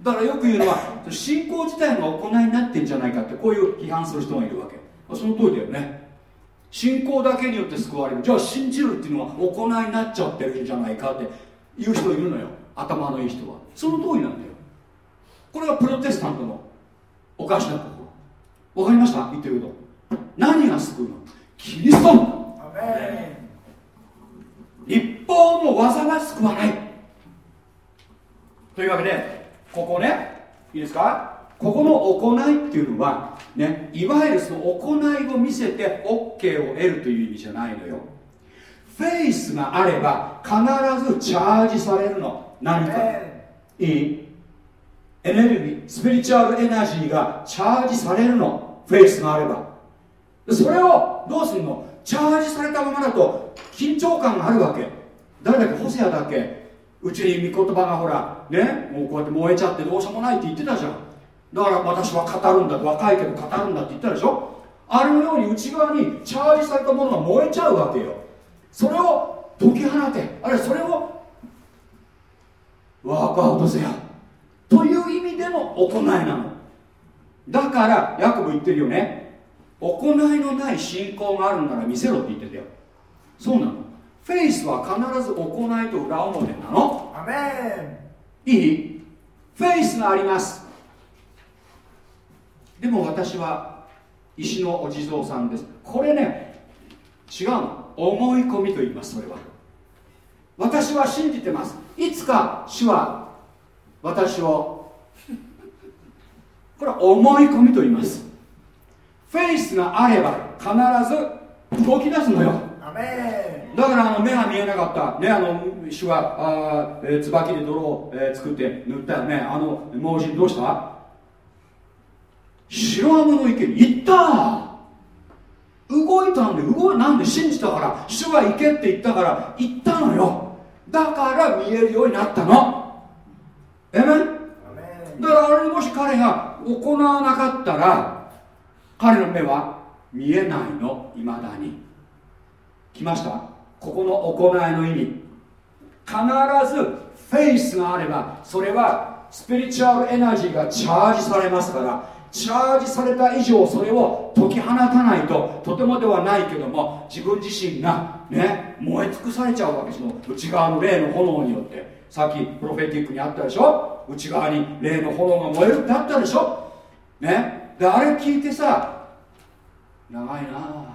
だからよく言うのは信仰自体が行いになってんじゃないかってこういう批判する人がいるわけ。その通りだよね。信仰だけによって救われる。じゃあ信じるっていうのは行いになっちゃってるんじゃないかって言う人いるのよ。頭のいい人は。その通りなんだよ。これがプロテスタントのおかしなところ。わかりました？言ってること。何が救うの？キリスト。一方の技が救わない。というわけでここねいいですか？ここの行いっていうのは、ね、いわゆるその行いを見せて OK を得るという意味じゃないのよ。フェイスがあれば必ずチャージされるの。何か。いい？エネルギースピリチュアルエナジーがチャージされるの。フェイスがあれば。それをどうするの？チャージされたままだと緊張感があるわけ。誰だっけ？ホセアだっけ？うちに御言葉がほらね？もうこうやって燃えちゃってどうしようもないって言ってたじゃん。だから私は語るんだ若いけど語るんだって言ったでしょ？あれのように内側にチャージされたものが燃えちゃうわけよ。それを解き放て。あるいはそれをワークアウトせよ。という意味での行いなの。だからヤコブ言ってるよね。行いのない信仰があるんなら見せろって言ってたよ。そうなの？フェイスは必ず行いと裏表なの？いい？フェイスがあります。でも私は石のお地蔵さんです。これね違うの。思い込みと言いますそれは。私は信じてます。いつか主は私をこれは思い込みと言います。フェイスがあれば必ず動き出すのよだからあの目が見えなかった、ね、あの主はあ、えー、椿で泥を、えー、作って塗った。よねあの盲人どうした？白浜の池に行った。動いたんで動いなんで信じたから主は行けって言ったから行ったのよ。だから見えるようになったの。えめだからあれもし彼が行わなかったら彼の目は見えないの。いまだに来ました。ここの行いの意味。必ずフェイスがあればそれはスピリチュアルエナジーがチャージされますからチャージされた以上それを解き放たないととてもではないけども自分自身がね燃え尽くされちゃうわけその内側の霊の炎によって。さっきプロフェティックにあったでしょ？内側に霊の炎が燃える。ってあったでしょ？ね？であれ聞いてさ長いな。あ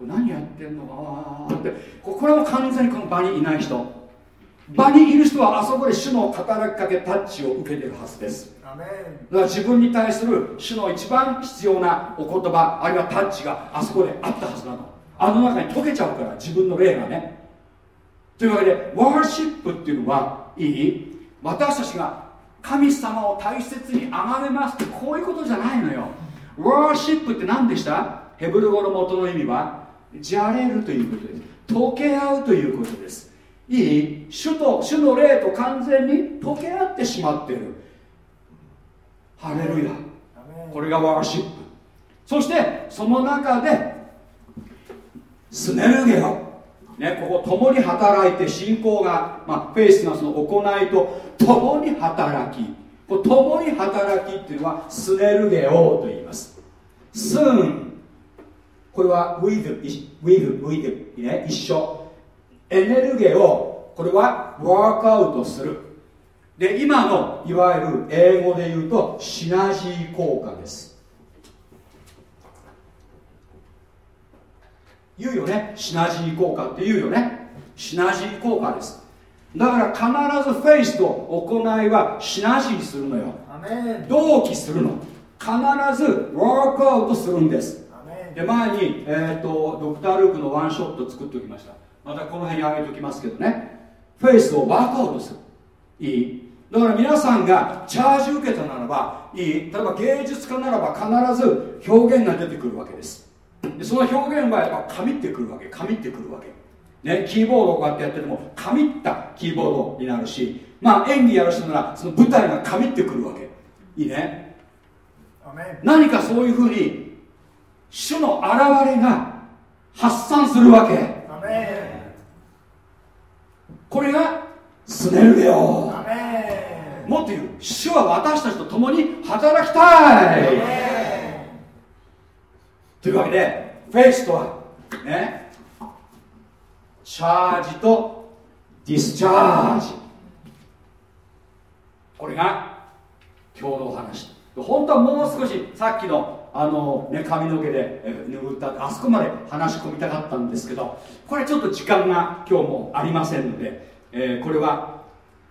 何やってんのかな？ってこれも完全にこの場にいない人。場にいる人はあそこで主の働きかけタッチを受けてるはずです。だから自分に対する主の一番必要なお言葉あるいはタッチがあそこであったはずなの。あの中に溶けちゃうから自分の霊がね。というわけでワーシップっていうのはいい。私たちが神様を大切に崇めますってこういうことじゃないのよ。ワーシップって何でした？ヘブル語の元の意味はじゃれるということです。溶け合うということです。いい。主と主の霊と完全に溶け合ってしまっている。ハレルヤ。これがワーシップ。そしてその中でスネルゲオね、ここ共に働いて信仰が、まあ、フェイスがその行いと共に働き。こ共に働きっていうのはスネルゲオと言います。soon これは with, with, with、ね、一緒。エネルゲをこれはワークアウトする。で今のいわゆる英語で言うとシナジー効果です。言うよね。シナジー効果って言うよね。シナジー効果です。だから必ずフェイスと行いはシナジーするのよ。同期するの。必ずワークアウトするんですで前に、えーと、ドクター・ルークのワンショット作っておきました。またこの辺に上げておきますけどね。フェイスをワークアウトする。いい。だから皆さんがチャージ受けたならばいい。例えば芸術家ならば必ず表現が出てくるわけです。でその表現はやっぱかみってくるわけ。かみってくるわけ。ね、キーボードをこうやってやっててもかみったキーボードになるしまあ演技やる人ならその舞台がかみってくるわけ。いいね。何かそういうふうに主の現れが発散するわけ。これがスネルゲオもっと言う主は私たちと共に働きたい。というわけでフェイスとはねチャージとディスチャージ。これが共同話。本当はもう少しさっきのあの、ね、髪の毛で拭ったあそこまで話し込みたかったんですけどこれちょっと時間が今日もありませんので、えー、これは、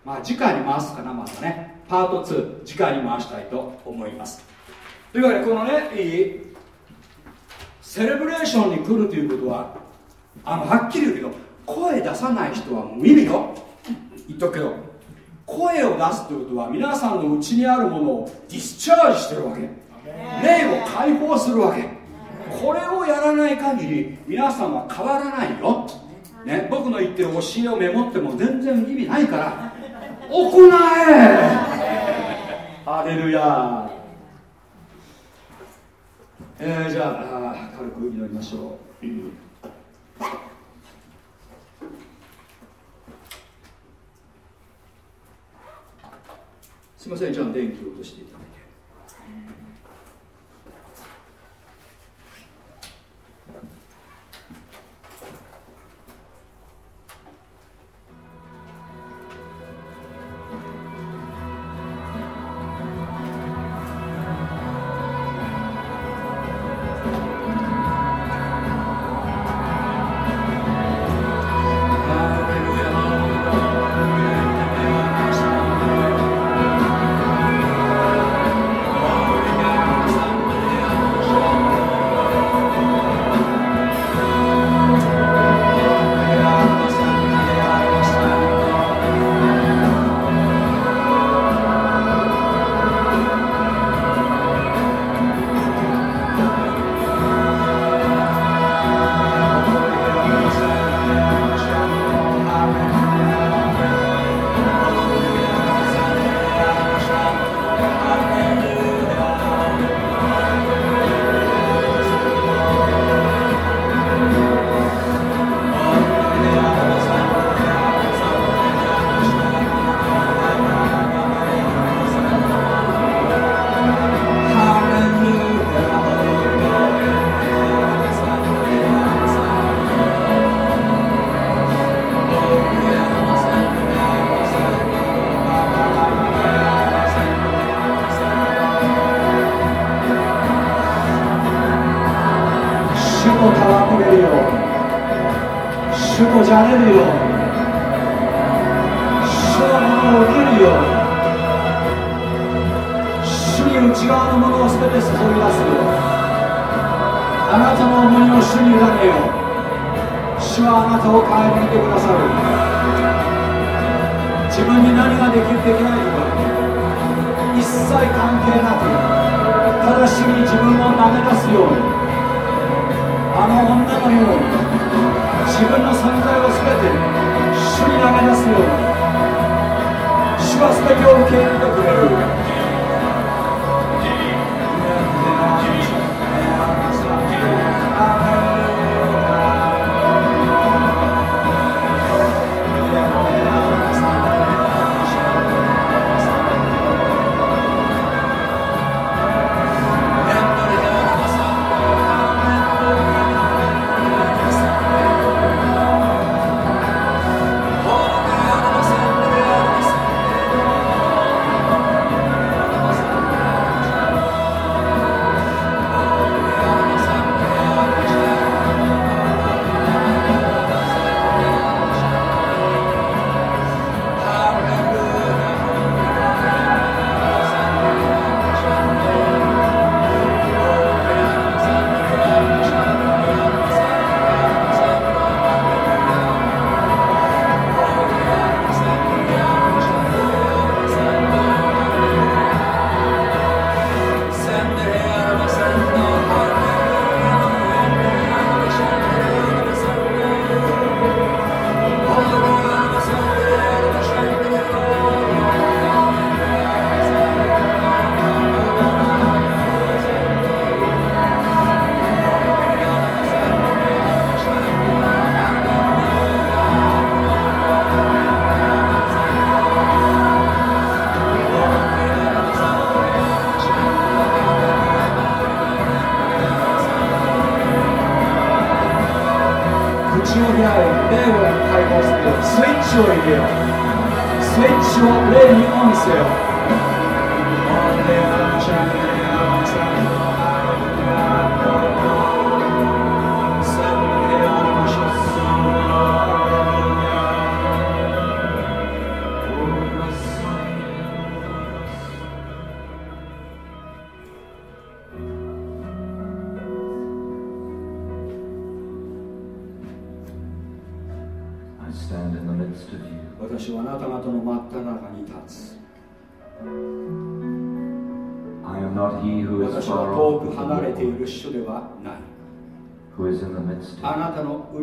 まあ、次回に回すかなまたね。パート2次回に回したいと思います。というわけでこのねいいセレブレーションに来るということはあのはっきり言うけど声出さない人はもう見るよ言っとくけど声を出すということは皆さんのうちにあるものをディスチャージしてるわけ。霊を解放するわけ。これをやらない限り皆さんは変わらないよ、ね、僕の言ってる教えをメモっても全然意味ないから行えハレルヤ。えー、じゃあ軽く祈りましょう、すいませんじゃあ電気を落としてい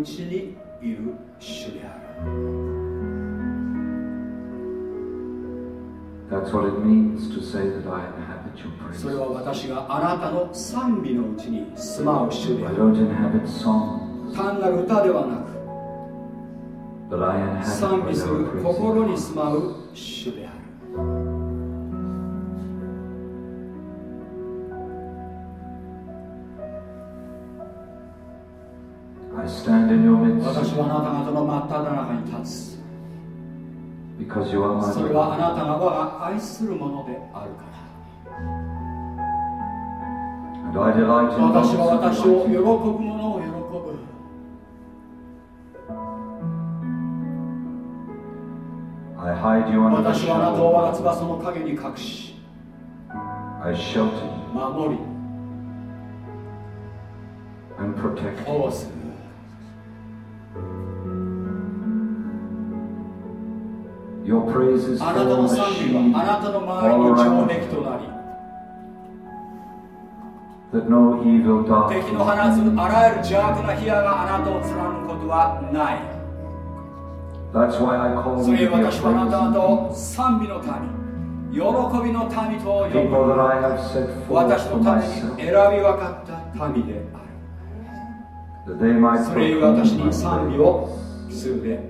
うちにいる主である。それは私があなたの賛美のうちに住まう主である。単なる歌ではなく、賛美する心に住まう主である。私はあなた方の真っただ中に立つ。それはあなたが我が愛するものであるから。私は私を喜ぶものを喜ぶ。私はあなたを我が翼の影に隠し、守り、保護する。あなたの賛美はあなたの周りの蝶ネとなり敵の放つあらゆる邪悪な冷があなたを貫くことはないそれ私はあなたを賛美の民喜びの民と呼ぶ私のために選び分かった民であるそれ私の賛美をするであ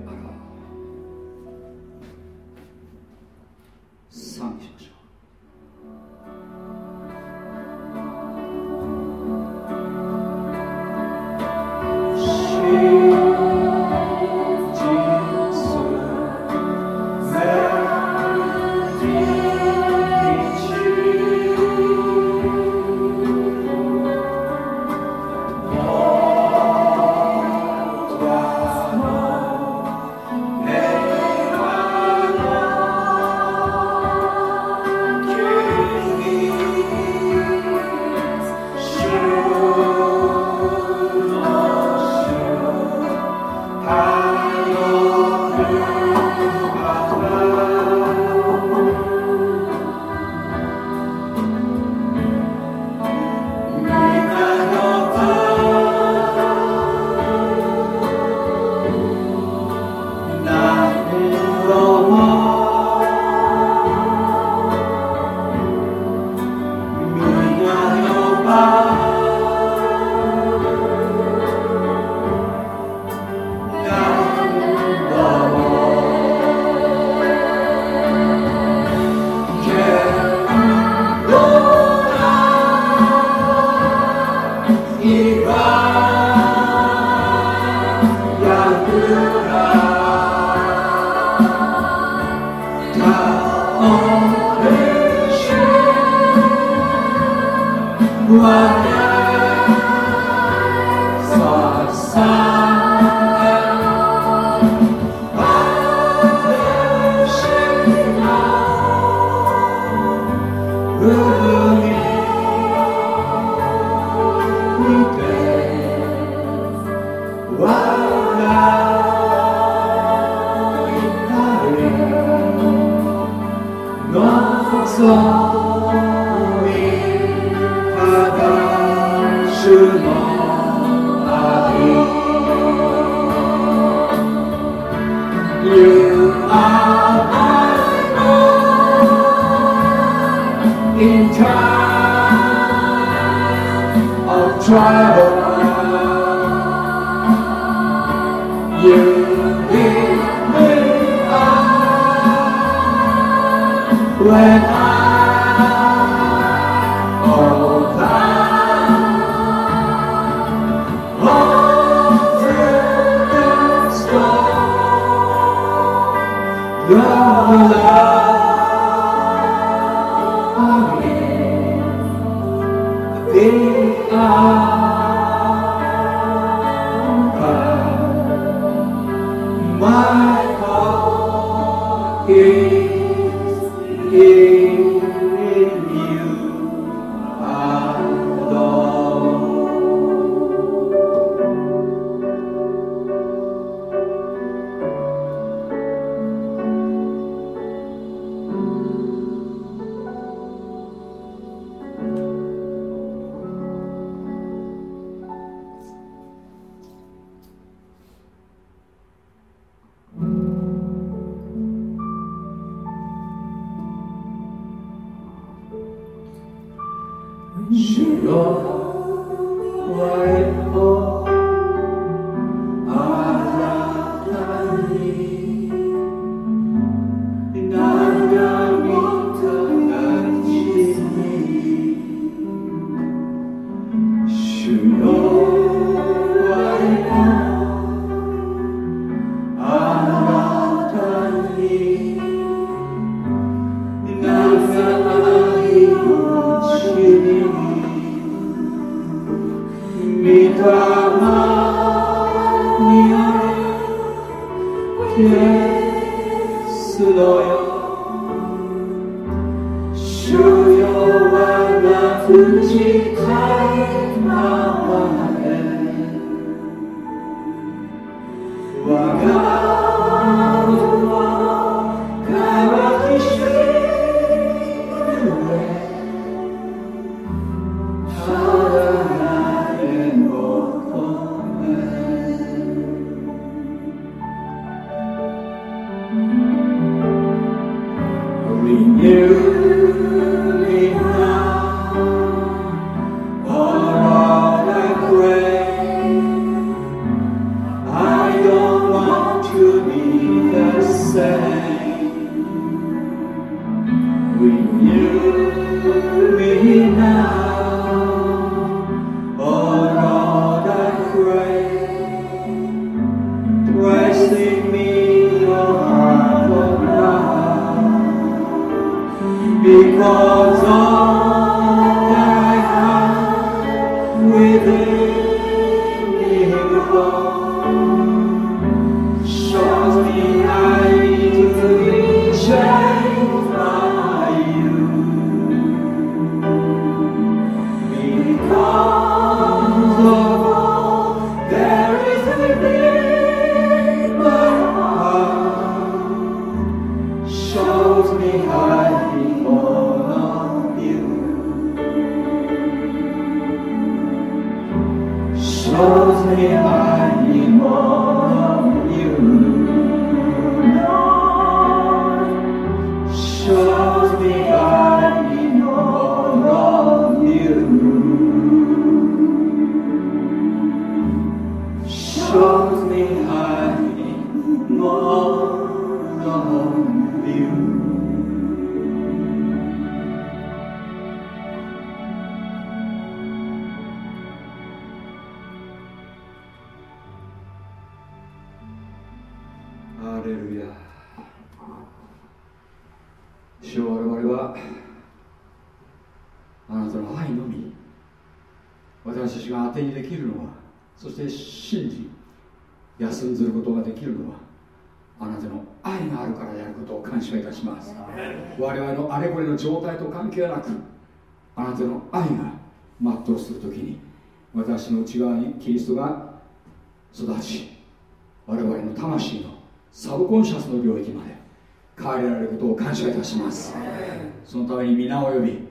そのために、皆及び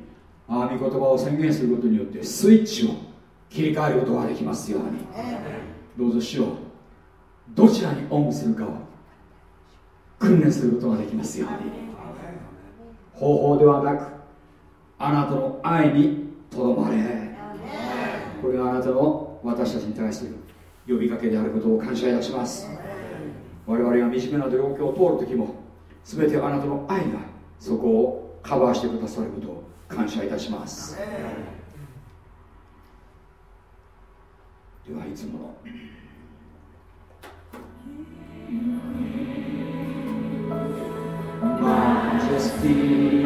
あみ言葉を宣言することによってスイッチを切り替えることができますように。どうぞしようどちらにオンするかを訓練することができますように。方法ではなくあなたの愛にとどまれ。これがあなたの私たちに対する呼びかけであることを感謝いたします。我々が惨めな状況を通る時も全てあなたの愛がそこをカバーしてくださることを感謝いたします。ではいつものマジェスティ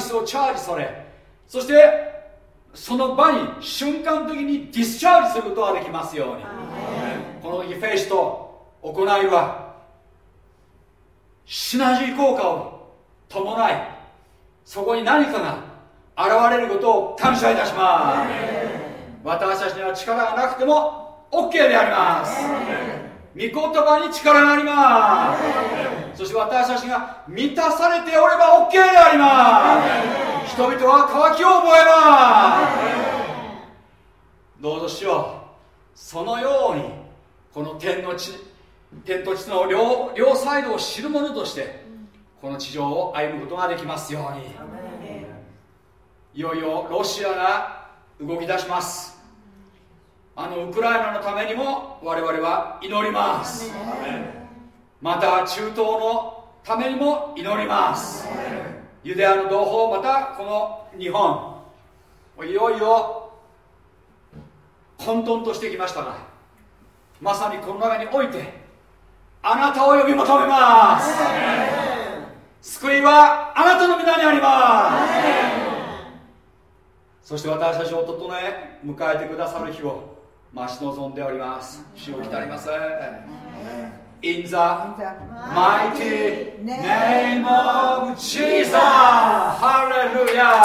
ーをディナミスをチャージされそしてその場に瞬間的にディスチャージすることができますようにこの時フェイスと行いはシナジー効果を伴いそこに何かが現れることを感謝いたします私たちには力がなくても OK であります御言葉に力がありますそして私たちが満たされておれば OK であります人々は渇きを覚えますどうぞしようそのようにこの天の地天と地の両両サイドを知る者としてこの地上を歩むことができますようにいよいよロシアが動き出しますあのウクライナのためにも我々は祈ります。また中東のためにも祈ります。ユダヤの同胞またこの日本いよいよ混沌としてきましたがまさにこの中においてあなたを呼び求めます。救いはあなたの皆にあります。そして私たちを整え迎えてくださる日を待ち望んでおります主を来ります In the mighty name of Jesus! Hallelujah!